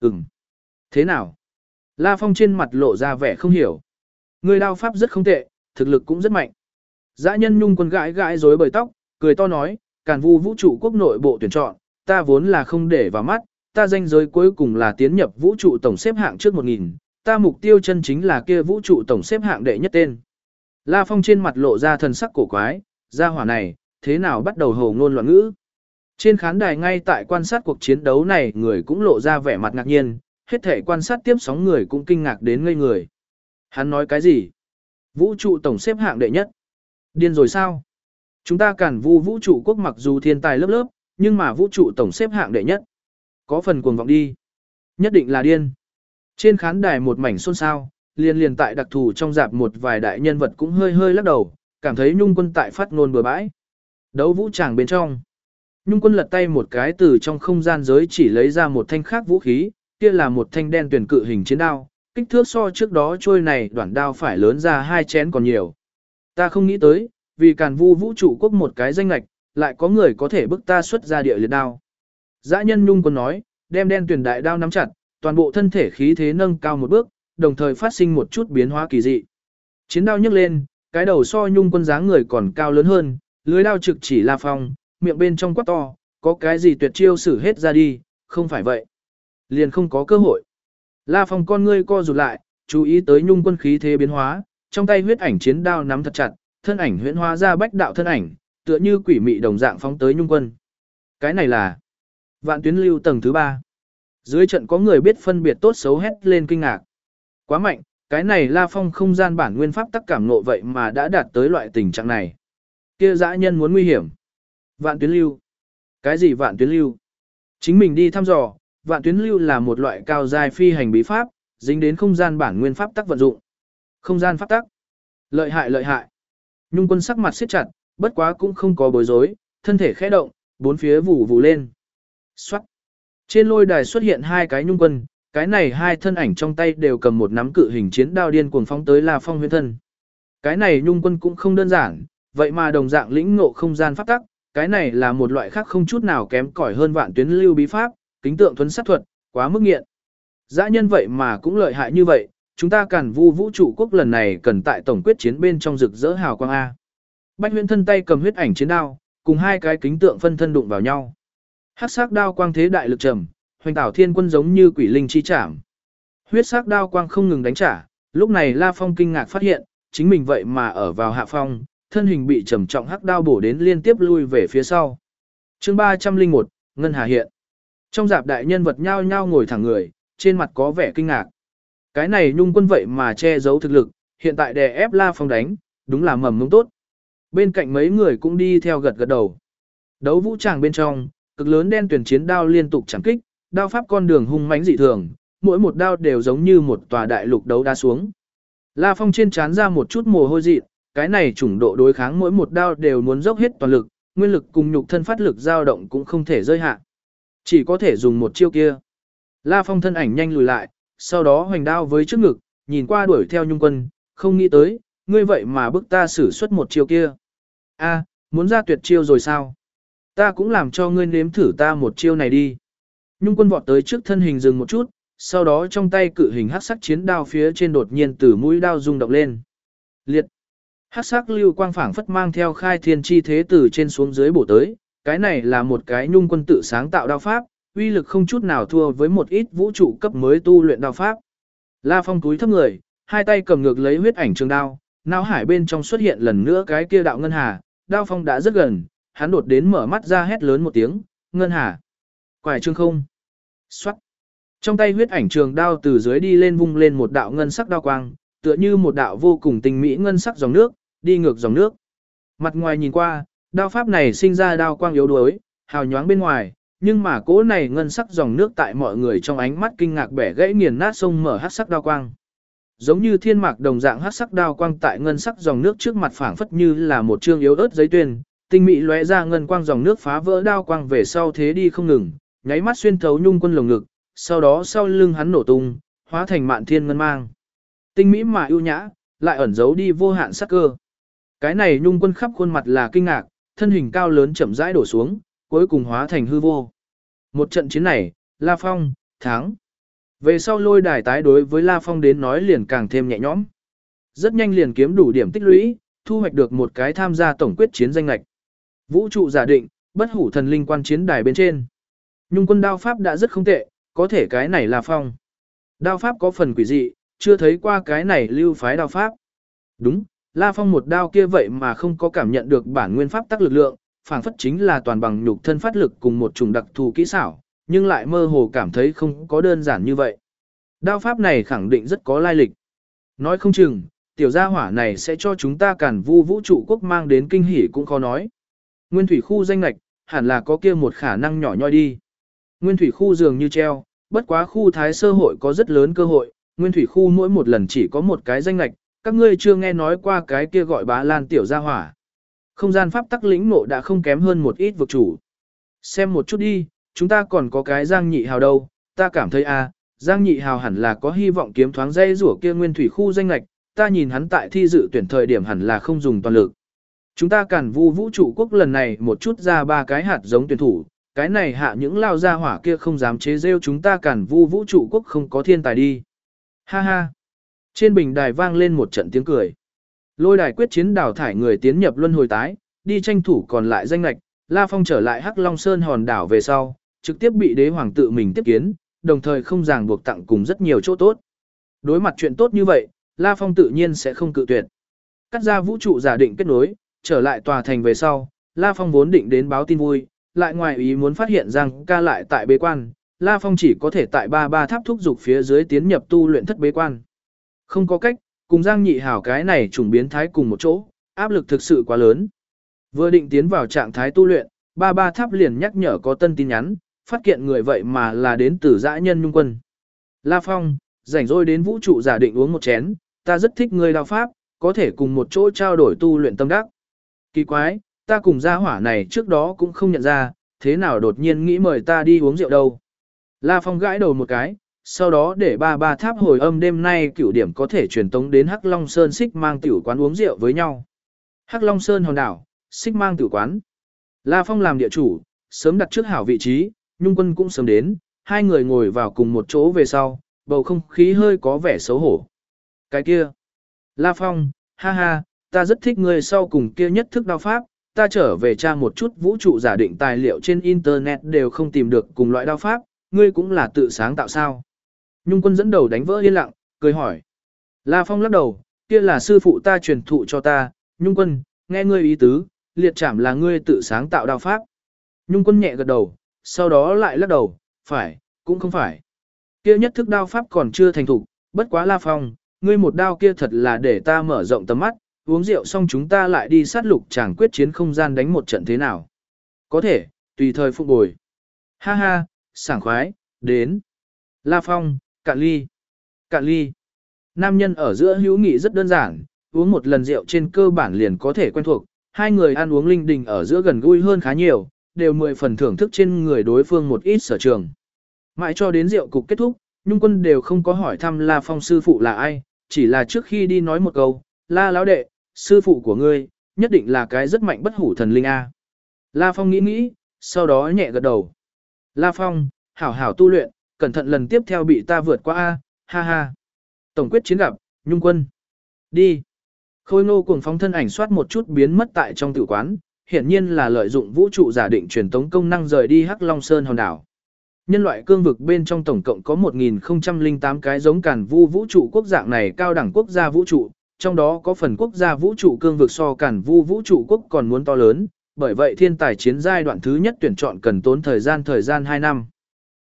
Ừm. Thế nào? La Phong trên mặt lộ ra vẻ không hiểu. Người đao pháp rất không tệ, thực lực cũng rất mạnh. Dã nhân nhung quân gãi gãi rối bời tóc, cười to nói, càn vu vũ trụ quốc nội bộ tuyển chọn, ta vốn là không để vào mắt, ta danh giới cuối cùng là tiến nhập vũ trụ tổng xếp hạng trước 1000, ta mục tiêu chân chính là kia vũ trụ tổng xếp hạng đệ nhất tên. La Phong trên mặt lộ ra thần sắc cổ quái, gia hỏa này, thế nào bắt đầu hồ ngôn loạn ngữ. Trên khán đài ngay tại quan sát cuộc chiến đấu này người cũng lộ ra vẻ mặt ngạc nhiên, hết thể quan sát tiếp sóng người cũng kinh ngạc đến ngây người. Hắn nói cái gì? Vũ trụ tổng xếp hạng đệ nhất. Điên rồi sao? Chúng ta cản vu vũ trụ quốc mặc dù thiên tài lớp lớp, nhưng mà vũ trụ tổng xếp hạng đệ nhất. Có phần cuồng vọng đi. Nhất định là điên. Trên khán đài một mảnh xôn xao, liền liền tại đặc thù trong dạp một vài đại nhân vật cũng hơi hơi lắc đầu, cảm thấy nhung quân tại phát ngôn bừa bãi. Đấu vũ tràng bên trong. Nhung quân lật tay một cái từ trong không gian giới chỉ lấy ra một thanh khác vũ khí, kia là một thanh đen tuyển cự hình chiến đao, kích thước so trước đó trôi này đoạn đao phải lớn ra hai chén còn nhiều. Ta không nghĩ tới, vì càn vu vũ trụ quốc một cái danh lạch, lại có người có thể bức ta xuất ra địa liệt đao. Dã nhân nhung còn nói, đem đen tuyển đại đao nắm chặt, toàn bộ thân thể khí thế nâng cao một bước, đồng thời phát sinh một chút biến hóa kỳ dị. Chiến đao nhấc lên, cái đầu so nhung quân dáng người còn cao lớn hơn, lưới đao trực chỉ La Phong, miệng bên trong quát to, có cái gì tuyệt chiêu xử hết ra đi, không phải vậy. Liền không có cơ hội. La Phong con ngươi co rụt lại, chú ý tới nhung quân khí thế biến hóa, trong tay huyết ảnh chiến đao nắm thật chặt, thân ảnh huyễn hóa ra bách đạo thân ảnh, tựa như quỷ mị đồng dạng phóng tới nhung quân. Cái này là vạn tuyến lưu tầng thứ ba. Dưới trận có người biết phân biệt tốt xấu hét lên kinh ngạc. Quá mạnh, cái này La Phong không gian bản nguyên pháp tắc cảm nộ vậy mà đã đạt tới loại tình trạng này. Kia dã nhân muốn nguy hiểm. Vạn tuyến lưu. Cái gì vạn tuyến lưu? Chính mình đi thăm dò, vạn tuyến lưu là một loại cao dài phi hành bí pháp, dính đến không gian bản nguyên pháp tắc vận dụng. Không gian pháp tắc. Lợi hại lợi hại. Nhung quân sắc mặt siết chặt, bất quá cũng không có bối rối, thân thể khẽ động, bốn phía vụ vụ lên. Xoát. Trên lôi đài xuất hiện hai cái nhung quân, cái này hai thân ảnh trong tay đều cầm một nắm cự hình chiến đao điên cuồng phóng tới La Phong huyễn thân. Cái này nhung quân cũng không đơn giản, vậy mà đồng dạng lĩnh ngộ không gian pháp tắc, cái này là một loại khác không chút nào kém cỏi hơn vạn tuyến lưu bí pháp, kính tượng thuấn sát thuật, quá mức nghiện. Dã nhân vậy mà cũng lợi hại như vậy, chúng ta càn vu vũ trụ quốc lần này cần tại tổng quyết chiến bên trong rực rỡ hào quang A. bạch huyễn thân tay cầm huyết ảnh chiến đao, cùng hai cái kính tượng phân thân đụng vào nhau. Hắc sắc đao quang thế đại lực trầm, hoành tảo thiên quân giống như quỷ linh chi chạm. Huyết sắc đao quang không ngừng đánh trả, lúc này La Phong kinh ngạc phát hiện, chính mình vậy mà ở vào hạ phong, thân hình bị trầm trọng hắc đao bổ đến liên tiếp lui về phía sau. Chương 301, Ngân Hà hiện. Trong dạp đại nhân vật nhao nhao ngồi thẳng người, trên mặt có vẻ kinh ngạc. Cái này nhung quân vậy mà che giấu thực lực, hiện tại đè ép La Phong đánh, đúng là mầm mống tốt. Bên cạnh mấy người cũng đi theo gật gật đầu. Đấu vũ tràng bên trong, cực lớn đen tuyển chiến đao liên tục chẳng kích, đao pháp con đường hung mãnh dị thường, mỗi một đao đều giống như một tòa đại lục đấu đá xuống. La Phong trên trán ra một chút mồ hôi dị, cái này chủng độ đối kháng mỗi một đao đều muốn dốc hết toàn lực, nguyên lực cùng nhục thân phát lực dao động cũng không thể rơi hạ. Chỉ có thể dùng một chiêu kia. La Phong thân ảnh nhanh lùi lại, sau đó hoành đao với trước ngực, nhìn qua đuổi theo nhung quân, không nghĩ tới, ngươi vậy mà bức ta sử xuất một chiêu kia. A, muốn ra tuyệt chiêu rồi sao? Ta cũng làm cho ngươi nếm thử ta một chiêu này đi. Nhung quân vọt tới trước thân hình dừng một chút, sau đó trong tay cự hình hắc sắc chiến đao phía trên đột nhiên từ mũi đao rung động lên. Liệt. Hắc sắc lưu quang phảng phất mang theo khai thiên chi thế từ trên xuống dưới bổ tới, cái này là một cái nhung quân tự sáng tạo đao pháp, uy lực không chút nào thua với một ít vũ trụ cấp mới tu luyện đao pháp. La Phong túi thấp người, hai tay cầm ngược lấy huyết ảnh trường đao, não hải bên trong xuất hiện lần nữa cái kia đạo ngân hà, đao phong đã rất gần, hắn đột đến mở mắt ra hét lớn một tiếng, ngân hà. Quải trương không. Xoát. Trong tay huyết ảnh trường đao từ dưới đi lên vung lên một đạo ngân sắc đao quang, tựa như một đạo vô cùng tinh mỹ ngân sắc dòng nước, đi ngược dòng nước. Mặt ngoài nhìn qua, đao pháp này sinh ra đao quang yếu đuối, hào nhoáng bên ngoài, nhưng mà cỗ này ngân sắc dòng nước tại mọi người trong ánh mắt kinh ngạc bẻ gãy nghiền nát sông mở hắc sắc đao quang. Giống như thiên mạc đồng dạng hắc sắc đao quang tại ngân sắc dòng nước trước mặt phảng phất như là một chương yếu ớt giấy tuyên, tinh mỹ lóe ra ngân quang dòng nước phá vỡ đao quang về sau thế đi không ngừng, nháy mắt xuyên thấu nhung quân lồng ngực, sau đó sau lưng hắn nổ tung, hóa thành mạn thiên ngân mang. Tinh mỹ mà ưu nhã, lại ẩn giấu đi vô hạn sắc cơ. Cái này nhung quân khắp khuôn mặt là kinh ngạc, thân hình cao lớn chậm rãi đổ xuống, cuối cùng hóa thành hư vô. Một trận chiến này, La Phong, thắng. Về sau lôi đài tái đối với La Phong đến nói liền càng thêm nhẹ nhõm. Rất nhanh liền kiếm đủ điểm tích lũy, thu hoạch được một cái tham gia tổng quyết chiến danh lạch. Vũ trụ giả định, bất hủ thần linh quan chiến đài bên trên. Nhung quân đao pháp đã rất không tệ, có thể cái này là phong. Đao pháp có phần quỷ dị, chưa thấy qua cái này lưu phái đao pháp. Đúng, La Phong một đao kia vậy mà không có cảm nhận được bản nguyên pháp tắc lực lượng, phảng phất chính là toàn bằng nhục thân phát lực cùng một chủng đặc thù kỹ xảo, nhưng lại mơ hồ cảm thấy không có đơn giản như vậy. Đao pháp này khẳng định rất có lai lịch. Nói không chừng, tiểu gia hỏa này sẽ cho chúng ta cản vu vũ trụ quốc mang đến kinh hỉ cũng khó nói. Nguyên thủy khu danh lạch, hẳn là có kia một khả năng nhỏ nhoi đi. Nguyên thủy khu dường như treo, bất quá khu thái sơ hội có rất lớn cơ hội, nguyên thủy khu mỗi một lần chỉ có một cái danh lạch, các ngươi chưa nghe nói qua cái kia gọi bá lan tiểu gia hỏa. Không gian pháp tắc lĩnh nộ đã không kém hơn một ít vực chủ. Xem một chút đi, chúng ta còn có cái giang nhị hào đâu, ta cảm thấy a, à, giang nhị hào hẳn là có hy vọng kiếm thoáng dây rủa kia nguyên thủy khu danh lạch, ta nhìn hắn tại thi dự tuyển thời điểm hẳn là không dùng toàn lực. Chúng ta cản vu vũ trụ quốc lần này một chút ra ba cái hạt giống tuyển thủ, cái này hạ những lao ra hỏa kia không dám chế rêu chúng ta cản vu vũ trụ quốc không có thiên tài đi. Ha ha. Trên bình đài vang lên một trận tiếng cười. Lôi đài quyết chiến đào thải người tiến nhập luân hồi tái, đi tranh thủ còn lại danh lạch, La Phong trở lại Hắc Long Sơn hòn đảo về sau, trực tiếp bị đế hoàng tự mình tiếp kiến, đồng thời không ràng buộc tặng cùng rất nhiều chỗ tốt. Đối mặt chuyện tốt như vậy, La Phong tự nhiên sẽ không cự tuyệt. Cắt ra vũ trụ giả định kết nối, trở lại tòa thành về sau, La Phong vốn định đến báo tin vui, lại ngoài ý muốn phát hiện rằng ca lại tại bế quan, La Phong chỉ có thể tại ba ba tháp thúc dục phía dưới tiến nhập tu luyện thất bế quan. Không có cách, cùng Giang Nhị Hảo cái này trùng biến thái cùng một chỗ, áp lực thực sự quá lớn. Vừa định tiến vào trạng thái tu luyện, ba ba tháp liền nhắc nhở có tân tin nhắn, phát hiện người vậy mà là đến từ dã nhân nhung quân. La Phong, rảnh rỗi đến vũ trụ giả định uống một chén, ta rất thích người đào pháp, có thể cùng một chỗ trao đổi tu luyện tâm đắc. Kỳ quái, ta cùng gia hỏa này trước đó cũng không nhận ra, thế nào đột nhiên nghĩ mời ta đi uống rượu đâu. La Phong gãi đầu một cái, sau đó để ba ba tháp hồi âm đêm nay cửu điểm có thể truyền tống đến Hắc Long Sơn xích mang tiểu quán uống rượu với nhau. Hắc Long Sơn hòn đảo, xích mang tiểu quán. La Phong làm địa chủ, sớm đặt trước hảo vị trí, Nhung Quân cũng sớm đến, hai người ngồi vào cùng một chỗ về sau, bầu không khí hơi có vẻ xấu hổ. Cái kia, La Phong, ha ha, ta rất thích ngươi sau cùng kia nhất thức đao pháp, ta trở về tra một chút vũ trụ giả định tài liệu trên internet đều không tìm được cùng loại đao pháp, ngươi cũng là tự sáng tạo sao? Nhung quân dẫn đầu đánh vỡ yên lặng, cười hỏi. La Phong lắc đầu, kia là sư phụ ta truyền thụ cho ta, Nhung quân, nghe ngươi ý tứ, liệt trảm là ngươi tự sáng tạo đao pháp. Nhung quân nhẹ gật đầu, sau đó lại lắc đầu, phải, cũng không phải. Kia nhất thức đao pháp còn chưa thành thục, bất quá La Phong, ngươi một đao kia thật là để ta mở rộng tầm mắt, uống rượu xong chúng ta lại đi sát lục chàng quyết chiến không gian đánh một trận thế nào. Có thể, tùy thời phục bồi. Ha ha, sảng khoái, đến. La Phong, cạn ly. Cạn ly. Nam nhân ở giữa hữu nghị rất đơn giản, uống một lần rượu trên cơ bản liền có thể quen thuộc, hai người ăn uống linh đình ở giữa gần gũi hơn khá nhiều, đều mười phần thưởng thức trên người đối phương một ít sở trường. Mãi cho đến rượu cục kết thúc, Nhung quân đều không có hỏi thăm La Phong sư phụ là ai, chỉ là trước khi đi nói một câu, La lão đệ, sư phụ của ngươi, nhất định là cái rất mạnh bất hủ thần linh A. La Phong nghĩ nghĩ, sau đó nhẹ gật đầu. La Phong, hảo hảo tu luyện, cẩn thận lần tiếp theo bị ta vượt qua A, ha ha. Tổng quyết chiến gặp, Nhung quân. Đi. Khôi ngô cùng phóng thân ảnh soát một chút biến mất tại trong tử quán, hiển nhiên là lợi dụng vũ trụ giả định truyền tống công năng rời đi Hắc Long Sơn hòn đảo. Nhân loại cương vực bên trong tổng cộng có 1008 cái giống càn vu vũ trụ quốc dạng này cao đẳng quốc gia vũ trụ, trong đó có phần quốc gia vũ trụ cương vực so càn vu vũ trụ quốc còn muốn to lớn, bởi vậy thiên tài chiến giai đoạn thứ nhất tuyển chọn cần tốn thời gian thời gian 2 năm.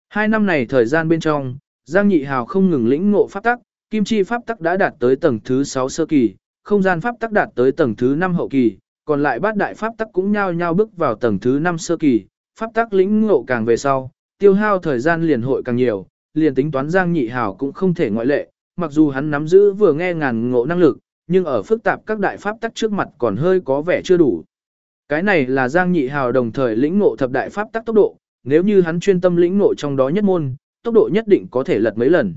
2 năm này thời gian bên trong, Giang Nhị Hào không ngừng lĩnh ngộ pháp tắc, kim chi pháp tắc đã đạt tới tầng thứ 6 sơ kỳ, không gian pháp tắc đạt tới tầng thứ 5 hậu kỳ, còn lại bát đại pháp tắc cũng nhao nhao bước vào tầng thứ 5 sơ kỳ, pháp tắc lĩnh ngộ càng về sau, tiêu hao thời gian liền hội càng nhiều, liền tính toán Giang Nhị Hào cũng không thể ngoại lệ, mặc dù hắn nắm giữ vừa nghe ngàn ngộ năng lực, nhưng ở phức tạp các đại pháp tắc trước mặt còn hơi có vẻ chưa đủ. Cái này là Giang Nhị Hào đồng thời lĩnh ngộ thập đại pháp tắc tốc độ, nếu như hắn chuyên tâm lĩnh ngộ trong đó nhất môn, tốc độ nhất định có thể lật mấy lần.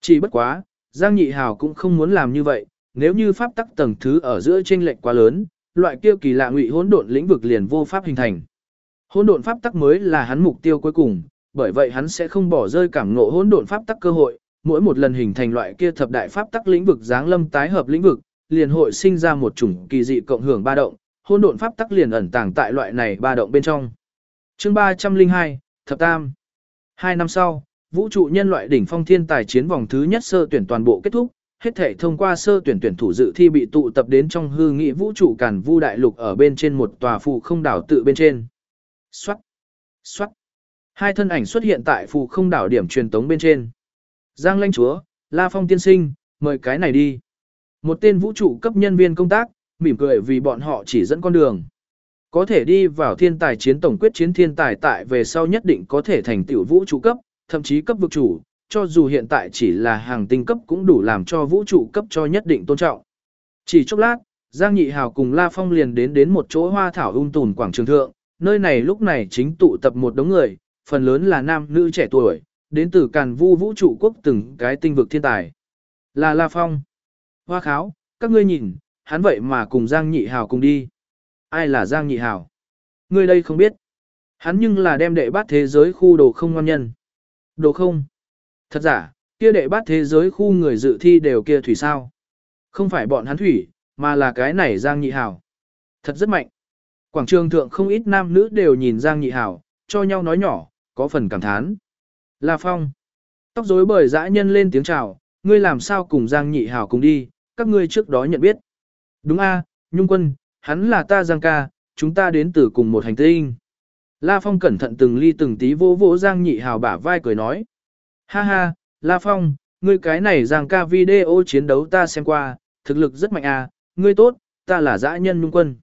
Chỉ bất quá, Giang Nhị Hào cũng không muốn làm như vậy, nếu như pháp tắc tầng thứ ở giữa chênh lệch quá lớn, loại kia kỳ lạ ngụy hỗn độn lĩnh vực liền vô pháp hình thành. Hỗn độn pháp tắc mới là hắn mục tiêu cuối cùng, bởi vậy hắn sẽ không bỏ rơi cảm ngộ hỗn độn pháp tắc cơ hội, mỗi một lần hình thành loại kia thập đại pháp tắc lĩnh vực dáng lâm tái hợp lĩnh vực, liền hội sinh ra một chủng kỳ dị cộng hưởng ba động, hỗn độn pháp tắc liền ẩn tàng tại loại này ba động bên trong. Chương 302, Thập Tam. Hai năm sau, vũ trụ nhân loại đỉnh phong thiên tài chiến vòng thứ nhất sơ tuyển toàn bộ kết thúc, hết thể thông qua sơ tuyển tuyển thủ dự thi bị tụ tập đến trong hư nghị vũ trụ càn vu đại lục ở bên trên một tòa phù không đảo tự bên trên. Xoát, xoát. Hai thân ảnh xuất hiện tại phù không đảo điểm truyền tống bên trên. Giang lãnh chúa, La Phong tiên sinh, mời cái này đi. Một tên vũ trụ cấp nhân viên công tác, mỉm cười vì bọn họ chỉ dẫn con đường. Có thể đi vào thiên tài chiến tổng quyết chiến thiên tài tại về sau nhất định có thể thành tiểu vũ trụ cấp, thậm chí cấp vực chủ, cho dù hiện tại chỉ là hàng tinh cấp cũng đủ làm cho vũ trụ cấp cho nhất định tôn trọng. Chỉ chốc lát, Giang Nhị Hào cùng La Phong liền đến đến một chỗ hoa thảo ung tùn quảng trường thượng, nơi này lúc này chính tụ tập một đống người, phần lớn là nam nữ trẻ tuổi, đến từ càn vu vũ trụ quốc từng cái tinh vực thiên tài. Là La Phong. Hoa kháo, các ngươi nhìn, hắn vậy mà cùng Giang Nhị Hào cùng đi. Ai là Giang Nhị Hào? Ngươi đây không biết. Hắn nhưng là đem đệ bát thế giới khu đồ không ngon nhân. Đồ không? Thật giả, kia đệ bát thế giới khu người dự thi đều kia thủy sao. Không phải bọn hắn thủy, mà là cái này Giang Nhị Hào. Thật rất mạnh. Quảng trường thượng không ít nam nữ đều nhìn Giang Nhị Hào, cho nhau nói nhỏ, có phần cảm thán. La Phong. Tóc rối bời dã nhân lên tiếng chào, ngươi làm sao cùng Giang Nhị Hào cùng đi, các ngươi trước đó nhận biết. Đúng a, Nhung Quân, hắn là ta Giang ca, chúng ta đến từ cùng một hành tinh. La Phong cẩn thận từng ly từng tí vỗ vỗ Giang Nhị Hào bả vai cười nói. Ha ha, La Phong, ngươi cái này Giang ca video chiến đấu ta xem qua, thực lực rất mạnh à, ngươi tốt, ta là dã nhân Nhung Quân.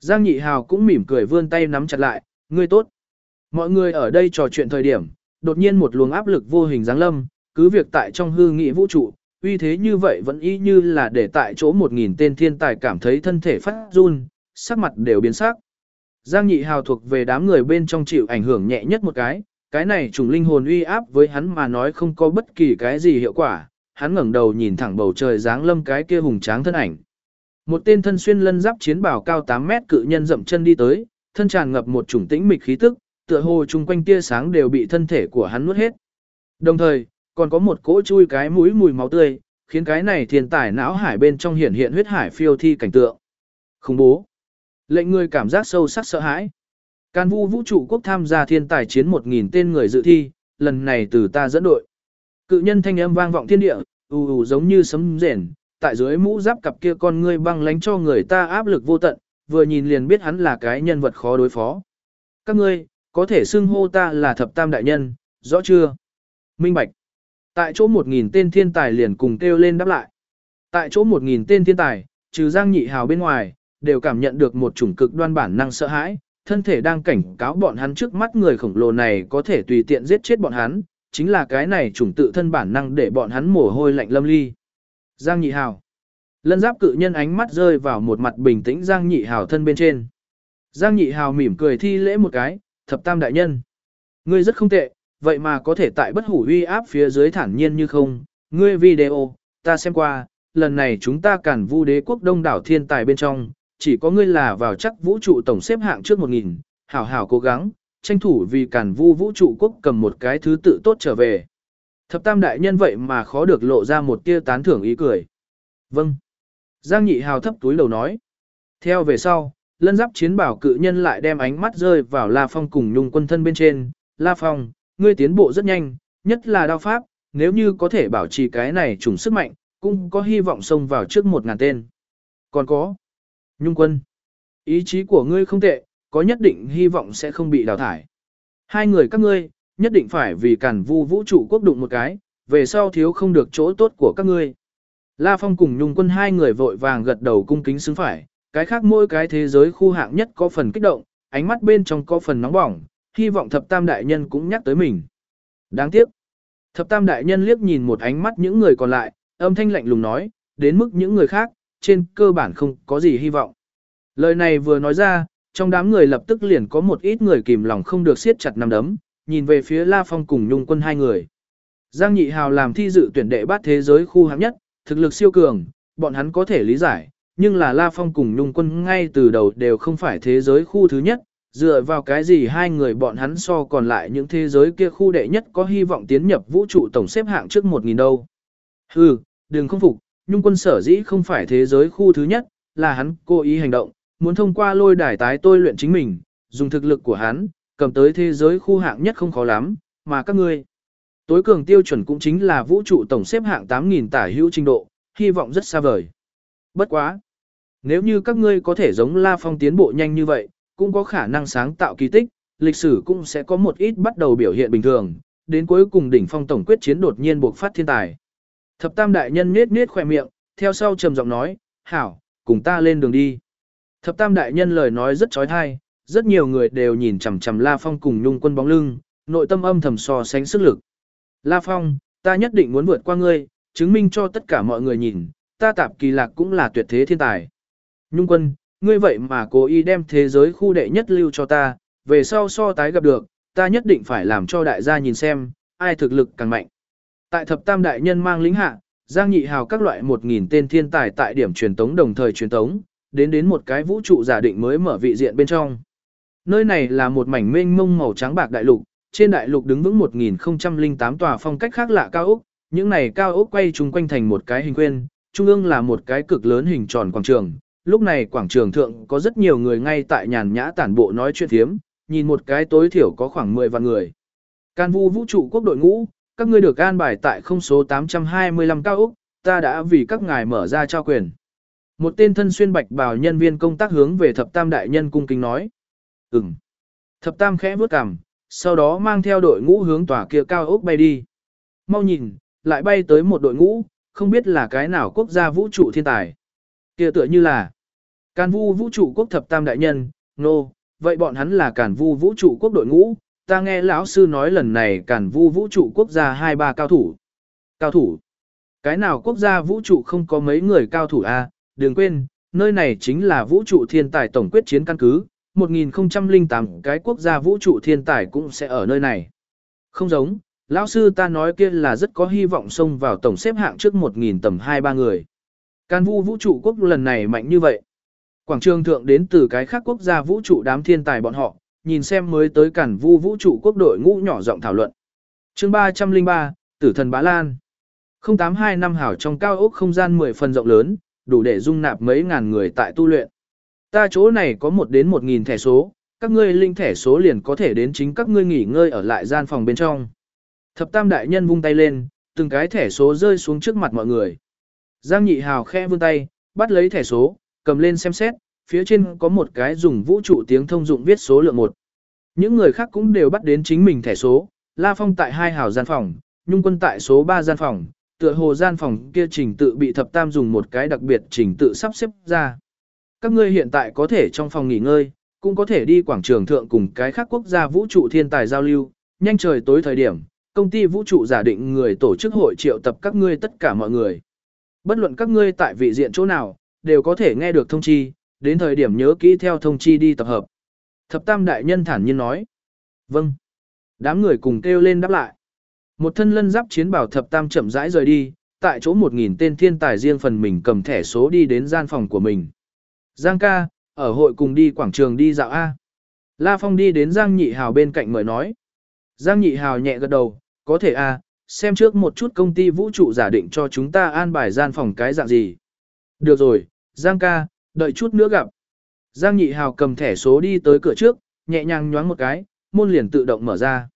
Giang Nhị Hào cũng mỉm cười vươn tay nắm chặt lại, ngươi tốt. Mọi người ở đây trò chuyện thời điểm, đột nhiên một luồng áp lực vô hình giáng lâm, cứ việc tại trong hư nghị vũ trụ, uy thế như vậy vẫn y như là để tại chỗ một nghìn tên thiên tài cảm thấy thân thể phát run, sắc mặt đều biến sắc. Giang Nhị Hào thuộc về đám người bên trong chịu ảnh hưởng nhẹ nhất một cái, cái này trùng linh hồn uy áp với hắn mà nói không có bất kỳ cái gì hiệu quả, hắn ngẩng đầu nhìn thẳng bầu trời dáng lâm cái kia hùng tráng thân ảnh. Một tên thân xuyên lân giáp chiến bào cao 8 mét cự nhân dậm chân đi tới, thân tràn ngập một chủng tĩnh mịch khí tức, tựa hồ chung quanh tia sáng đều bị thân thể của hắn nuốt hết. Đồng thời, còn có một cỗ chui cái mũi mùi máu tươi, khiến cái này thiên tài não hải bên trong hiện hiện huyết hải phiêu thi cảnh tượng. Khủng bố. Lệnh người cảm giác sâu sắc sợ hãi. Can vu vũ trụ quốc tham gia thiên tài chiến 1.000 tên người dự thi, lần này từ ta dẫn đội. Cự nhân thanh âm vang vọng thiên địa, ù ù giống như sấm rền, tại dưới mũ giáp cặp kia con ngươi băng lánh cho người ta áp lực vô tận, vừa nhìn liền biết hắn là cái nhân vật khó đối phó. Các ngươi, có thể xưng hô ta là thập tam đại nhân, rõ chưa? Minh Bạch. Tại chỗ 1.000 tên thiên tài liền cùng kêu lên đáp lại. Tại chỗ 1.000 tên thiên tài, trừ Giang Nhị Hào bên ngoài, đều cảm nhận được một chủng cực đoan bản năng sợ hãi, thân thể đang cảnh cáo bọn hắn trước mắt người khổng lồ này có thể tùy tiện giết chết bọn hắn, chính là cái này chủng tự thân bản năng để bọn hắn mồ hôi lạnh lâm ly. Giang Nhị Hào. Lân giáp cự nhân ánh mắt rơi vào một mặt bình tĩnh Giang Nhị Hào thân bên trên. Giang Nhị Hào mỉm cười thi lễ một cái, thập tam đại nhân. Ngươi rất không tệ, vậy mà có thể tại bất hủ uy áp phía dưới thản nhiên như không. Ngươi video, ta xem qua, lần này chúng ta cản vu đế quốc đông đảo thiên tài bên trong, chỉ có ngươi là vào chắc vũ trụ tổng xếp hạng trước 1.000, hảo hảo cố gắng, tranh thủ vì cản vu vũ trụ quốc cầm một cái thứ tự tốt trở về. Thập tam đại nhân vậy mà khó được lộ ra một tia tán thưởng ý cười. Vâng. Giang nhị hào thấp túi đầu nói. Theo về sau, lân giáp chiến bảo cự nhân lại đem ánh mắt rơi vào La Phong cùng nhung quân thân bên trên. La Phong, ngươi tiến bộ rất nhanh, nhất là đao pháp, nếu như có thể bảo trì cái này trùng sức mạnh, cũng có hy vọng xông vào trước một ngàn tên. Còn có, nhung quân, ý chí của ngươi không tệ, có nhất định hy vọng sẽ không bị đào thải. Hai người các ngươi, nhất định phải vì cản vu vũ trụ quốc đụng một cái, về sau thiếu không được chỗ tốt của các ngươi. La Phong cùng Nhung quân hai người vội vàng gật đầu cung kính xứng phải, cái khác mỗi cái thế giới khu hạng nhất có phần kích động, ánh mắt bên trong có phần nóng bỏng, hy vọng thập tam đại nhân cũng nhắc tới mình. Đáng tiếc. Thập tam đại nhân liếc nhìn một ánh mắt những người còn lại, âm thanh lạnh lùng nói, đến mức những người khác, trên cơ bản không có gì hy vọng. Lời này vừa nói ra, trong đám người lập tức liền có một ít người kìm lòng không được siết chặt nắm đấm, nhìn về phía La Phong cùng Nhung quân hai người. Giang Nhị Hào làm thi dự tuyển đệ bát thế giới khu hạng nhất, thực lực siêu cường, bọn hắn có thể lý giải, nhưng là La Phong cùng Nhung quân ngay từ đầu đều không phải thế giới khu thứ nhất, dựa vào cái gì hai người bọn hắn so còn lại những thế giới kia khu đệ nhất có hy vọng tiến nhập vũ trụ tổng xếp hạng trước 1.000 đâu. Hừ, đừng không phục, Nhung quân sở dĩ không phải thế giới khu thứ nhất, là hắn cố ý hành động, muốn thông qua lôi đài tái tôi luyện chính mình, dùng thực lực của hắn, cầm tới thế giới khu hạng nhất không khó lắm, mà các ngươi. Tối cường tiêu chuẩn cũng chính là vũ trụ tổng xếp hạng 8.000 tả hữu trình độ, hy vọng rất xa vời. Bất quá. Nếu như các ngươi có thể giống La Phong tiến bộ nhanh như vậy, cũng có khả năng sáng tạo kỳ tích, lịch sử cũng sẽ có một ít bắt đầu biểu hiện bình thường, đến cuối cùng đỉnh phong tổng quyết chiến đột nhiên buộc phát thiên tài. Thập tam đại nhân nết nết khỏe miệng, theo sau trầm giọng nói, hảo, cùng ta lên đường đi. Thập tam đại nhân lời nói rất chói tai, rất nhiều người đều nhìn chằm chằm La Phong cùng nhung quân bóng lưng, nội tâm âm thầm so sánh sức lực. La Phong, ta nhất định muốn vượt qua ngươi, chứng minh cho tất cả mọi người nhìn, ta tạp kỳ lạc cũng là tuyệt thế thiên tài. Nhung quân, ngươi vậy mà cố ý đem thế giới khu đệ nhất lưu cho ta, về sau so tái gặp được, ta nhất định phải làm cho đại gia nhìn xem, ai thực lực càng mạnh. Tại thập tam đại nhân mang lính hạ, Giang Nhị Hào các loại 1.000 tên thiên tài tại điểm truyền tống đồng thời truyền tống, đến đến một cái vũ trụ giả định mới mở vị diện bên trong. Nơi này là một mảnh mênh mông màu trắng bạc đại lục, trên đại lục đứng vững 1008 tòa phong cách khác lạ cao ốc, những này cao ốc quay chung quanh thành một cái hình quyên, trung ương là một cái cực lớn hình tròn quảng trường. Lúc này quảng trường thượng có rất nhiều người ngay tại nhàn nhã tản bộ nói chuyện thiếm, nhìn một cái tối thiểu có khoảng 10 vạn người. Can vu vũ trụ quốc đội ngũ, các ngươi được an bài tại không số 825 cao úc ta đã vì các ngài mở ra trao quyền. Một tên thân xuyên bạch bào nhân viên công tác hướng về thập tam đại nhân cung kính nói. Ừm. Thập tam khẽ bước cằm, sau đó mang theo đội ngũ hướng tòa kia cao ốc bay đi. Mau nhìn, lại bay tới một đội ngũ, không biết là cái nào quốc gia vũ trụ thiên tài. Kia tựa như là Càn Vu vũ trụ quốc thập tam đại nhân, nô, no, vậy bọn hắn là Càn Vu vũ trụ quốc đội ngũ, ta nghe lão sư nói lần này Càn Vu vũ trụ quốc gia hai ba cao thủ. Cao thủ? Cái nào quốc gia vũ trụ không có mấy người cao thủ a, à? đừng quên, nơi này chính là vũ trụ thiên tài tổng quyết chiến căn cứ, 1008 cái quốc gia vũ trụ thiên tài cũng sẽ ở nơi này. Không giống, lão sư ta nói kia là rất có hy vọng xông vào tổng xếp hạng trước 1000 tầm 2-3 người. Can vu vũ trụ quốc lần này mạnh như vậy. Quảng trường thượng đến từ cái khác quốc gia vũ trụ đám thiên tài bọn họ, nhìn xem mới tới cản vu vũ trụ quốc đội ngũ nhỏ giọng thảo luận. chương 303, Tử thần Bá Lan. 082 năm hảo trong cao ốc không gian 10 phần rộng lớn, đủ để dung nạp mấy ngàn người tại tu luyện. Ta chỗ này có một đến một nghìn thẻ số, các ngươi linh thẻ số liền có thể đến chính các ngươi nghỉ ngơi ở lại gian phòng bên trong. Thập tam đại nhân vung tay lên, từng cái thẻ số rơi xuống trước mặt mọi người. Giang nhị hào khẽ vươn tay, bắt lấy thẻ số, cầm lên xem xét, phía trên có một cái dùng vũ trụ tiếng thông dụng viết số lượng 1. Những người khác cũng đều bắt đến chính mình thẻ số, La Phong tại hai hào gian phòng, Nhung Quân tại số 3 gian phòng, tựa hồ gian phòng kia trình tự bị thập tam dùng một cái đặc biệt trình tự sắp xếp ra. Các ngươi hiện tại có thể trong phòng nghỉ ngơi, cũng có thể đi quảng trường thượng cùng cái khác quốc gia vũ trụ thiên tài giao lưu, nhanh trời tối thời điểm, công ty vũ trụ giả định người tổ chức hội triệu tập các ngươi tất cả mọi người. Bất luận các ngươi tại vị diện chỗ nào, đều có thể nghe được thông chi, đến thời điểm nhớ kỹ theo thông chi đi tập hợp. Thập tam đại nhân thản nhiên nói. Vâng. Đám người cùng kêu lên đáp lại. Một thân lân giáp chiến bảo thập tam chậm rãi rời đi, tại chỗ một nghìn tên thiên tài riêng phần mình cầm thẻ số đi đến gian phòng của mình. Giang ca, ở hội cùng đi quảng trường đi dạo A. La Phong đi đến Giang Nhị Hào bên cạnh mời nói. Giang Nhị Hào nhẹ gật đầu, có thể A, xem trước một chút công ty vũ trụ giả định cho chúng ta an bài gian phòng cái dạng gì. Được rồi, Giang ca, đợi chút nữa gặp. Giang Nhị Hào cầm thẻ số đi tới cửa trước, nhẹ nhàng nhoáng một cái, môn liền tự động mở ra.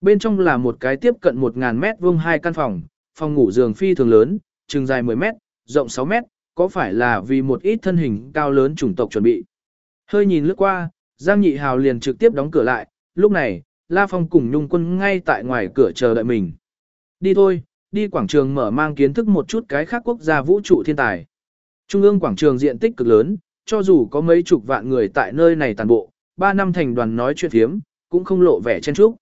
Bên trong là một cái tiếp cận 1.000 mét vuông hai căn phòng, phòng ngủ giường phi thường lớn, chừng dài 10 mét, rộng 6 mét, có phải là vì một ít thân hình cao lớn chủng tộc chuẩn bị. Hơi nhìn lướt qua, Giang Nhị Hào liền trực tiếp đóng cửa lại, lúc này, La Phong cùng Nhung Quân ngay tại ngoài cửa chờ đợi mình. Đi thôi, đi quảng trường mở mang kiến thức một chút cái khác quốc gia vũ trụ thiên tài. Trung ương quảng trường diện tích cực lớn, cho dù có mấy chục vạn người tại nơi này toàn bộ, ba năm thành đoàn nói chuyện thiếm, cũng không lộ vẻ chen trúc.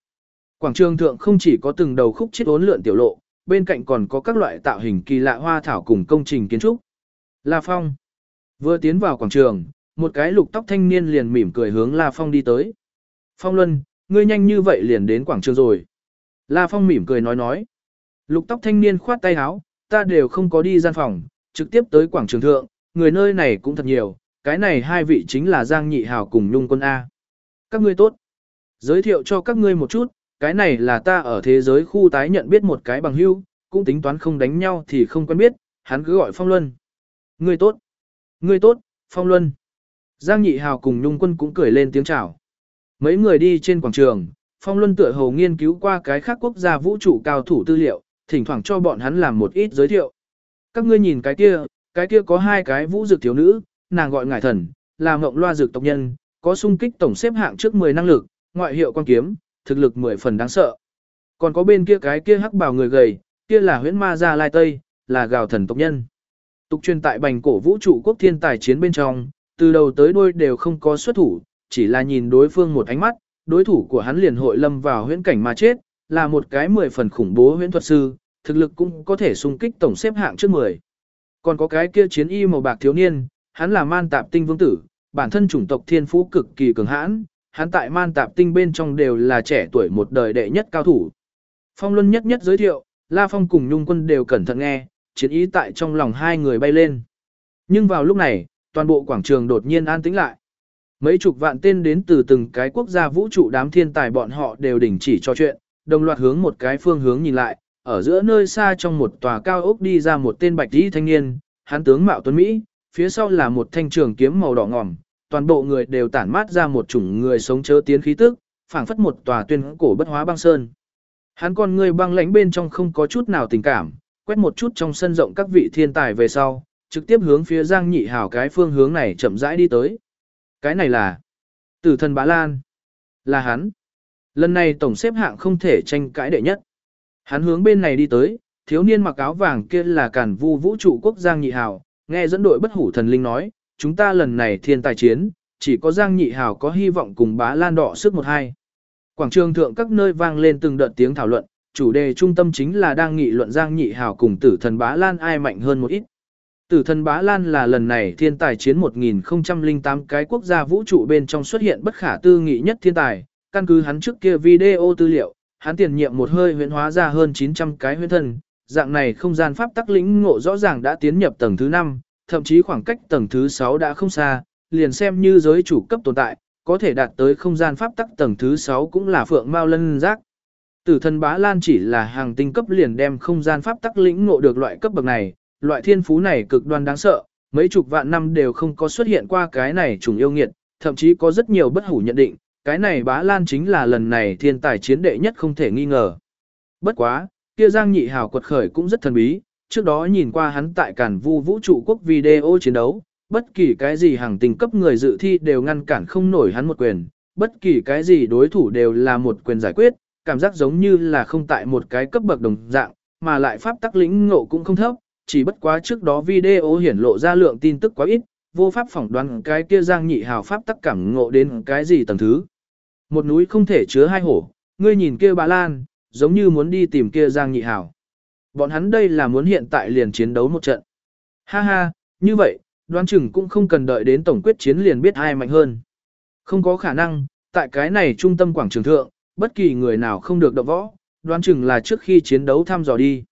Quảng trường thượng không chỉ có từng đầu khúc chiết ốn lượn tiểu lộ, bên cạnh còn có các loại tạo hình kỳ lạ hoa thảo cùng công trình kiến trúc. La Phong vừa tiến vào quảng trường, một cái lục tóc thanh niên liền mỉm cười hướng La Phong đi tới. Phong Luân, ngươi nhanh như vậy liền đến quảng trường rồi. La Phong mỉm cười nói nói. Lục tóc thanh niên khoát tay áo, ta đều không có đi gian phòng, trực tiếp tới quảng trường thượng, người nơi này cũng thật nhiều, cái này hai vị chính là Giang Nhị Hào cùng Nhung Quân A. Các ngươi tốt. Giới thiệu cho các ngươi một chút, cái này là ta ở thế giới khu tái nhận biết một cái bằng hữu, cũng tính toán không đánh nhau thì không quen biết, hắn cứ gọi Phong Luân. Ngươi tốt. Ngươi tốt, Phong Luân. Giang Nhị Hào cùng Nhung Quân cũng cười lên tiếng chào. Mấy người đi trên quảng trường, Phong Luân tựa hồ nghiên cứu qua cái khác quốc gia vũ trụ cao thủ tư liệu, thỉnh thoảng cho bọn hắn làm một ít giới thiệu. Các ngươi nhìn cái kia, cái kia có hai cái vũ dược thiếu nữ, nàng gọi ngải thần, là ngộng loa dược tộc nhân, có sung kích tổng xếp hạng trước 10 năng lực, ngoại hiệu quan kiếm, thực lực 10 phần đáng sợ. Còn có bên kia cái kia hắc bào người gầy, kia là huyễn ma gia lai tây, là gào thần tộc nhân. Tục truyền tại bành cổ vũ trụ quốc thiên tài chiến bên trong, từ đầu tới đuôi đều không có xuất thủ, chỉ là nhìn đối phương một ánh mắt, đối thủ của hắn liền hội lâm vào huyễn cảnh mà chết, là một cái 10 phần khủng bố huyễn thuật sư, thực lực cũng có thể xung kích tổng xếp hạng trước 10. Còn có cái kia chiến y màu bạc thiếu niên, hắn là man tạp tinh vương tử, bản thân chủng tộc thiên phú cực kỳ cường hãn, hắn tại man tạp tinh bên trong đều là trẻ tuổi một đời đệ nhất cao thủ. Phong Luân nhất nhất giới thiệu, La Phong cùng Nhung Quân đều cẩn thận nghe, chiến ý tại trong lòng hai người bay lên. Nhưng vào lúc này, toàn bộ quảng trường đột nhiên an tĩnh lại. Mấy chục vạn tên đến từ từng cái quốc gia vũ trụ đám thiên tài bọn họ đều đình chỉ cho chuyện, đồng loạt hướng một cái phương hướng nhìn lại, ở giữa nơi xa trong một tòa cao ốc đi ra một tên bạch y thanh niên, hắn tướng mạo tuấn Mỹ, phía sau là một thanh trường kiếm màu đỏ ngòm, toàn bộ người đều tản mát ra một chủng người sống chớ tiến khí tức, phảng phất một tòa tuyên cổ bất hóa băng sơn. Hắn con người băng lãnh bên trong không có chút nào tình cảm, quét một chút trong sân rộng các vị thiên tài về sau, trực tiếp hướng phía Giang Nhị Hảo cái phương hướng này chậm rãi đi tới. Cái này là Tử thần Bá Lan. Là hắn. Lần này tổng xếp hạng không thể tranh cãi đệ nhất. Hắn hướng bên này đi tới, thiếu niên mặc áo vàng kia là cản vu vũ trụ quốc Giang Nhị hào. nghe dẫn đội bất hủ thần linh nói, chúng ta lần này thiên tài chiến, chỉ có Giang Nhị hào có hy vọng cùng bá lan đỏ sức một hai. Quảng trường thượng các nơi vang lên từng đợt tiếng thảo luận, chủ đề trung tâm chính là đang nghị luận Giang Nhị hào cùng tử thần bá lan ai mạnh hơn một ít. Tử thần bá lan là lần này thiên tài chiến 1008 cái quốc gia vũ trụ bên trong xuất hiện bất khả tư nghị nhất thiên tài, căn cứ hắn trước kia video tư liệu, hắn tiền nhiệm một hơi huyễn hóa ra hơn 900 cái huyễn thân, dạng này không gian pháp tắc lĩnh ngộ rõ ràng đã tiến nhập tầng thứ 5, thậm chí khoảng cách tầng thứ 6 đã không xa, liền xem như giới chủ cấp tồn tại, có thể đạt tới không gian pháp tắc tầng thứ 6 cũng là phượng mao lân giác. Tử thần bá lan chỉ là hàng tinh cấp liền đem không gian pháp tắc lĩnh ngộ được loại cấp bậc này, loại thiên phú này cực đoan đáng sợ, Mấy chục vạn năm đều không có xuất hiện qua cái này trùng yêu nghiệt, thậm chí có rất nhiều bất hủ nhận định, cái này bá lan chính là lần này thiên tài chiến đệ nhất không thể nghi ngờ. Bất quá, kia Giang Nhị Hào quật khởi cũng rất thần bí, trước đó nhìn qua hắn tại cản vu vũ trụ quốc video chiến đấu, bất kỳ cái gì hàng tình cấp người dự thi đều ngăn cản không nổi hắn một quyền, bất kỳ cái gì đối thủ đều là một quyền giải quyết, cảm giác giống như là không tại một cái cấp bậc đồng dạng, mà lại pháp tắc lĩnh ngộ cũng không thấp, chỉ bất quá trước đó video hiển lộ ra lượng tin tức quá ít, vô pháp phỏng đoán cái kia Giang Nhị Hào pháp tắc cảm ngộ đến cái gì tầng thứ. Một núi không thể chứa hai hổ, ngươi nhìn kia bà Lan, giống như muốn đi tìm kia Giang Nhị Hào. Bọn hắn đây là muốn hiện tại liền chiến đấu một trận. Ha ha, như vậy, đoán chừng cũng không cần đợi đến tổng quyết chiến liền biết ai mạnh hơn. Không có khả năng, tại cái này trung tâm quảng trường thượng, bất kỳ người nào không được động võ, đoán chừng là trước khi chiến đấu thăm dò đi.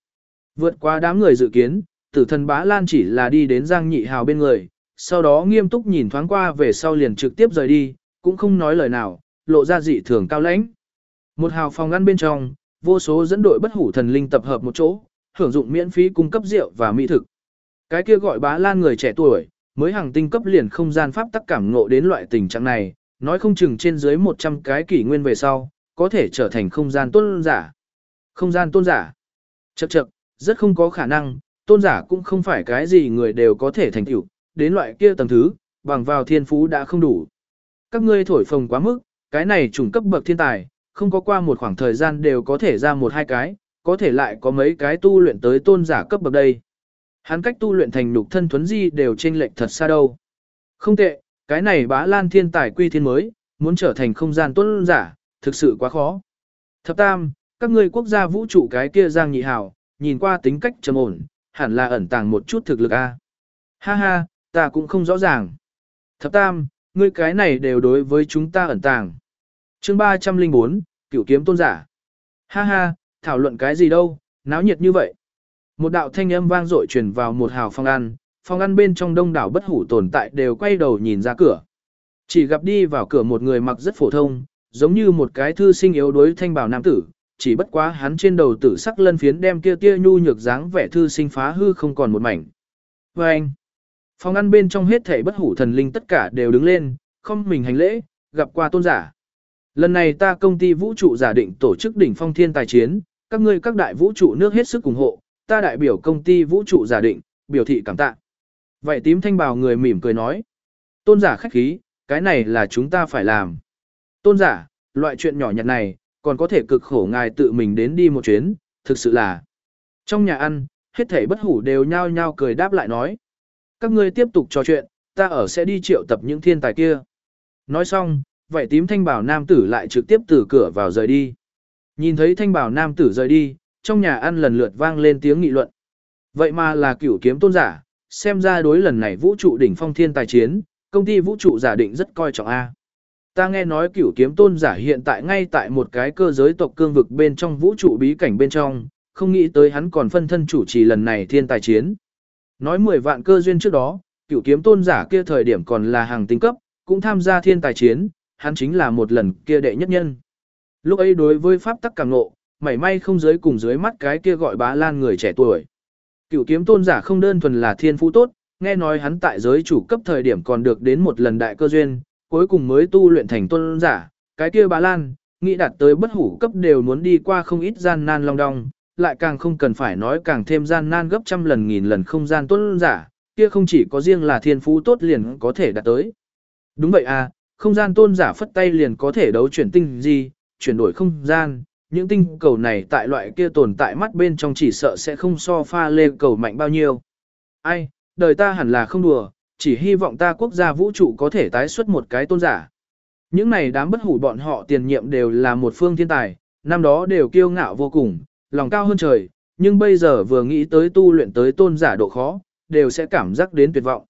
Vượt qua đám người dự kiến, tử thần bá lan chỉ là đi đến Giang Nhị Hào bên người, sau đó nghiêm túc nhìn thoáng qua về sau liền trực tiếp rời đi, cũng không nói lời nào, lộ ra dị thường cao lãnh. Một hào phòng ngăn bên trong, vô số dẫn đội bất hủ thần linh tập hợp một chỗ, hưởng dụng miễn phí cung cấp rượu và mỹ thực. Cái kia gọi bá lan người trẻ tuổi, mới hàng tinh cấp liền không gian pháp tắc cảm ngộ đến loại tình trạng này, nói không chừng trên dưới 100 cái kỷ nguyên về sau, có thể trở thành không gian tôn giả. Không gian tôn giả. Chậc chậc, rất không có khả năng, tôn giả cũng không phải cái gì người đều có thể thành tựu, đến loại kia tầng thứ, bằng vào thiên phú đã không đủ. Các ngươi thổi phồng quá mức, cái này trùng cấp bậc thiên tài, không có qua một khoảng thời gian đều có thể ra một hai cái, có thể lại có mấy cái tu luyện tới tôn giả cấp bậc đây. Hắn cách tu luyện thành nhục thân thuấn di đều chênh lệch thật xa đâu. Không tệ, cái này bá lan thiên tài quy thiên mới, muốn trở thành không gian tôn giả, thực sự quá khó. Thập tam, các ngươi quốc gia vũ trụ cái kia giang nhị hảo, nhìn qua tính cách trầm ổn, hẳn là ẩn tàng một chút thực lực a. Ha ha, ta cũng không rõ ràng. Thập tam, ngươi cái này đều đối với chúng ta ẩn tàng. Chương 304, Cửu kiếm tôn giả. Ha ha, thảo luận cái gì đâu, náo nhiệt như vậy. Một đạo thanh âm vang dội truyền vào một hào phòng ăn, phòng ăn bên trong đông đảo bất hủ tồn tại đều quay đầu nhìn ra cửa. Chỉ gặp đi vào cửa một người mặc rất phổ thông, giống như một cái thư sinh yếu đuối thanh bảo nam tử, chỉ bất quá hắn trên đầu tử sắc lân phiến đem kia tia nhu nhược dáng vẻ thư sinh phá hư không còn một mảnh. Và anh, phòng ăn bên trong hết thảy bất hủ thần linh tất cả đều đứng lên, không mình hành lễ, gặp qua tôn giả. Lần này ta công ty vũ trụ giả định tổ chức đỉnh phong thiên tài chiến, các ngươi các đại vũ trụ nước hết sức ủng hộ, ta đại biểu công ty vũ trụ giả định, biểu thị cảm tạ. Vậy tím thanh bào người mỉm cười nói. Tôn giả khách khí, cái này là chúng ta phải làm. Tôn giả, loại chuyện nhỏ nhặt này, còn có thể cực khổ ngài tự mình đến đi một chuyến, thực sự là. Trong nhà ăn, hết thảy bất hủ đều nhao nhao cười đáp lại nói. Các ngươi tiếp tục trò chuyện, ta ở sẽ đi triệu tập những thiên tài kia. Nói xong, vậy tím thanh bảo nam tử lại trực tiếp từ cửa vào rời đi. Nhìn thấy thanh bảo nam tử rời đi, trong nhà ăn lần lượt vang lên tiếng nghị luận. Vậy mà là cửu kiếm tôn giả, xem ra đối lần này vũ trụ đỉnh phong thiên tài chiến, công ty vũ trụ giả định rất coi trọng A. Ta nghe nói cửu kiếm tôn giả hiện tại ngay tại một cái cơ giới tộc cương vực bên trong vũ trụ bí cảnh bên trong, không nghĩ tới hắn còn phân thân chủ trì lần này thiên tài chiến. Nói 10 vạn cơ duyên trước đó, cửu kiếm tôn giả kia thời điểm còn là hàng tinh cấp, cũng tham gia thiên tài chiến, hắn chính là một lần kia đệ nhất nhân. Lúc ấy đối với pháp tắc càng ngộ, mảy may không dưới cùng dưới mắt cái kia gọi bá lan người trẻ tuổi. Cựu kiếm tôn giả không đơn thuần là thiên phú tốt, nghe nói hắn tại giới chủ cấp thời điểm còn được đến một lần đại cơ duyên, cuối cùng mới tu luyện thành tôn giả, cái kia bá lan, nghĩ đạt tới bất hủ cấp đều muốn đi qua không ít gian nan long đong, lại càng không cần phải nói càng thêm gian nan gấp trăm lần nghìn lần không gian tôn giả, kia không chỉ có riêng là thiên phú tốt liền có thể đạt tới. Đúng vậy à, không gian tôn giả phất tay liền có thể đấu chuyển tinh gì, chuyển đổi không gian, những tinh cầu này tại loại kia tồn tại mắt bên trong chỉ sợ sẽ không so pha lê cầu mạnh bao nhiêu. Ai, đời ta hẳn là không đùa, chỉ hy vọng ta quốc gia vũ trụ có thể tái xuất một cái tôn giả. Những này đám bất hủ bọn họ tiền nhiệm đều là một phương thiên tài, năm đó đều kiêu ngạo vô cùng, lòng cao hơn trời, nhưng bây giờ vừa nghĩ tới tu luyện tới tôn giả độ khó, đều sẽ cảm giác đến tuyệt vọng.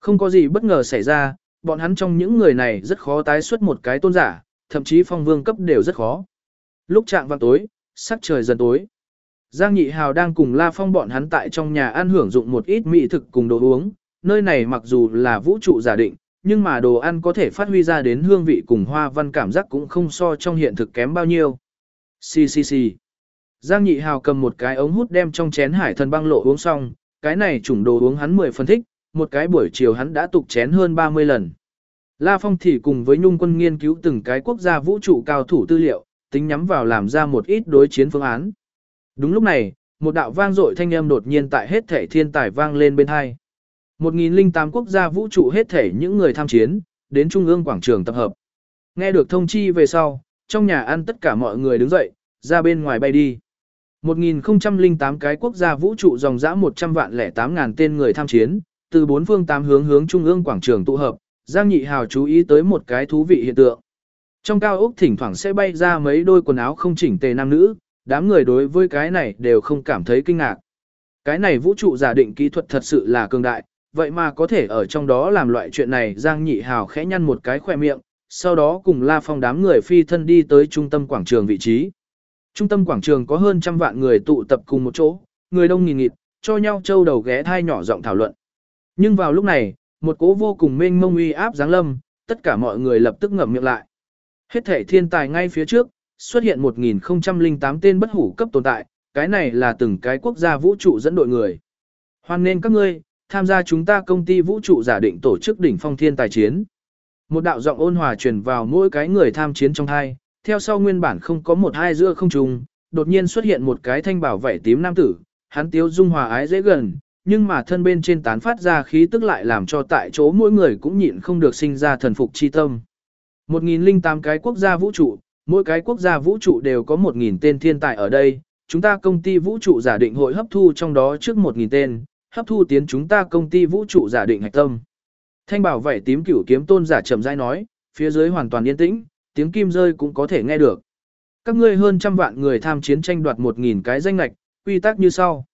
Không có gì bất ngờ xảy ra, bọn hắn trong những người này rất khó tái xuất một cái tôn giả, thậm chí phong vương cấp đều rất khó. Lúc trạng vào tối, sắc trời dần tối. Giang Nhị Hào đang cùng La Phong bọn hắn tại trong nhà ăn hưởng dụng một ít mỹ thực cùng đồ uống, nơi này mặc dù là vũ trụ giả định, nhưng mà đồ ăn có thể phát huy ra đến hương vị cùng hoa văn cảm giác cũng không so trong hiện thực kém bao nhiêu. Xì xì xì. Giang Nhị Hào cầm một cái ống hút đem trong chén hải thần băng lộ uống xong, cái này chủng đồ uống hắn mười phân thích, một cái buổi chiều hắn đã tục chén hơn 30 lần. La Phong thì cùng với Nhung quân nghiên cứu từng cái quốc gia vũ trụ cao thủ tư liệu, tính nhắm vào làm ra một ít đối chiến phương án. Đúng lúc này, một đạo vang dội thanh âm đột nhiên tại hết thể thiên tài vang lên bên hai. 1008 quốc gia vũ trụ hết thể những người tham chiến, đến trung ương quảng trường tập hợp. Nghe được thông chi về sau, trong nhà ăn tất cả mọi người đứng dậy, ra bên ngoài bay đi. 1008 cái quốc gia vũ trụ dòng dã 100 vạn lẻ 8 ngàn tên người tham chiến, từ bốn phương tám hướng hướng trung ương quảng trường tụ hợp, Giang Nhị Hào chú ý tới một cái thú vị hiện tượng. Trong cao ốc thỉnh thoảng sẽ bay ra mấy đôi quần áo không chỉnh tề nam nữ, đám người đối với cái này đều không cảm thấy kinh ngạc. Cái này vũ trụ giả định kỹ thuật thật sự là cường đại, vậy mà có thể ở trong đó làm loại chuyện này Giang Nhị Hào khẽ nhăn một cái khỏe miệng, sau đó cùng La Phong đám người phi thân đi tới trung tâm quảng trường vị trí. Trung tâm quảng trường có hơn trăm vạn người tụ tập cùng một chỗ, người đông nghìn nghịt, cho nhau châu đầu ghé thai nhỏ giọng thảo luận. Nhưng vào lúc này, một cố vô cùng mênh mông uy áp giáng lâm, tất cả mọi người lập tức ngậm miệng lại. Hết thể thiên tài ngay phía trước, xuất hiện 1008 tên bất hủ cấp tồn tại, cái này là từng cái quốc gia vũ trụ dẫn đội người. Hoan nên các ngươi, tham gia chúng ta công ty vũ trụ giả định tổ chức đỉnh phong thiên tài chiến. Một đạo giọng ôn hòa truyền vào mỗi cái người tham chiến trong hai, theo sau nguyên bản không có một hai giữa không trùng, đột nhiên xuất hiện một cái thanh bảo vảy tím nam tử, hắn tiếu dung hòa ái dễ gần, nhưng mà thân bên trên tán phát ra khí tức lại làm cho tại chỗ mỗi người cũng nhịn không được sinh ra thần phục chi tâm. 1008 cái quốc gia vũ trụ, mỗi cái quốc gia vũ trụ đều có 1000 tên thiên tài ở đây, chúng ta công ty vũ trụ giả định hội hấp thu trong đó trước 1000 tên, hấp thu tiến chúng ta công ty vũ trụ giả định hạch tâm. Thanh bảo vảy tím cửu kiếm tôn giả chậm rãi nói, phía dưới hoàn toàn yên tĩnh, tiếng kim rơi cũng có thể nghe được. Các ngươi hơn trăm vạn người tham chiến tranh đoạt 1000 cái danh ngạch quy tắc như sau.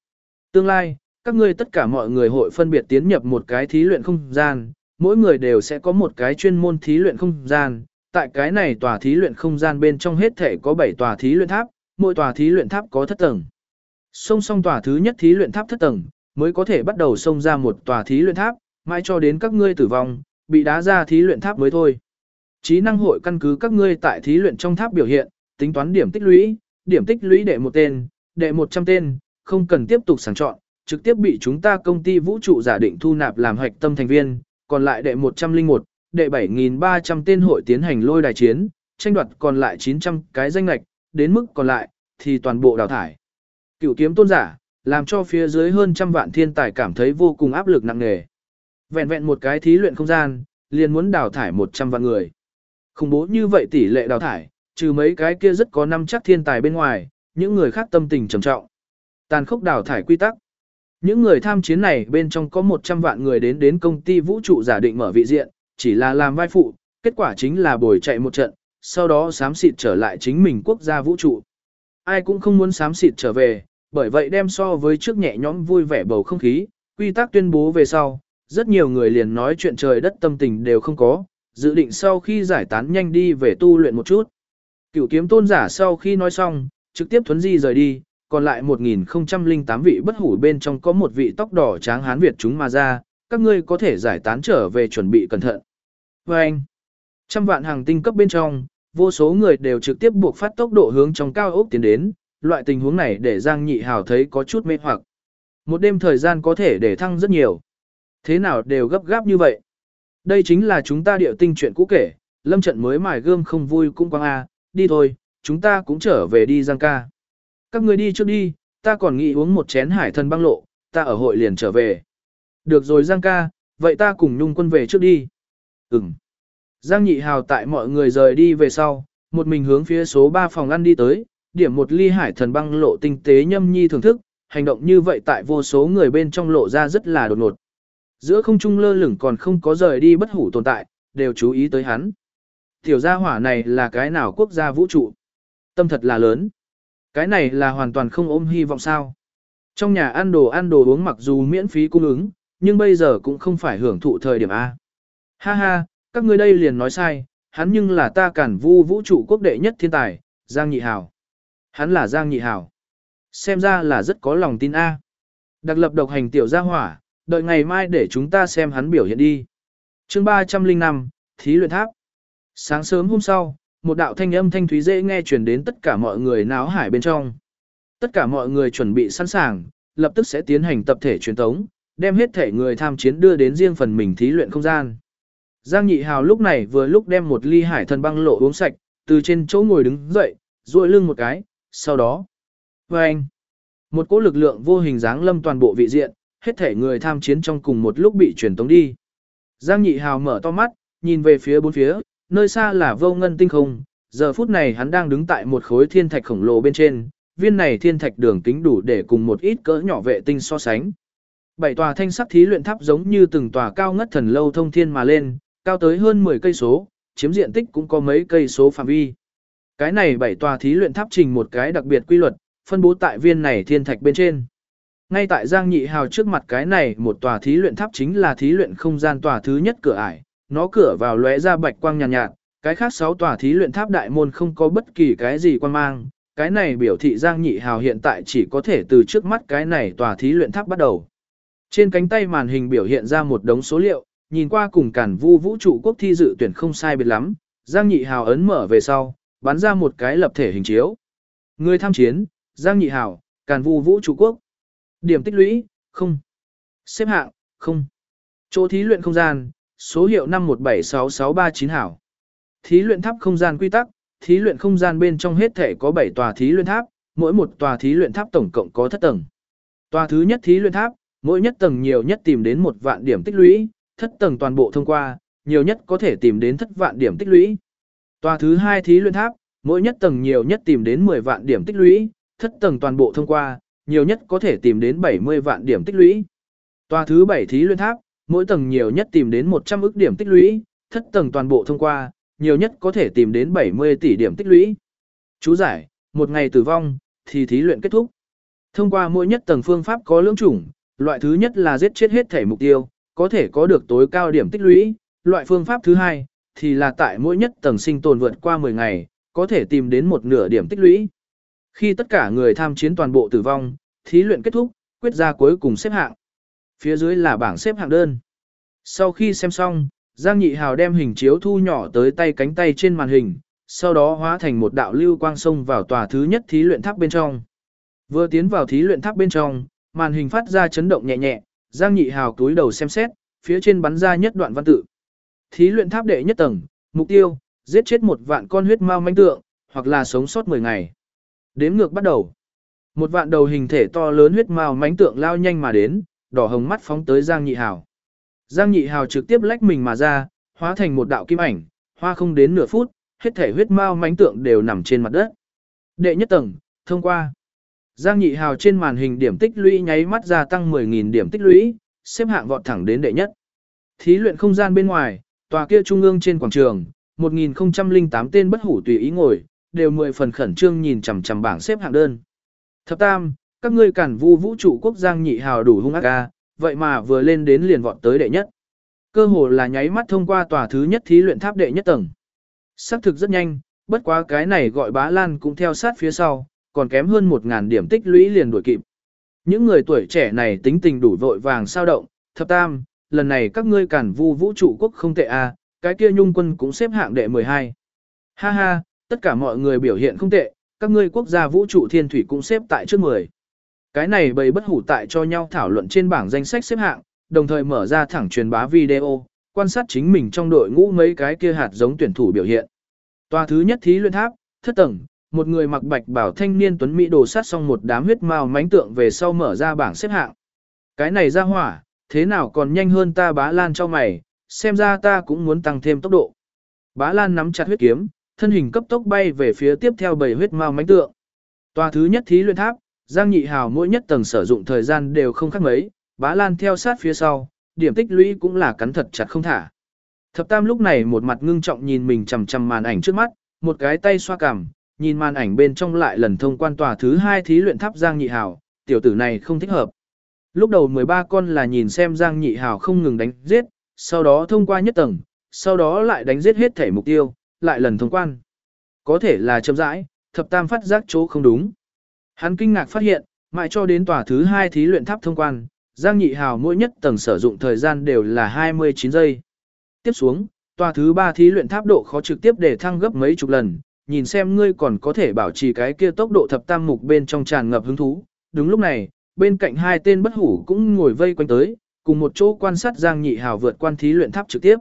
Tương lai, các ngươi tất cả mọi người hội phân biệt tiến nhập một cái thí luyện không gian, mỗi người đều sẽ có một cái chuyên môn thí luyện không gian. Tại cái này tòa thí luyện không gian bên trong hết thể có 7 tòa thí luyện tháp, mỗi tòa thí luyện tháp có thất tầng. Song song tòa thứ nhất thí luyện tháp thất tầng, mới có thể bắt đầu xông ra một tòa thí luyện tháp, mãi cho đến các ngươi tử vong, bị đá ra thí luyện tháp mới thôi. Trí năng hội căn cứ các ngươi tại thí luyện trong tháp biểu hiện, tính toán điểm tích lũy, điểm tích lũy đệ một tên, đệ 100 tên, không cần tiếp tục sàng chọn, trực tiếp bị chúng ta công ty vũ trụ giả định thu nạp làm hoạch tâm thành viên, còn lại đệ 101, đệ 7.300 tên hội tiến hành lôi đài chiến, tranh đoạt còn lại 900 cái danh lạch, đến mức còn lại, thì toàn bộ đào thải. Cựu kiếm tôn giả, làm cho phía dưới hơn trăm vạn thiên tài cảm thấy vô cùng áp lực nặng nề. Vẹn vẹn một cái thí luyện không gian, liền muốn đào thải 100 vạn người. Khủng bố như vậy tỷ lệ đào thải, trừ mấy cái kia rất có năm chắc thiên tài bên ngoài, những người khác tâm tình trầm trọng. Tàn khốc đào thải quy tắc. Những người tham chiến này bên trong có 100 vạn người đến đến công ty vũ trụ giả định mở vị diện, chỉ là làm vai phụ, kết quả chính là bồi chạy một trận, sau đó xám xịt trở lại chính mình quốc gia vũ trụ. Ai cũng không muốn xám xịt trở về, bởi vậy đem so với trước nhẹ nhõm vui vẻ bầu không khí, quy tắc tuyên bố về sau, rất nhiều người liền nói chuyện trời đất tâm tình đều không có, dự định sau khi giải tán nhanh đi về tu luyện một chút. Cửu kiếm tôn giả sau khi nói xong, trực tiếp thuấn di rời đi, còn lại 1008 vị bất hủ bên trong có một vị tóc đỏ tráng hán Việt chúng mà ra, các ngươi có thể giải tán trở về chuẩn bị cẩn thận. Và anh, trăm vạn hàng tinh cấp bên trong, vô số người đều trực tiếp buộc phát tốc độ hướng trong cao ốc tiến đến, loại tình huống này để Giang Nhị Hào thấy có chút mê hoặc. Một đêm thời gian có thể để thăng rất nhiều. Thế nào đều gấp gáp như vậy? Đây chính là chúng ta điệu tinh chuyện cũ kể, lâm trận mới mài gươm không vui cũng quang a, đi thôi, chúng ta cũng trở về đi Giang ca. Các người đi trước đi, ta còn nghĩ uống một chén hải thần băng lộ, ta ở hội liền trở về. Được rồi Giang ca, vậy ta cùng nhung quân về trước đi. Ừm. Giang nhị hào tại mọi người rời đi về sau, một mình hướng phía số 3 phòng ăn đi tới, điểm một ly hải thần băng lộ tinh tế nhâm nhi thưởng thức, hành động như vậy tại vô số người bên trong lộ ra rất là đột ngột. Giữa không trung lơ lửng còn không có rời đi bất hủ tồn tại, đều chú ý tới hắn. Tiểu gia hỏa này là cái nào quốc gia vũ trụ? Tâm thật là lớn. Cái này là hoàn toàn không ôm hy vọng sao. Trong nhà ăn đồ ăn đồ uống mặc dù miễn phí cung ứng, nhưng bây giờ cũng không phải hưởng thụ thời điểm A. Ha ha, các ngươi đây liền nói sai, hắn nhưng là ta cản vu vũ trụ quốc đệ nhất thiên tài, Giang Nhị Hảo. Hắn là Giang Nhị Hảo. Xem ra là rất có lòng tin A. Đặc lập độc hành tiểu gia hỏa, đợi ngày mai để chúng ta xem hắn biểu hiện đi. chương 305, Thí luyện tháp. Sáng sớm hôm sau, một đạo thanh âm thanh thúy dễ nghe truyền đến tất cả mọi người náo hải bên trong. Tất cả mọi người chuẩn bị sẵn sàng, lập tức sẽ tiến hành tập thể truyền tống, đem hết thể người tham chiến đưa đến riêng phần mình thí luyện không gian. Giang Nhị Hào lúc này vừa lúc đem một ly hải thần băng lộ uống sạch, từ trên chỗ ngồi đứng dậy, duỗi lưng một cái, sau đó. Và anh, một cỗ lực lượng vô hình dáng lâm toàn bộ vị diện, hết thể người tham chiến trong cùng một lúc bị truyền tống đi. Giang Nhị Hào mở to mắt, nhìn về phía bốn phía, nơi xa là vô ngân tinh không, giờ phút này hắn đang đứng tại một khối thiên thạch khổng lồ bên trên, viên này thiên thạch đường kính đủ để cùng một ít cỡ nhỏ vệ tinh so sánh. Bảy tòa thanh sắc thí luyện tháp giống như từng tòa cao ngất thần lâu thông thiên mà lên, cao tới hơn 10 cây số, chiếm diện tích cũng có mấy cây số phạm vi. Cái này bảy tòa thí luyện tháp trình một cái đặc biệt quy luật, phân bố tại viên này thiên thạch bên trên. Ngay tại Giang Nhị Hào trước mặt cái này một tòa thí luyện tháp chính là thí luyện không gian tòa thứ nhất cửa ải, nó cửa vào lóe ra bạch quang nhàn nhạt, nhạt, cái khác sáu tòa thí luyện tháp đại môn không có bất kỳ cái gì quan mang, cái này biểu thị Giang Nhị Hào hiện tại chỉ có thể từ trước mắt cái này tòa thí luyện tháp bắt đầu. Trên cánh tay màn hình biểu hiện ra một đống số liệu, nhìn qua cùng cản vu vũ trụ quốc thi dự tuyển không sai biệt lắm, Giang Nhị Hào ấn mở về sau, bắn ra một cái lập thể hình chiếu. Người tham chiến, Giang Nhị Hào, cản vu vũ trụ quốc. Điểm tích lũy, không. Xếp hạng, không. Chỗ thí luyện không gian, số hiệu 5176639 hảo. Thí luyện tháp không gian quy tắc, thí luyện không gian bên trong hết thể có 7 tòa thí luyện tháp, mỗi một tòa thí luyện tháp tổng cộng có thất tầng. Tòa thứ nhất thí luyện tháp, mỗi nhất tầng nhiều nhất tìm đến một vạn điểm tích lũy, thất tầng toàn bộ thông qua, nhiều nhất có thể tìm đến thất vạn điểm tích lũy. Tòa thứ hai thí luyện tháp, mỗi nhất tầng nhiều nhất tìm đến 10 vạn điểm tích lũy, thất tầng toàn bộ thông qua, nhiều nhất có thể tìm đến 70 vạn điểm tích lũy. Tòa thứ bảy thí luyện tháp, mỗi tầng nhiều nhất tìm đến 100 ức điểm tích lũy, thất tầng toàn bộ thông qua, nhiều nhất có thể tìm đến 70 tỷ điểm tích lũy. Chú giải, một ngày tử vong, thì thí luyện kết thúc. Thông qua mỗi nhất tầng phương pháp có lưỡng chủng, loại thứ nhất là giết chết hết thể mục tiêu, có thể có được tối cao điểm tích lũy, loại phương pháp thứ hai thì là tại mỗi nhất tầng sinh tồn vượt qua 10 ngày, có thể tìm đến một nửa điểm tích lũy. Khi tất cả người tham chiến toàn bộ tử vong, thí luyện kết thúc, quyết ra cuối cùng xếp hạng. Phía dưới là bảng xếp hạng đơn. Sau khi xem xong, Giang Nhị Hào đem hình chiếu thu nhỏ tới tay cánh tay trên màn hình, sau đó hóa thành một đạo lưu quang sông vào tòa thứ nhất thí luyện tháp bên trong. Vừa tiến vào thí luyện tháp bên trong, màn hình phát ra chấn động nhẹ nhẹ, Giang Nhị Hào túi đầu xem xét, phía trên bắn ra nhất đoạn văn tự. Thí luyện tháp đệ nhất tầng, mục tiêu, giết chết một vạn con huyết mao manh tượng, hoặc là sống sót 10 ngày. Đếm ngược bắt đầu. Một vạn đầu hình thể to lớn huyết mao mánh tượng lao nhanh mà đến, đỏ hồng mắt phóng tới Giang Nhị Hào. Giang Nhị Hào trực tiếp lách mình mà ra, hóa thành một đạo kim ảnh, hoa không đến nửa phút, hết thể huyết mao mánh tượng đều nằm trên mặt đất. Đệ nhất tầng, thông qua. Giang Nhị Hào trên màn hình điểm tích lũy nháy mắt gia tăng 10.000 điểm tích lũy, xếp hạng vọt thẳng đến đệ nhất. Thí luyện không gian bên ngoài, tòa kia trung ương trên quảng trường, 1008 tên bất hủ tùy ý ngồi, đều mười phần khẩn trương nhìn chằm chằm bảng xếp hạng đơn. Thập tam, các ngươi cản vu vũ trụ quốc giang nhị hào đủ hung ác ca, vậy mà vừa lên đến liền vọt tới đệ nhất. Cơ hồ là nháy mắt thông qua tòa thứ nhất thí luyện tháp đệ nhất tầng. Sắc thực rất nhanh, bất quá cái này gọi bá lan cũng theo sát phía sau, còn kém hơn 1.000 điểm tích lũy liền đuổi kịp. Những người tuổi trẻ này tính tình đủ vội vàng sao động, thập tam, lần này các ngươi cản vu vũ trụ quốc không tệ à, cái kia nhung quân cũng xếp hạng đệ 12. Ha ha, tất cả mọi người biểu hiện không tệ, các ngươi quốc gia vũ trụ thiên thủy cũng xếp tại trước 10. Cái này bầy bất hủ tại cho nhau thảo luận trên bảng danh sách xếp hạng, đồng thời mở ra thẳng truyền bá video, quan sát chính mình trong đội ngũ mấy cái kia hạt giống tuyển thủ biểu hiện. Tòa thứ nhất thí luyện tháp, thất tầng, một người mặc bạch bảo thanh niên tuấn mỹ đồ sát xong một đám huyết mao mánh tượng về sau mở ra bảng xếp hạng. Cái này ra hỏa, thế nào còn nhanh hơn ta bá lan cho mày, xem ra ta cũng muốn tăng thêm tốc độ. Bá lan nắm chặt huyết kiếm, thân hình cấp tốc bay về phía tiếp theo bầy huyết mao mánh tượng. Tòa thứ nhất thí luyện tháp, Giang Nhị Hào mỗi nhất tầng sử dụng thời gian đều không khác mấy, bá lan theo sát phía sau, điểm tích lũy cũng là cắn thật chặt không thả. Thập Tam lúc này một mặt ngưng trọng nhìn mình chằm chằm màn ảnh trước mắt, một cái tay xoa cằm, nhìn màn ảnh bên trong lại lần thông quan tòa thứ hai thí luyện tháp Giang Nhị Hào, tiểu tử này không thích hợp. Lúc đầu 13 con là nhìn xem Giang Nhị Hào không ngừng đánh giết, sau đó thông qua nhất tầng, sau đó lại đánh giết hết thể mục tiêu, lại lần thông quan. Có thể là chậm rãi, thập tam phát giác chỗ không đúng. Hắn kinh ngạc phát hiện, mãi cho đến tòa thứ hai thí luyện tháp thông quan, Giang Nhị Hào mỗi nhất tầng sử dụng thời gian đều là 29 giây. Tiếp xuống, tòa thứ ba thí luyện tháp độ khó trực tiếp để thăng gấp mấy chục lần, nhìn xem ngươi còn có thể bảo trì cái kia tốc độ thập tam mục bên trong tràn ngập hứng thú. Đúng lúc này, bên cạnh hai tên bất hủ cũng ngồi vây quanh tới, cùng một chỗ quan sát Giang Nhị Hào vượt quan thí luyện tháp trực tiếp.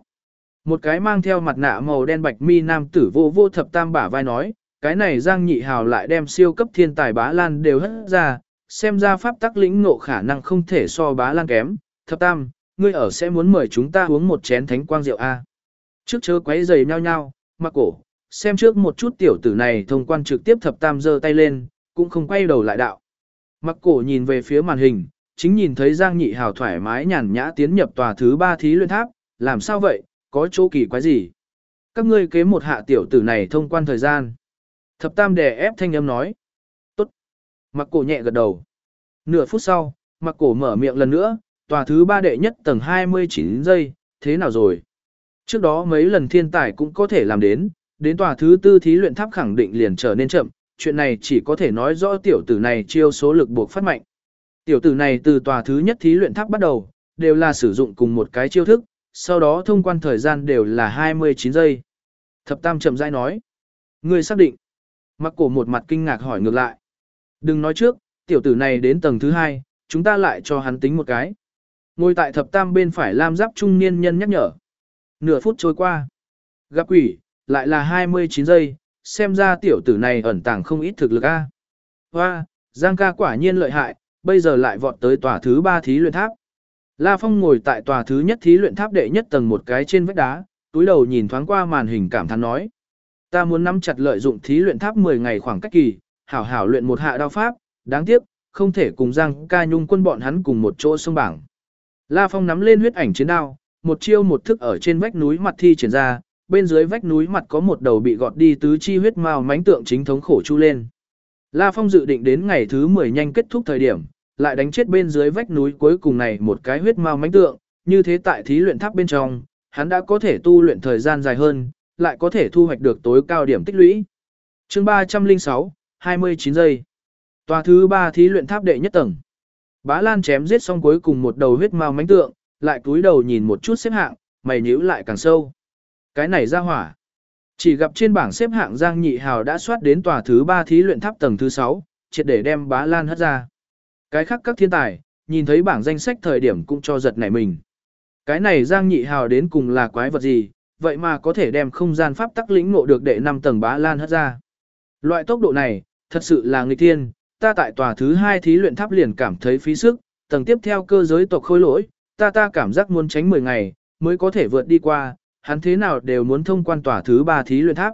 Một cái mang theo mặt nạ màu đen bạch mi nam tử vô vô thập tam bả vai nói, cái này Giang Nhị Hào lại đem siêu cấp thiên tài bá lan đều hất ra, xem ra pháp tắc lĩnh ngộ khả năng không thể so bá lan kém. Thập tam, ngươi ở sẽ muốn mời chúng ta uống một chén thánh quang rượu A. Trước chớ quấy giày nhau nhau, mặc cổ, xem trước một chút tiểu tử này thông quan trực tiếp thập tam giơ tay lên, cũng không quay đầu lại đạo. Mặc cổ nhìn về phía màn hình, chính nhìn thấy Giang Nhị Hào thoải mái nhàn nhã tiến nhập tòa thứ ba thí luyện tháp, làm sao vậy, có chỗ kỳ quái gì? Các ngươi kế một hạ tiểu tử này thông quan thời gian. Thập tam đè ép thanh âm nói. Tốt. Mặc cổ nhẹ gật đầu. Nửa phút sau, mặc cổ mở miệng lần nữa, tòa thứ ba đệ nhất tầng 29 giây, thế nào rồi? Trước đó mấy lần thiên tài cũng có thể làm đến, đến tòa thứ tư thí luyện tháp khẳng định liền trở nên chậm, chuyện này chỉ có thể nói rõ tiểu tử này chiêu số lực buộc phát mạnh. Tiểu tử này từ tòa thứ nhất thí luyện tháp bắt đầu, đều là sử dụng cùng một cái chiêu thức, sau đó thông quan thời gian đều là 29 giây. Thập Tam chậm rãi nói. Người xác định. Mặc cổ một mặt kinh ngạc hỏi ngược lại. Đừng nói trước, tiểu tử này đến tầng thứ hai, chúng ta lại cho hắn tính một cái. Ngồi tại thập tam bên phải lam giáp trung niên nhân nhắc nhở. Nửa phút trôi qua. Gặp quỷ, lại là 29 giây, xem ra tiểu tử này ẩn tàng không ít thực lực a. Hoa, Giang ca quả nhiên lợi hại, bây giờ lại vọt tới tòa thứ ba thí luyện tháp. La Phong ngồi tại tòa thứ nhất thí luyện tháp đệ nhất tầng một cái trên vách đá, túi đầu nhìn thoáng qua màn hình cảm thán nói. Ta muốn nắm chặt lợi dụng thí luyện tháp 10 ngày khoảng cách kỳ, hảo hảo luyện một hạ đao pháp, đáng tiếc, không thể cùng Giang ca nhung quân bọn hắn cùng một chỗ sông bảng. La Phong nắm lên huyết ảnh chiến đao, một chiêu một thức ở trên vách núi mặt thi triển ra, bên dưới vách núi mặt có một đầu bị gọt đi tứ chi huyết mao mánh tượng chính thống khổ chu lên. La Phong dự định đến ngày thứ 10 nhanh kết thúc thời điểm, lại đánh chết bên dưới vách núi cuối cùng này một cái huyết mao mánh tượng, như thế tại thí luyện tháp bên trong, hắn đã có thể tu luyện thời gian dài hơn, lại có thể thu hoạch được tối cao điểm tích lũy. Chương 306, 29 giây. Tòa thứ 3 thí luyện tháp đệ nhất tầng. Bá Lan chém giết xong cuối cùng một đầu huyết mao mánh tượng, lại cúi đầu nhìn một chút xếp hạng, mày nhíu lại càng sâu. Cái này ra hỏa. Chỉ gặp trên bảng xếp hạng Giang Nhị Hào đã soát đến tòa thứ 3 thí luyện tháp tầng thứ 6, triệt để đem Bá Lan hất ra. Cái khác các thiên tài, nhìn thấy bảng danh sách thời điểm cũng cho giật nảy mình. Cái này Giang Nhị Hào đến cùng là quái vật gì, vậy mà có thể đem không gian pháp tắc lĩnh ngộ được đệ 5 tầng Bá Lan hất ra. Loại tốc độ này, thật sự là nghịch thiên, ta tại tòa thứ 2 thí luyện tháp liền cảm thấy phí sức, tầng tiếp theo cơ giới tộc khôi lỗi, ta ta cảm giác muốn tránh 10 ngày, mới có thể vượt đi qua, hắn thế nào đều muốn thông quan tòa thứ 3 thí luyện tháp.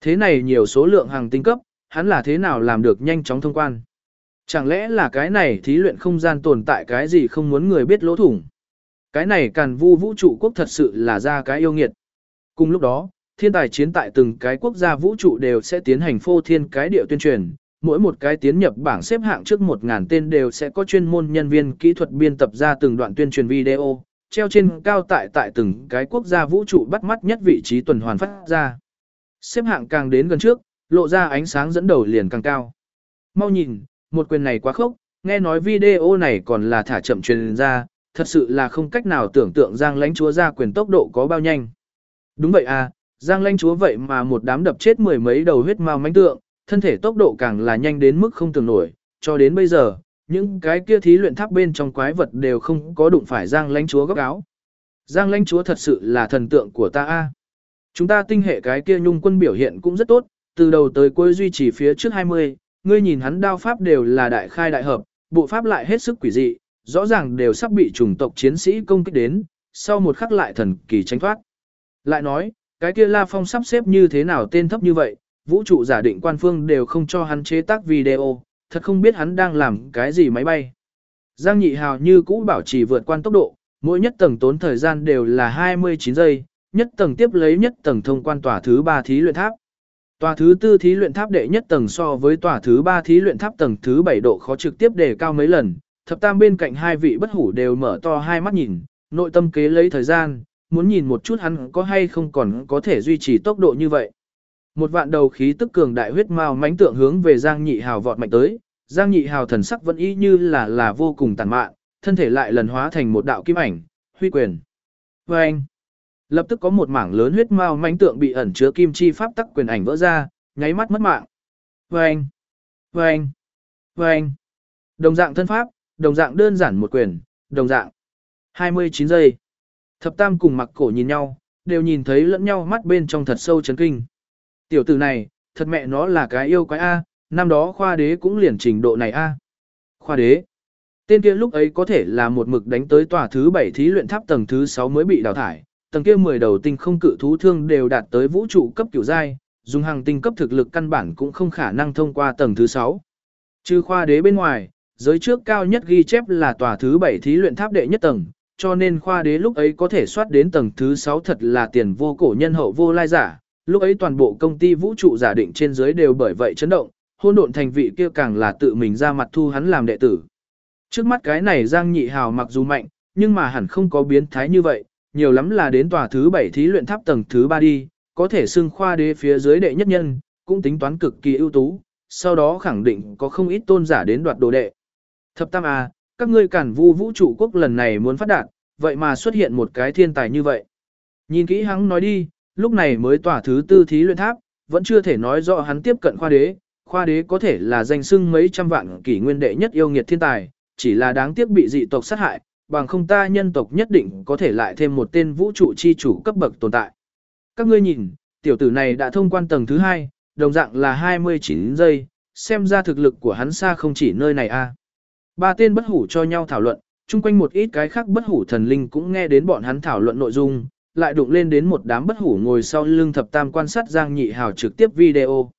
Thế này nhiều số lượng hàng tinh cấp, hắn là thế nào làm được nhanh chóng thông quan. Chẳng lẽ là cái này thí luyện không gian tồn tại cái gì không muốn người biết lỗ thủng. Cái này càn vu vũ trụ quốc thật sự là ra cái yêu nghiệt. Cùng lúc đó, thiên tài chiến tại từng cái quốc gia vũ trụ đều sẽ tiến hành phô thiên cái điệu tuyên truyền. Mỗi một cái tiến nhập bảng xếp hạng trước 1000 tên đều sẽ có chuyên môn nhân viên kỹ thuật biên tập ra từng đoạn tuyên truyền video, treo trên cao tại tại từng cái quốc gia vũ trụ bắt mắt nhất vị trí tuần hoàn phát ra. Xếp hạng càng đến gần trước, lộ ra ánh sáng dẫn đầu liền càng cao. Mau nhìn, một quyền này quá khốc, nghe nói video này còn là thả chậm truyền ra, thật sự là không cách nào tưởng tượng Giang lãnh chúa ra quyền tốc độ có bao nhanh. Đúng vậy à, Giang lãnh chúa vậy mà một đám đập chết mười mấy đầu huyết mao mánh tượng, thân thể tốc độ càng là nhanh đến mức không tưởng nổi, cho đến bây giờ, những cái kia thí luyện tháp bên trong quái vật đều không có đụng phải Giang lãnh chúa góc áo. Giang lãnh chúa thật sự là thần tượng của ta a. Chúng ta tinh hệ cái kia nhung quân biểu hiện cũng rất tốt, từ đầu tới cuối duy trì phía trước 20, ngươi nhìn hắn đao pháp đều là đại khai đại hợp, bộ pháp lại hết sức quỷ dị, rõ ràng đều sắp bị chủng tộc chiến sĩ công kích đến, sau một khắc lại thần kỳ tránh thoát. Lại nói, cái kia La Phong sắp xếp như thế nào tên thấp như vậy, vũ trụ giả định quan phương đều không cho hắn chế tác video, thật không biết hắn đang làm cái gì máy bay. Giang Nhị Hào như cũ bảo trì vượt quan tốc độ, mỗi nhất tầng tốn thời gian đều là 29 giây, nhất tầng tiếp lấy nhất tầng thông quan tòa thứ 3 thí luyện tháp. Tòa thứ tư thí luyện tháp đệ nhất tầng so với tòa thứ ba thí luyện tháp tầng thứ bảy độ khó trực tiếp đề cao mấy lần, thập tam bên cạnh hai vị bất hủ đều mở to hai mắt nhìn, nội tâm kế lấy thời gian, muốn nhìn một chút hắn có hay không còn có thể duy trì tốc độ như vậy. Một vạn đầu khí tức cường đại huyết mao mãnh tượng hướng về Giang Nhị Hào vọt mạnh tới, Giang Nhị Hào thần sắc vẫn y như là là vô cùng tàn mạn, thân thể lại lần hóa thành một đạo kim ảnh, huy quyền. Và anh, Lập tức có một mảng lớn huyết mao mãnh tượng bị ẩn chứa kim chi pháp tắc quyền ảnh vỡ ra, nháy mắt mất mạng. Và anh, và anh, và anh, Đồng dạng thân pháp, đồng dạng đơn giản một quyền, đồng dạng. 29 giây. Thập tam cùng mặc cổ nhìn nhau, đều nhìn thấy lẫn nhau mắt bên trong thật sâu chấn kinh. Tiểu tử này, thật mẹ nó là cái yêu quái A, năm đó khoa đế cũng liền trình độ này A. Khoa đế. Tên kia lúc ấy có thể là một mực đánh tới tòa thứ 7 thí luyện tháp tầng thứ 6 mới bị đào thải, tầng kia 10 đầu tinh không cự thú thương đều đạt tới vũ trụ cấp kiểu giai, dùng hàng tinh cấp thực lực căn bản cũng không khả năng thông qua tầng thứ 6. Trừ khoa đế bên ngoài, giới trước cao nhất ghi chép là tòa thứ 7 thí luyện tháp đệ nhất tầng, cho nên khoa đế lúc ấy có thể soát đến tầng thứ 6 thật là tiền vô cổ nhân hậu vô lai giả, lúc ấy toàn bộ công ty vũ trụ giả định trên dưới đều bởi vậy chấn động, hôn độn thành vị kia càng là tự mình ra mặt thu hắn làm đệ tử. Trước mắt cái này Giang Nhị Hào mặc dù mạnh, nhưng mà hẳn không có biến thái như vậy, nhiều lắm là đến tòa thứ 7 thí luyện tháp tầng thứ 3 đi, có thể xưng khoa đế phía dưới đệ nhất nhân, cũng tính toán cực kỳ ưu tú, sau đó khẳng định có không ít tôn giả đến đoạt đồ đệ. Thập tam A, các ngươi cản vu vũ trụ quốc lần này muốn phát đạt, vậy mà xuất hiện một cái thiên tài như vậy. Nhìn kỹ hắn nói đi, lúc này mới tỏa thứ tư thí luyện tháp, vẫn chưa thể nói rõ hắn tiếp cận khoa đế, khoa đế có thể là danh sưng mấy trăm vạn kỷ nguyên đệ nhất yêu nghiệt thiên tài, chỉ là đáng tiếc bị dị tộc sát hại, bằng không ta nhân tộc nhất định có thể lại thêm một tên vũ trụ chi chủ cấp bậc tồn tại. Các ngươi nhìn, tiểu tử này đã thông quan tầng thứ hai, đồng dạng là 29 giây, xem ra thực lực của hắn xa không chỉ nơi này a. Ba tên bất hủ cho nhau thảo luận, chung quanh một ít cái khác bất hủ thần linh cũng nghe đến bọn hắn thảo luận nội dung, lại đụng lên đến một đám bất hủ ngồi sau lưng thập tam quan sát Giang Nhị Hào trực tiếp video.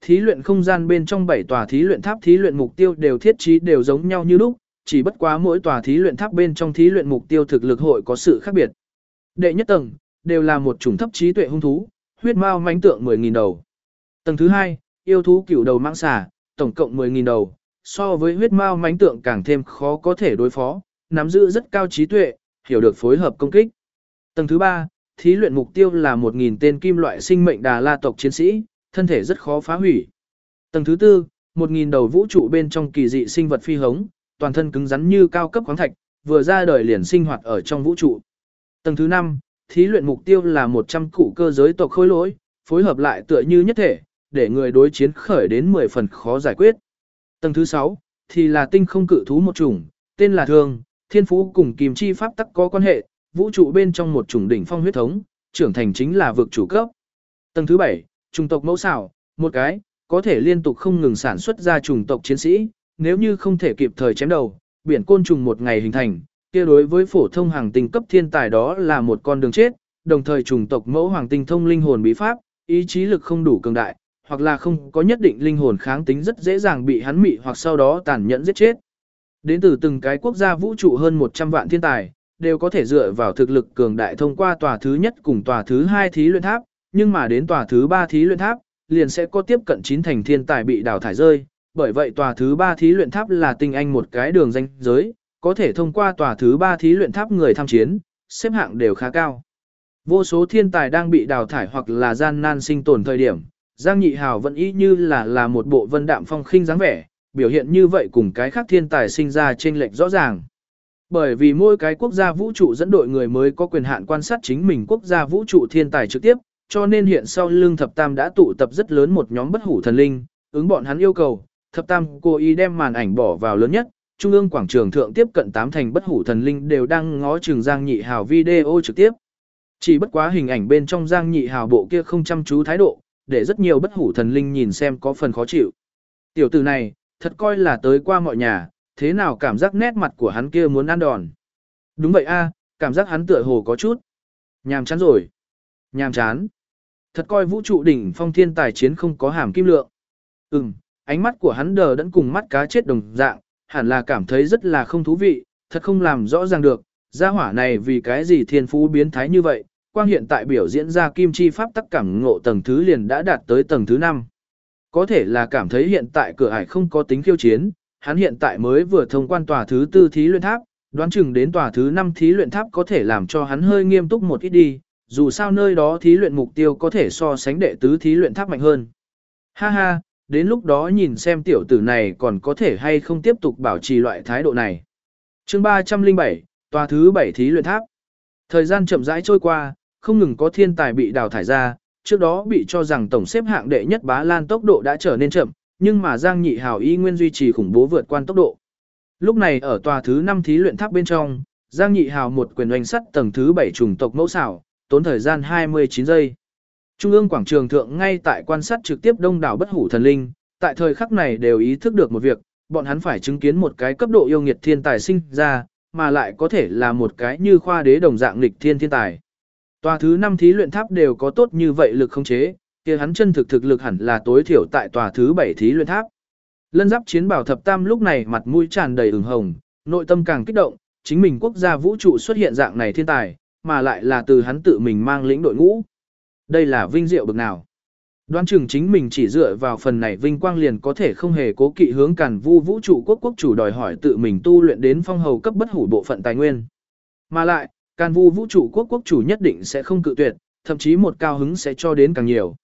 Thí luyện không gian bên trong bảy tòa thí luyện tháp thí luyện mục tiêu đều thiết trí đều giống nhau như lúc, chỉ bất quá mỗi tòa thí luyện tháp bên trong thí luyện mục tiêu thực lực hội có sự khác biệt. Đệ nhất tầng đều là một chủng thấp trí tuệ hung thú, huyết mao mãnh tượng 10000 đầu. Tầng thứ hai, yêu thú cửu đầu mãng xà, tổng cộng 10000 đầu, so với huyết mao mánh tượng càng thêm khó có thể đối phó, nắm giữ rất cao trí tuệ, hiểu được phối hợp công kích. Tầng thứ ba, thí luyện mục tiêu là 1.000 tên kim loại sinh mệnh đà la tộc chiến sĩ, thân thể rất khó phá hủy. Tầng thứ tư, 1.000 đầu vũ trụ bên trong kỳ dị sinh vật phi hống, toàn thân cứng rắn như cao cấp khoáng thạch, vừa ra đời liền sinh hoạt ở trong vũ trụ. Tầng thứ năm, thí luyện mục tiêu là 100 cụ cơ giới tộc khối lỗi, phối hợp lại tựa như nhất thể, để người đối chiến khởi đến 10 phần khó giải quyết. Tầng thứ 6, thì là tinh không cự thú một chủng, tên là thường, thiên phú cùng kim chi pháp tắc có quan hệ, vũ trụ bên trong một chủng đỉnh phong huyết thống, trưởng thành chính là vực chủ cấp. Tầng thứ 7, chủng tộc mẫu xảo, một cái, có thể liên tục không ngừng sản xuất ra chủng tộc chiến sĩ, nếu như không thể kịp thời chém đầu, biển côn trùng một ngày hình thành, kia đối với phổ thông hàng tinh cấp thiên tài đó là một con đường chết, đồng thời chủng tộc mẫu hoàng tinh thông linh hồn bí pháp, ý chí lực không đủ cường đại, hoặc là không có nhất định linh hồn kháng tính rất dễ dàng bị hắn mị hoặc sau đó tàn nhẫn giết chết. Đến từ từng cái quốc gia vũ trụ hơn 100 vạn thiên tài, đều có thể dựa vào thực lực cường đại thông qua tòa thứ nhất cùng tòa thứ hai thí luyện tháp, nhưng mà đến tòa thứ ba thí luyện tháp, liền sẽ có tiếp cận chín thành thiên tài bị đào thải rơi, bởi vậy tòa thứ ba thí luyện tháp là tinh anh một cái đường danh giới, có thể thông qua tòa thứ ba thí luyện tháp người tham chiến, xếp hạng đều khá cao. Vô số thiên tài đang bị đào thải hoặc là gian nan sinh tồn thời điểm, Giang Nhị Hào vẫn ý như là là một bộ vân đạm phong khinh dáng vẻ, biểu hiện như vậy cùng cái khác thiên tài sinh ra trên lệch rõ ràng. Bởi vì mỗi cái quốc gia vũ trụ dẫn đội người mới có quyền hạn quan sát chính mình quốc gia vũ trụ thiên tài trực tiếp, cho nên hiện sau lưng thập tam đã tụ tập rất lớn một nhóm bất hủ thần linh, ứng bọn hắn yêu cầu, thập tam cố ý đem màn ảnh bỏ vào lớn nhất, trung ương quảng trường thượng tiếp cận tám thành bất hủ thần linh đều đang ngó trường Giang Nhị Hào video trực tiếp. Chỉ bất quá hình ảnh bên trong Giang Nhị Hào bộ kia không chăm chú thái độ, để rất nhiều bất hủ thần linh nhìn xem có phần khó chịu. Tiểu tử này, thật coi là tới qua mọi nhà, thế nào cảm giác nét mặt của hắn kia muốn ăn đòn. Đúng vậy a, cảm giác hắn tựa hồ có chút. Nhàm chán rồi. Nhàm chán. Thật coi vũ trụ đỉnh phong thiên tài chiến không có hàm kim lượng. Ừm, ánh mắt của hắn đờ đẫn cùng mắt cá chết đồng dạng, hẳn là cảm thấy rất là không thú vị, thật không làm rõ ràng được, gia hỏa này vì cái gì thiên phú biến thái như vậy, quang hiện tại biểu diễn ra kim chi pháp tắc cảm ngộ tầng thứ liền đã đạt tới tầng thứ 5. Có thể là cảm thấy hiện tại cửa ải không có tính khiêu chiến, hắn hiện tại mới vừa thông quan tòa thứ tư thí luyện tháp, đoán chừng đến tòa thứ 5 thí luyện tháp có thể làm cho hắn hơi nghiêm túc một ít đi, dù sao nơi đó thí luyện mục tiêu có thể so sánh đệ tứ thí luyện tháp mạnh hơn. Ha ha, đến lúc đó nhìn xem tiểu tử này còn có thể hay không tiếp tục bảo trì loại thái độ này. chương 307, tòa thứ 7 thí luyện tháp. Thời gian chậm rãi trôi qua, không ngừng có thiên tài bị đào thải ra, trước đó bị cho rằng tổng xếp hạng đệ nhất bá lan tốc độ đã trở nên chậm, nhưng mà Giang Nhị Hào y nguyên duy trì khủng bố vượt quan tốc độ. Lúc này ở tòa thứ 5 thí luyện tháp bên trong, Giang Nhị Hào một quyền oanh sắt tầng thứ 7 trùng tộc mẫu xảo, tốn thời gian 29 giây. Trung ương quảng trường thượng ngay tại quan sát trực tiếp đông đảo bất hủ thần linh, tại thời khắc này đều ý thức được một việc, bọn hắn phải chứng kiến một cái cấp độ yêu nghiệt thiên tài sinh ra, mà lại có thể là một cái như khoa đế đồng dạng lịch thiên thiên tài. Tòa thứ 5 thí luyện tháp đều có tốt như vậy lực không chế, kia hắn chân thực thực lực hẳn là tối thiểu tại tòa thứ 7 thí luyện tháp. Lân giáp chiến bảo thập tam lúc này mặt mũi tràn đầy ửng hồng, nội tâm càng kích động, chính mình quốc gia vũ trụ xuất hiện dạng này thiên tài, mà lại là từ hắn tự mình mang lĩnh đội ngũ. Đây là vinh diệu bực nào. Đoán chừng chính mình chỉ dựa vào phần này vinh quang liền có thể không hề cố kỵ hướng càn vu vũ trụ quốc quốc chủ đòi hỏi tự mình tu luyện đến phong hầu cấp bất hủ bộ phận tài nguyên. Mà lại, càn vu vũ trụ quốc quốc chủ nhất định sẽ không cự tuyệt, thậm chí một cao hứng sẽ cho đến càng nhiều.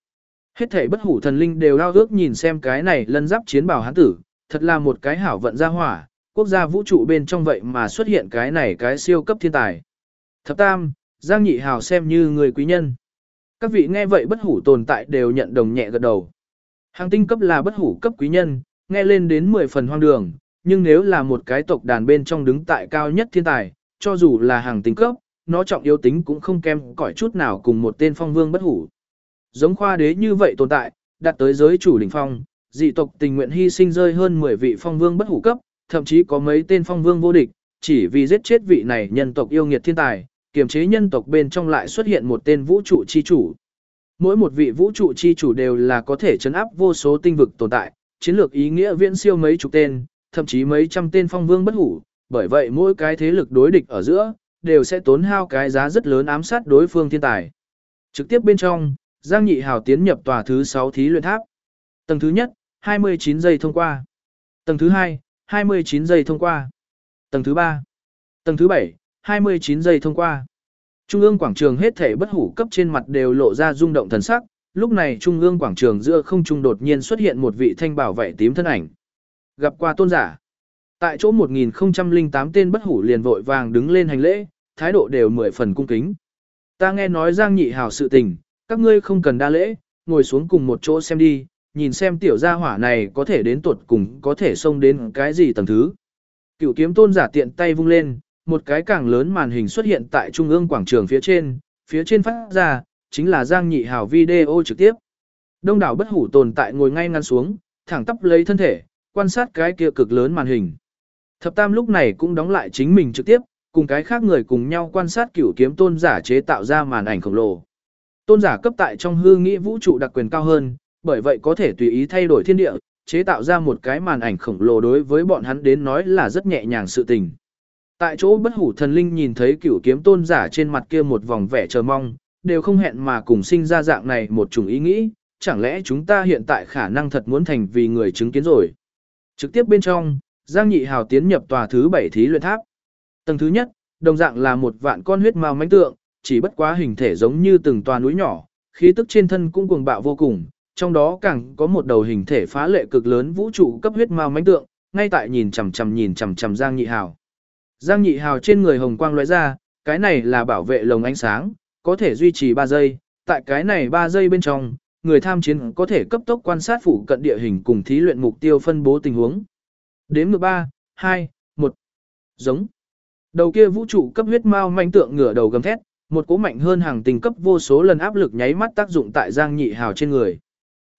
Hết thể bất hủ thần linh đều lao ước nhìn xem cái này lân giáp chiến bảo hán tử, thật là một cái hảo vận gia hỏa, quốc gia vũ trụ bên trong vậy mà xuất hiện cái này cái siêu cấp thiên tài. Thập tam, Giang Nhị Hào xem như người quý nhân. Các vị nghe vậy bất hủ tồn tại đều nhận đồng nhẹ gật đầu. Hàng tinh cấp là bất hủ cấp quý nhân, nghe lên đến 10 phần hoang đường, nhưng nếu là một cái tộc đàn bên trong đứng tại cao nhất thiên tài, cho dù là hàng tinh cấp, nó trọng yếu tính cũng không kém cỏi chút nào cùng một tên phong vương bất hủ. Giống khoa đế như vậy tồn tại, đạt tới giới chủ đỉnh phong, dị tộc tình nguyện hy sinh rơi hơn 10 vị phong vương bất hủ cấp, thậm chí có mấy tên phong vương vô địch, chỉ vì giết chết vị này nhân tộc yêu nghiệt thiên tài, kiềm chế nhân tộc bên trong lại xuất hiện một tên vũ trụ chi chủ. Mỗi một vị vũ trụ chi chủ đều là có thể chấn áp vô số tinh vực tồn tại, chiến lược ý nghĩa viễn siêu mấy chục tên, thậm chí mấy trăm tên phong vương bất hủ, bởi vậy mỗi cái thế lực đối địch ở giữa, đều sẽ tốn hao cái giá rất lớn ám sát đối phương thiên tài. Trực tiếp bên trong, Giang Nhị Hào tiến nhập tòa thứ 6 thí luyện tháp. Tầng thứ nhất, 29 giây thông qua. Tầng thứ hai, 29 giây thông qua. Tầng thứ ba, Tầng thứ bảy. 29 giây thông qua. Trung ương quảng trường hết thể bất hủ cấp trên mặt đều lộ ra rung động thần sắc, lúc này trung ương quảng trường giữa không trung đột nhiên xuất hiện một vị thanh bảo vệ tím thân ảnh. Gặp qua tôn giả. Tại chỗ 1008 tên bất hủ liền vội vàng đứng lên hành lễ, thái độ đều mười phần cung kính. Ta nghe nói Giang Nhị Hào sự tình, các ngươi không cần đa lễ, ngồi xuống cùng một chỗ xem đi, nhìn xem tiểu gia hỏa này có thể đến tuột cùng có thể xông đến cái gì tầng thứ. Cựu kiếm tôn giả tiện tay vung lên, một cái càng lớn màn hình xuất hiện tại trung ương quảng trường phía trên, phía trên phát ra, chính là Giang Nhị Hào video trực tiếp. Đông đảo bất hủ tồn tại ngồi ngay ngắn xuống, thẳng tắp lấy thân thể, quan sát cái kia cực lớn màn hình. Thập Tam lúc này cũng đóng lại chính mình trực tiếp, cùng cái khác người cùng nhau quan sát cửu kiếm tôn giả chế tạo ra màn ảnh khổng lồ. Tôn giả cấp tại trong hư nghĩ vũ trụ đặc quyền cao hơn, bởi vậy có thể tùy ý thay đổi thiên địa, chế tạo ra một cái màn ảnh khổng lồ đối với bọn hắn đến nói là rất nhẹ nhàng sự tình. Tại chỗ bất hủ thần linh nhìn thấy cửu kiếm tôn giả trên mặt kia một vòng vẻ chờ mong, đều không hẹn mà cùng sinh ra dạng này một chủng ý nghĩ, chẳng lẽ chúng ta hiện tại khả năng thật muốn thành vì người chứng kiến rồi. Trực tiếp bên trong, Giang Nhị Hào tiến nhập tòa thứ 7 thí luyện tháp. Tầng thứ nhất, đồng dạng là một vạn con huyết mao mãnh tượng, chỉ bất quá hình thể giống như từng tòa núi nhỏ, khí tức trên thân cũng cuồng bạo vô cùng, trong đó càng có một đầu hình thể phá lệ cực lớn vũ trụ cấp huyết mao mãnh tượng, ngay tại nhìn chằm chằm nhìn chằm chằm Giang Nhị Hào. Giang Nhị Hào trên người hồng quang lóe ra, cái này là bảo vệ lồng ánh sáng, có thể duy trì 3 giây, tại cái này 3 giây bên trong, người tham chiến có thể cấp tốc quan sát phụ cận địa hình cùng thí luyện mục tiêu phân bố tình huống. Đếm ngược 3, 2, 1. Giống. Đầu kia vũ trụ cấp huyết mao manh tượng ngửa đầu gầm thét, một cú mạnh hơn hàng tinh cấp vô số lần áp lực nháy mắt tác dụng tại Giang Nhị Hào trên người.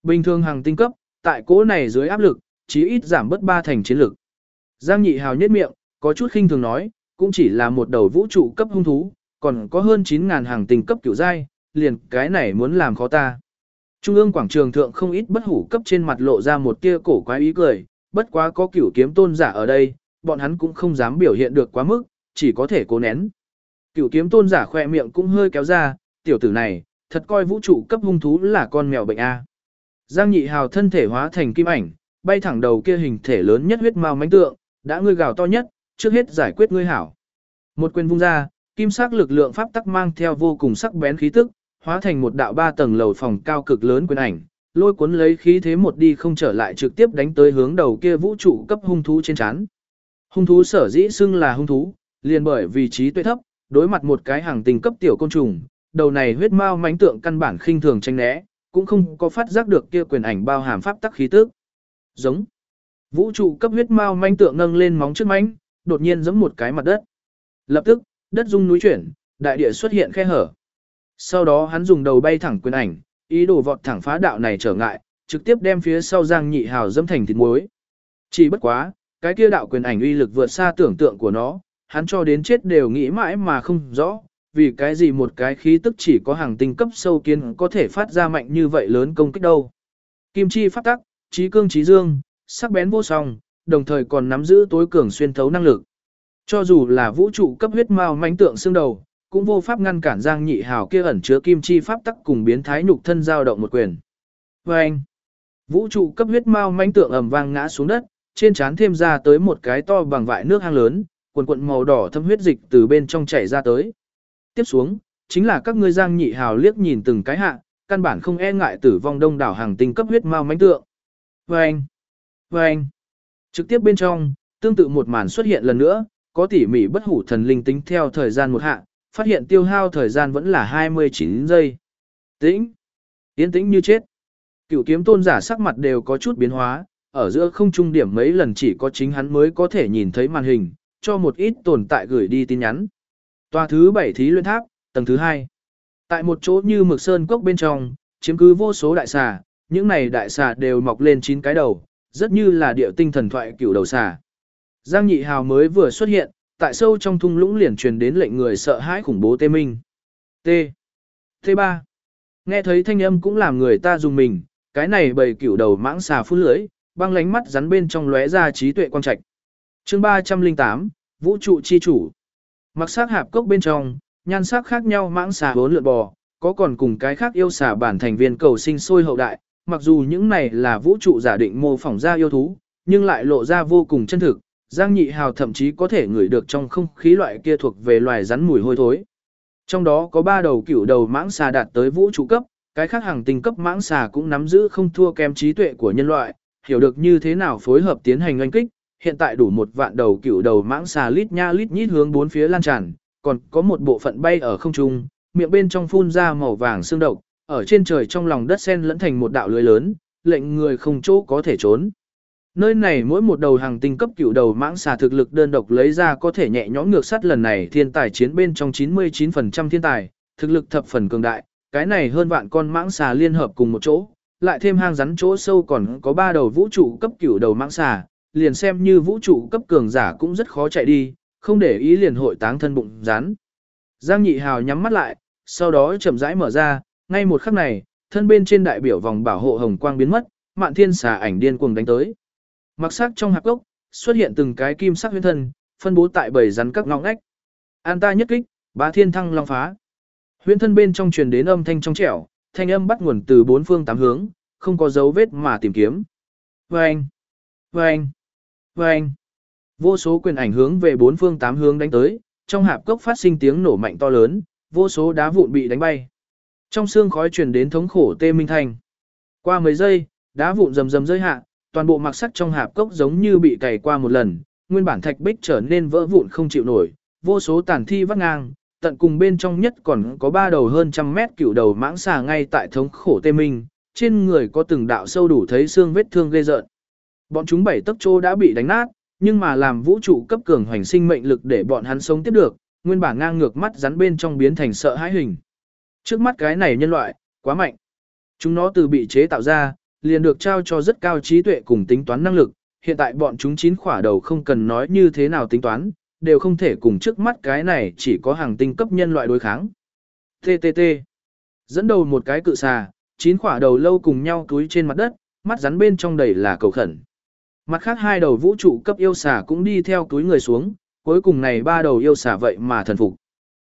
Bình thường hàng tinh cấp, tại cố này dưới áp lực, chí ít giảm bớt ba thành chiến lực. Giang Nhị Hào nhếch miệng, có chút khinh thường nói, cũng chỉ là một đầu vũ trụ cấp hung thú, còn có hơn 9000 hàng tình cấp kiểu giai, liền cái này muốn làm khó ta. Trung ương quảng trường thượng không ít bất hủ cấp trên mặt lộ ra một tia cổ quái ý cười, bất quá có cửu kiếm tôn giả ở đây, bọn hắn cũng không dám biểu hiện được quá mức, chỉ có thể cố nén. Cửu kiếm tôn giả khoe miệng cũng hơi kéo ra, tiểu tử này, thật coi vũ trụ cấp hung thú là con mèo bệnh A. Giang nhị hào thân thể hóa thành kim ảnh, bay thẳng đầu kia hình thể lớn nhất huyết mao mánh tượng, đã ngươi gào to nhất, trước hết giải quyết ngươi hảo. Một quyền vung ra, kim sắc lực lượng pháp tắc mang theo vô cùng sắc bén khí tức, hóa thành một đạo ba tầng lầu phòng cao cực lớn quyền ảnh, lôi cuốn lấy khí thế một đi không trở lại trực tiếp đánh tới hướng đầu kia vũ trụ cấp hung thú trên chán. Hung thú sở dĩ xưng là hung thú, liền bởi vì trí tuệ thấp, đối mặt một cái hàng tình cấp tiểu côn trùng, đầu này huyết mao mãnh tượng căn bản khinh thường tranh né, cũng không có phát giác được kia quyền ảnh bao hàm pháp tắc khí tức. Giống. Vũ trụ cấp huyết mao manh tượng nâng lên móng trước mánh, đột nhiên giẫm một cái mặt đất. Lập tức, đất rung núi chuyển, đại địa xuất hiện khe hở. Sau đó hắn dùng đầu bay thẳng quyền ảnh, ý đồ vọt thẳng phá đạo này trở ngại, trực tiếp đem phía sau Giang Nhị Hào dẫm thành thịt muối. Chỉ bất quá, cái kia đạo quyền ảnh uy lực vượt xa tưởng tượng của nó, hắn cho đến chết đều nghĩ mãi mà không rõ, vì cái gì một cái khí tức chỉ có hàng tinh cấp sâu kiến có thể phát ra mạnh như vậy lớn công kích đâu. Kim chi phát tắc, trí cương trí dương, sắc bén vô song, đồng thời còn nắm giữ tối cường xuyên thấu năng lực. Cho dù là vũ trụ cấp huyết mao mãnh tượng xương đầu, cũng vô pháp ngăn cản Giang Nhị Hào kia ẩn chứa kim chi pháp tắc cùng biến thái nhục thân giao động một quyền. Và anh, vũ trụ cấp huyết mao mãnh tượng ầm vang ngã xuống đất, trên trán thêm ra tới một cái to bằng vại nước hang lớn, quần quần màu đỏ thâm huyết dịch từ bên trong chảy ra tới. Tiếp xuống, chính là các ngươi Giang Nhị Hào liếc nhìn từng cái hạ, căn bản không e ngại tử vong đông đảo hàng tinh cấp huyết mao mãnh tượng. Và anh, và anh, trực tiếp bên trong, tương tự một màn xuất hiện lần nữa, có tỉ mỉ bất hủ thần linh tính theo thời gian một hạ, phát hiện tiêu hao thời gian vẫn là 29 giây. Tĩnh. Yên tĩnh như chết. cửu kiếm tôn giả sắc mặt đều có chút biến hóa, ở giữa không trung điểm mấy lần chỉ có chính hắn mới có thể nhìn thấy màn hình, cho một ít tồn tại gửi đi tin nhắn. Tòa thứ 7 thí luyện tháp, tầng thứ 2. Tại một chỗ như mực sơn cốc bên trong, chiếm cứ vô số đại xà, những này đại xà đều mọc lên chín cái đầu, rất như là địa tinh thần thoại cựu đầu xà. Giang Nhị Hào mới vừa xuất hiện, tại sâu trong thung lũng liền truyền đến lệnh người sợ hãi khủng bố tê minh. T. T3. Nghe thấy thanh âm cũng làm người ta dùng mình, cái này bầy cựu đầu mãng xà phun lưới, băng lánh mắt rắn bên trong lóe ra trí tuệ quang trạch. Chương 308, Vũ trụ chi chủ. Mặc sắc hạp cốc bên trong, nhan sắc khác nhau mãng xà bốn lượn bò, có còn cùng cái khác yêu xà bản thành viên cầu sinh sôi hậu đại, mặc dù những này là vũ trụ giả định mô phỏng ra yêu thú, nhưng lại lộ ra vô cùng chân thực, Giang Nhị Hào thậm chí có thể ngửi được trong không khí loại kia thuộc về loài rắn mùi hôi thối. Trong đó có ba đầu cửu đầu mãng xà đạt tới vũ trụ cấp, cái khác hàng tinh cấp mãng xà cũng nắm giữ không thua kém trí tuệ của nhân loại, hiểu được như thế nào phối hợp tiến hành oanh kích, hiện tại đủ một vạn đầu cửu đầu mãng xà lít nha lít nhít hướng bốn phía lan tràn, còn có một bộ phận bay ở không trung, miệng bên trong phun ra màu vàng xương độc, ở trên trời trong lòng đất sen lẫn thành một đạo lưới lớn, lệnh người không chỗ có thể trốn. Nơi này mỗi một đầu hàng tinh cấp cựu đầu mãng xà thực lực đơn độc lấy ra có thể nhẹ nhõm ngược sát lần này thiên tài chiến bên trong 99% thiên tài, thực lực thập phần cường đại, cái này hơn vạn con mãng xà liên hợp cùng một chỗ, lại thêm hang rắn chỗ sâu còn có ba đầu vũ trụ cấp cựu đầu mãng xà, liền xem như vũ trụ cấp cường giả cũng rất khó chạy đi, không để ý liền hội táng thân bụng rắn. Giang Nhị Hào nhắm mắt lại, sau đó chậm rãi mở ra, ngay một khắc này, thân bên trên đại biểu vòng bảo hộ hồng quang biến mất, mạn thiên xà ảnh điên cuồng đánh tới. Mặc sắc trong hạp gốc, xuất hiện từng cái kim sắc huyễn thân, phân bố tại bảy rắn các ngõ ngách. An ta nhất kích, bá thiên thăng long phá. Huyễn thân bên trong truyền đến âm thanh trong trẻo, thanh âm bắt nguồn từ bốn phương tám hướng, không có dấu vết mà tìm kiếm. Vâng! Vâng! Vâng! Vô số quyền ảnh hướng về bốn phương tám hướng đánh tới, trong hạp cốc phát sinh tiếng nổ mạnh to lớn, vô số đá vụn bị đánh bay. Trong xương khói truyền đến thống khổ tê minh thanh. Qua mấy giây, đá vụn rầm rầm rơi hạ, toàn bộ mặc sắc trong hạp cốc giống như bị cày qua một lần, nguyên bản thạch bích trở nên vỡ vụn không chịu nổi, vô số tàn thi vắt ngang, tận cùng bên trong nhất còn có ba đầu hơn trăm mét cựu đầu mãng xà ngay tại thống khổ tê minh, trên người có từng đạo sâu đủ thấy xương vết thương ghê rợn. Bọn chúng bảy tấc trô đã bị đánh nát, nhưng mà làm vũ trụ cấp cường hoành sinh mệnh lực để bọn hắn sống tiếp được, nguyên bản ngang ngược mắt rắn bên trong biến thành sợ hãi hình. Trước mắt cái này nhân loại, quá mạnh. Chúng nó từ bị chế tạo ra, liền được trao cho rất cao trí tuệ cùng tính toán năng lực, hiện tại bọn chúng chín khỏa đầu không cần nói như thế nào tính toán, đều không thể cùng trước mắt cái này chỉ có hàng tinh cấp nhân loại đối kháng. TTT Dẫn đầu một cái cự xà, chín khỏa đầu lâu cùng nhau túi trên mặt đất, mắt rắn bên trong đầy là cầu khẩn. Mặt khác hai đầu vũ trụ cấp yêu xà cũng đi theo túi người xuống, cuối cùng này ba đầu yêu xà vậy mà thần phục.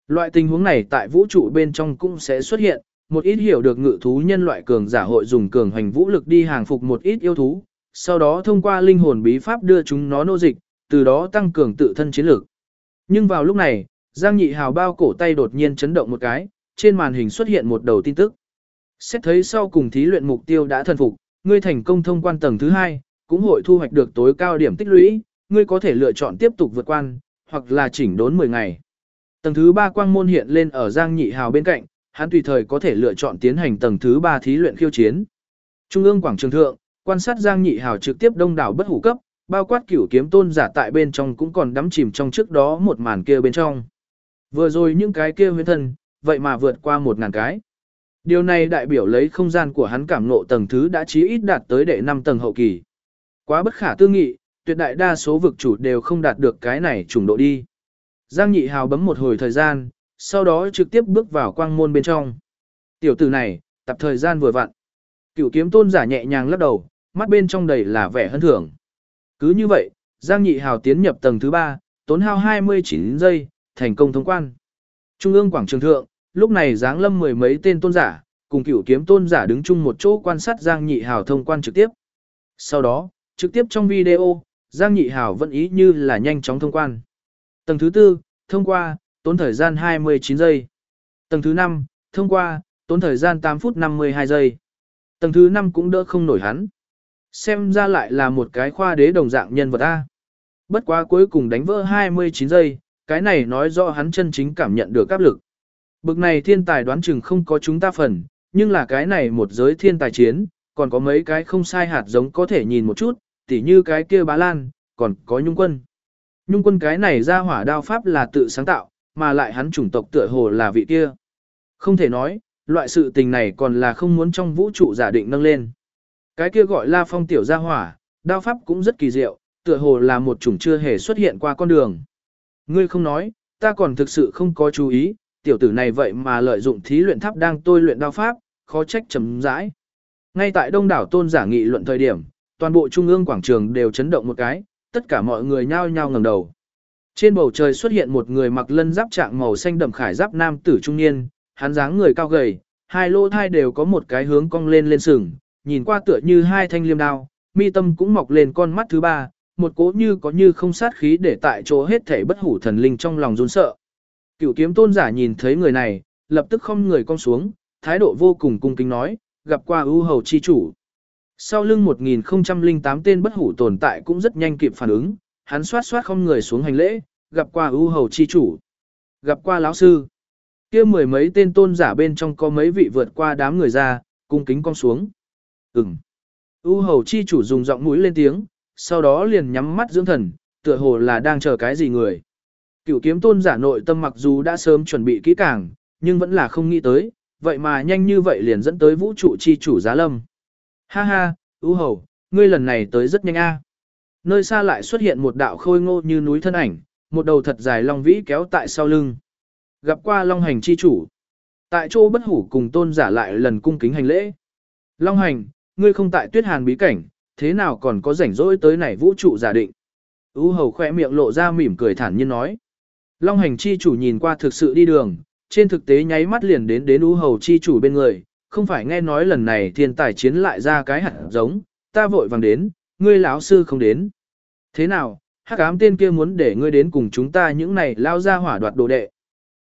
Loại tình huống này tại vũ trụ bên trong cũng sẽ xuất hiện, một ít hiểu được ngự thú nhân loại cường giả hội dùng cường hành vũ lực đi hàng phục một ít yêu thú, sau đó thông qua linh hồn bí pháp đưa chúng nó nô dịch, từ đó tăng cường tự thân chiến lược. Nhưng vào lúc này, Giang Nhị Hào bao cổ tay đột nhiên chấn động một cái, trên màn hình xuất hiện một đầu tin tức. Xét thấy sau cùng thí luyện mục tiêu đã thần phục, ngươi thành công thông quan tầng thứ hai, cũng hội thu hoạch được tối cao điểm tích lũy, ngươi có thể lựa chọn tiếp tục vượt quan, hoặc là chỉnh đốn 10 ngày. Tầng thứ ba quang môn hiện lên ở Giang Nhị Hào bên cạnh, hắn tùy thời có thể lựa chọn tiến hành tầng thứ 3 thí luyện khiêu chiến. Trung ương quảng trường thượng, quan sát Giang Nhị Hào trực tiếp đông đảo bất hủ cấp, bao quát cửu kiếm tôn giả tại bên trong cũng còn đắm chìm trong trước đó một màn kia bên trong. Vừa rồi những cái kia huyễn thân, vậy mà vượt qua một ngàn cái. Điều này đại biểu lấy không gian của hắn cảm ngộ tầng thứ đã chí ít đạt tới đệ 5 tầng hậu kỳ. Quá bất khả tư nghị, tuyệt đại đa số vực chủ đều không đạt được cái này trùng độ đi. Giang Nhị Hào bấm một hồi thời gian, sau đó trực tiếp bước vào quang môn bên trong. Tiểu tử này, tập thời gian vừa vặn. Cửu kiếm tôn giả nhẹ nhàng lắc đầu, mắt bên trong đầy là vẻ hân thưởng. Cứ như vậy, Giang Nhị Hào tiến nhập tầng thứ 3, tốn hao 29 giây, thành công thông quan. Trung ương quảng trường thượng, lúc này Giáng lâm mười mấy tên tôn giả, cùng cửu kiếm tôn giả đứng chung một chỗ quan sát Giang Nhị Hào thông quan trực tiếp. Sau đó, trực tiếp trong video, Giang Nhị Hào vẫn ý như là nhanh chóng thông quan. Tầng thứ 4, thông qua, tốn thời gian 29 giây. Tầng thứ 5, thông qua, tốn thời gian 8 phút 52 giây. Tầng thứ 5 cũng đỡ không nổi hắn. Xem ra lại là một cái khoa đế đồng dạng nhân vật A. Bất quá cuối cùng đánh vỡ 29 giây, cái này nói rõ hắn chân chính cảm nhận được áp lực. Bực này thiên tài đoán chừng không có chúng ta phần, nhưng là cái này một giới thiên tài chiến, còn có mấy cái không sai hạt giống có thể nhìn một chút, tỉ như cái kia bá lan, còn có nhung quân. Nhung quân cái này ra hỏa đao pháp là tự sáng tạo, mà lại hắn chủng tộc tựa hồ là vị kia. Không thể nói, loại sự tình này còn là không muốn trong vũ trụ giả định nâng lên. Cái kia gọi là phong tiểu gia hỏa, đao pháp cũng rất kỳ diệu, tựa hồ là một chủng chưa hề xuất hiện qua con đường. Ngươi không nói, ta còn thực sự không có chú ý, tiểu tử này vậy mà lợi dụng thí luyện tháp đang tôi luyện đao pháp, khó trách chấm rãi. Ngay tại đông đảo tôn giả nghị luận thời điểm, toàn bộ trung ương quảng trường đều chấn động một cái, tất cả mọi người nhao nhao ngẩng đầu. Trên bầu trời xuất hiện một người mặc lân giáp trạng màu xanh đậm khải giáp nam tử trung niên, hắn dáng người cao gầy, hai lỗ thai đều có một cái hướng cong lên lên sừng, nhìn qua tựa như hai thanh liêm đao, mi tâm cũng mọc lên con mắt thứ ba, một cố như có như không sát khí để tại chỗ hết thể bất hủ thần linh trong lòng run sợ. Cửu kiếm tôn giả nhìn thấy người này, lập tức không người cong xuống, thái độ vô cùng cung kính nói, gặp qua ưu hầu chi chủ. Sau lưng 1008 tên bất hủ tồn tại cũng rất nhanh kịp phản ứng, hắn xoát xoát không người xuống hành lễ, gặp qua ưu hầu chi chủ. Gặp qua lão sư. kia mười mấy tên tôn giả bên trong có mấy vị vượt qua đám người ra, cung kính cong xuống. Ừm. ưu hầu chi chủ dùng giọng mũi lên tiếng, sau đó liền nhắm mắt dưỡng thần, tựa hồ là đang chờ cái gì người. Cửu kiếm tôn giả nội tâm mặc dù đã sớm chuẩn bị kỹ càng, nhưng vẫn là không nghĩ tới, vậy mà nhanh như vậy liền dẫn tới vũ trụ chi chủ giá lâm. Ha ha, ưu hầu, ngươi lần này tới rất nhanh a. Nơi xa lại xuất hiện một đạo khôi ngô như núi thân ảnh, một đầu thật dài long vĩ kéo tại sau lưng. Gặp qua long hành chi chủ. Tại chỗ bất hủ cùng tôn giả lại lần cung kính hành lễ. Long hành, ngươi không tại tuyết hàn bí cảnh, thế nào còn có rảnh rỗi tới này vũ trụ giả định. Ú hầu khỏe miệng lộ ra mỉm cười thản nhiên nói. Long hành chi chủ nhìn qua thực sự đi đường, trên thực tế nháy mắt liền đến đến Ú hầu chi chủ bên người, không phải nghe nói lần này thiên tài chiến lại ra cái hạt giống, ta vội vàng đến, ngươi lão sư không đến. Thế nào, hắc ám tên kia muốn để ngươi đến cùng chúng ta những này lao ra hỏa đoạt đồ đệ.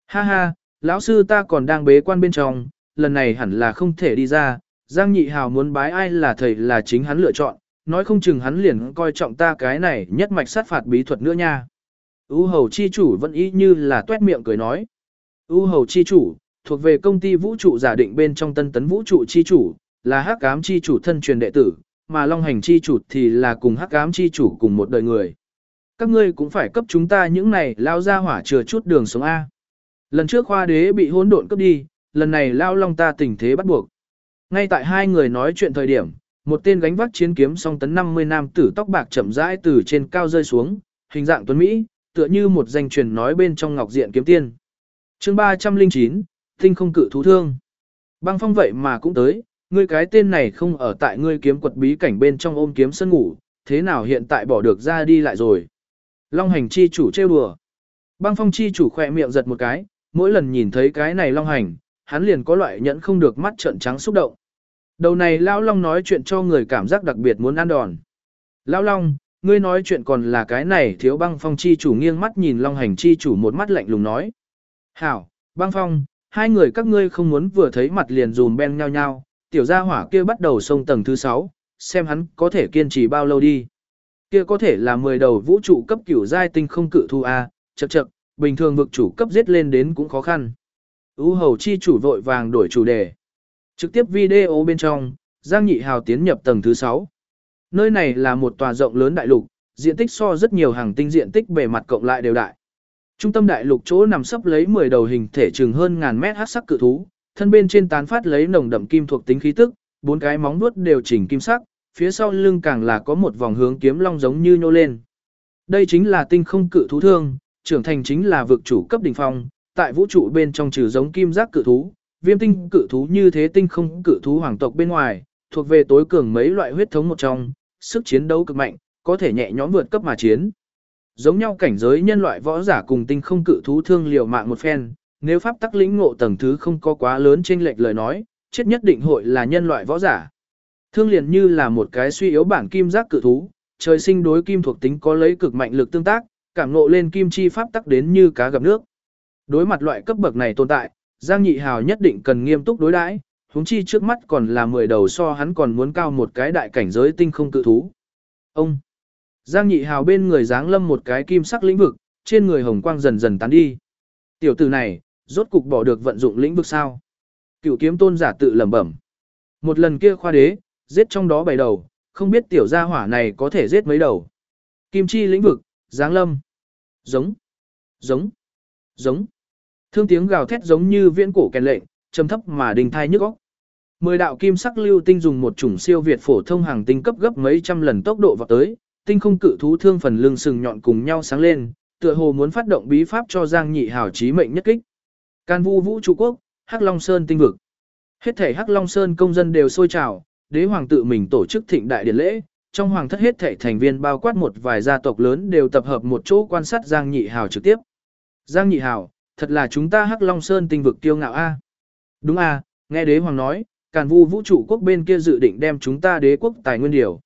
Ha ha, lão sư ta còn đang bế quan bên trong, lần này hẳn là không thể đi ra, Giang Nhị Hào muốn bái ai là thầy là chính hắn lựa chọn, nói không chừng hắn liền coi trọng ta cái này nhất mạch sát phạt bí thuật nữa nha. U hầu chi chủ vẫn ý như là tuét miệng cười nói. U hầu chi chủ, thuộc về công ty vũ trụ giả định bên trong tân tấn vũ trụ chi chủ, là hắc ám chi chủ thân truyền đệ tử, mà long hành chi chủ thì là cùng hắc ám chi chủ cùng một đời người. Các ngươi cũng phải cấp chúng ta những này lao ra hỏa chừa chút đường sống A. Lần trước khoa đế bị hỗn độn cấp đi, lần này lao long ta tình thế bắt buộc. Ngay tại hai người nói chuyện thời điểm, một tên gánh vác chiến kiếm song tấn 50 nam tử tóc bạc chậm rãi từ trên cao rơi xuống, hình dạng tuấn Mỹ, tựa như một danh truyền nói bên trong ngọc diện kiếm tiên. chương 309, tinh không cự thú thương. Băng phong vậy mà cũng tới, ngươi cái tên này không ở tại ngươi kiếm quật bí cảnh bên trong ôm kiếm sân ngủ, thế nào hiện tại bỏ được ra đi lại rồi. Long hành chi chủ trêu đùa. Băng phong chi chủ khỏe miệng giật một cái, mỗi lần nhìn thấy cái này long hành, hắn liền có loại nhẫn không được mắt trợn trắng xúc động. Đầu này Lão Long nói chuyện cho người cảm giác đặc biệt muốn ăn đòn. Lão Long, ngươi nói chuyện còn là cái này thiếu băng phong chi chủ nghiêng mắt nhìn Long hành chi chủ một mắt lạnh lùng nói. Hảo, băng phong, hai người các ngươi không muốn vừa thấy mặt liền dùm ben nhau nhau, tiểu gia hỏa kia bắt đầu sông tầng thứ 6, xem hắn có thể kiên trì bao lâu đi. Kia có thể là 10 đầu vũ trụ cấp cửu giai tinh không cự thu A, chậc chậc, bình thường vực chủ cấp giết lên đến cũng khó khăn. U hầu chi chủ vội vàng đổi chủ đề. Trực tiếp video bên trong, Giang Nhị Hào tiến nhập tầng thứ 6. Nơi này là một tòa rộng lớn đại lục, diện tích so rất nhiều hàng tinh diện tích bề mặt cộng lại đều đại. Trung tâm đại lục chỗ nằm sấp lấy 10 đầu hình thể chừng hơn ngàn mét hắc sắc cự thú, thân bên trên tán phát lấy nồng đậm kim thuộc tính khí tức, bốn cái móng vuốt đều chỉnh kim sắc, phía sau lưng càng là có một vòng hướng kiếm long giống như nhô lên. Đây chính là tinh không cự thú thương, trưởng thành chính là vực chủ cấp đỉnh phong, tại vũ trụ bên trong trừ giống kim giác cự thú, viêm tinh cự thú như thế tinh không cự thú hoàng tộc bên ngoài, thuộc về tối cường mấy loại huyết thống một trong, sức chiến đấu cực mạnh, có thể nhẹ nhõm vượt cấp mà chiến. Giống nhau cảnh giới nhân loại võ giả cùng tinh không cự thú thương liều mạng một phen, nếu pháp tắc lĩnh ngộ tầng thứ không có quá lớn trên lệch lời nói, chết nhất định hội là nhân loại võ giả. Thương liền như là một cái suy yếu bản kim giác cự thú, trời sinh đối kim thuộc tính có lấy cực mạnh lực tương tác, cảm ngộ lên kim chi pháp tắc đến như cá gặp nước. Đối mặt loại cấp bậc này tồn tại, Giang Nhị Hào nhất định cần nghiêm túc đối đãi, huống chi trước mắt còn là 10 đầu so hắn còn muốn cao một cái đại cảnh giới tinh không cự thú. Ông Giang Nhị Hào bên người dáng lâm một cái kim sắc lĩnh vực, trên người hồng quang dần dần tán đi. Tiểu tử này, rốt cục bỏ được vận dụng lĩnh vực sao? Cựu kiếm tôn giả tự lẩm bẩm. Một lần kia khoa đế, giết trong đó bảy đầu, không biết tiểu gia hỏa này có thể giết mấy đầu. Kim chi lĩnh vực, giáng lâm. Giống, giống, giống. Thương tiếng gào thét giống như viễn cổ kèn lệnh, trầm thấp mà đình thai nhức óc. Mười đạo kim sắc lưu tinh dùng một chủng siêu việt phổ thông hàng tinh cấp gấp mấy trăm lần tốc độ vào tới, tinh không cự thú thương phần lưng sừng nhọn cùng nhau sáng lên, tựa hồ muốn phát động bí pháp cho Giang Nhị Hảo chí mệnh nhất kích. Can Vu Vũ trụ quốc, Hắc Long Sơn tinh vực. Hết thảy Hắc Long Sơn công dân đều sôi trào, đế hoàng tự mình tổ chức thịnh đại điển lễ, trong hoàng thất hết thảy thành viên bao quát một vài gia tộc lớn đều tập hợp một chỗ quan sát Giang Nhị Hảo trực tiếp. Giang Nhị Hảo, thật là chúng ta Hắc Long Sơn tinh vực tiêu ngạo a. Đúng a, nghe đế hoàng nói, Càn Vu vũ trụ quốc bên kia dự định đem chúng ta đế quốc tài nguyên điều.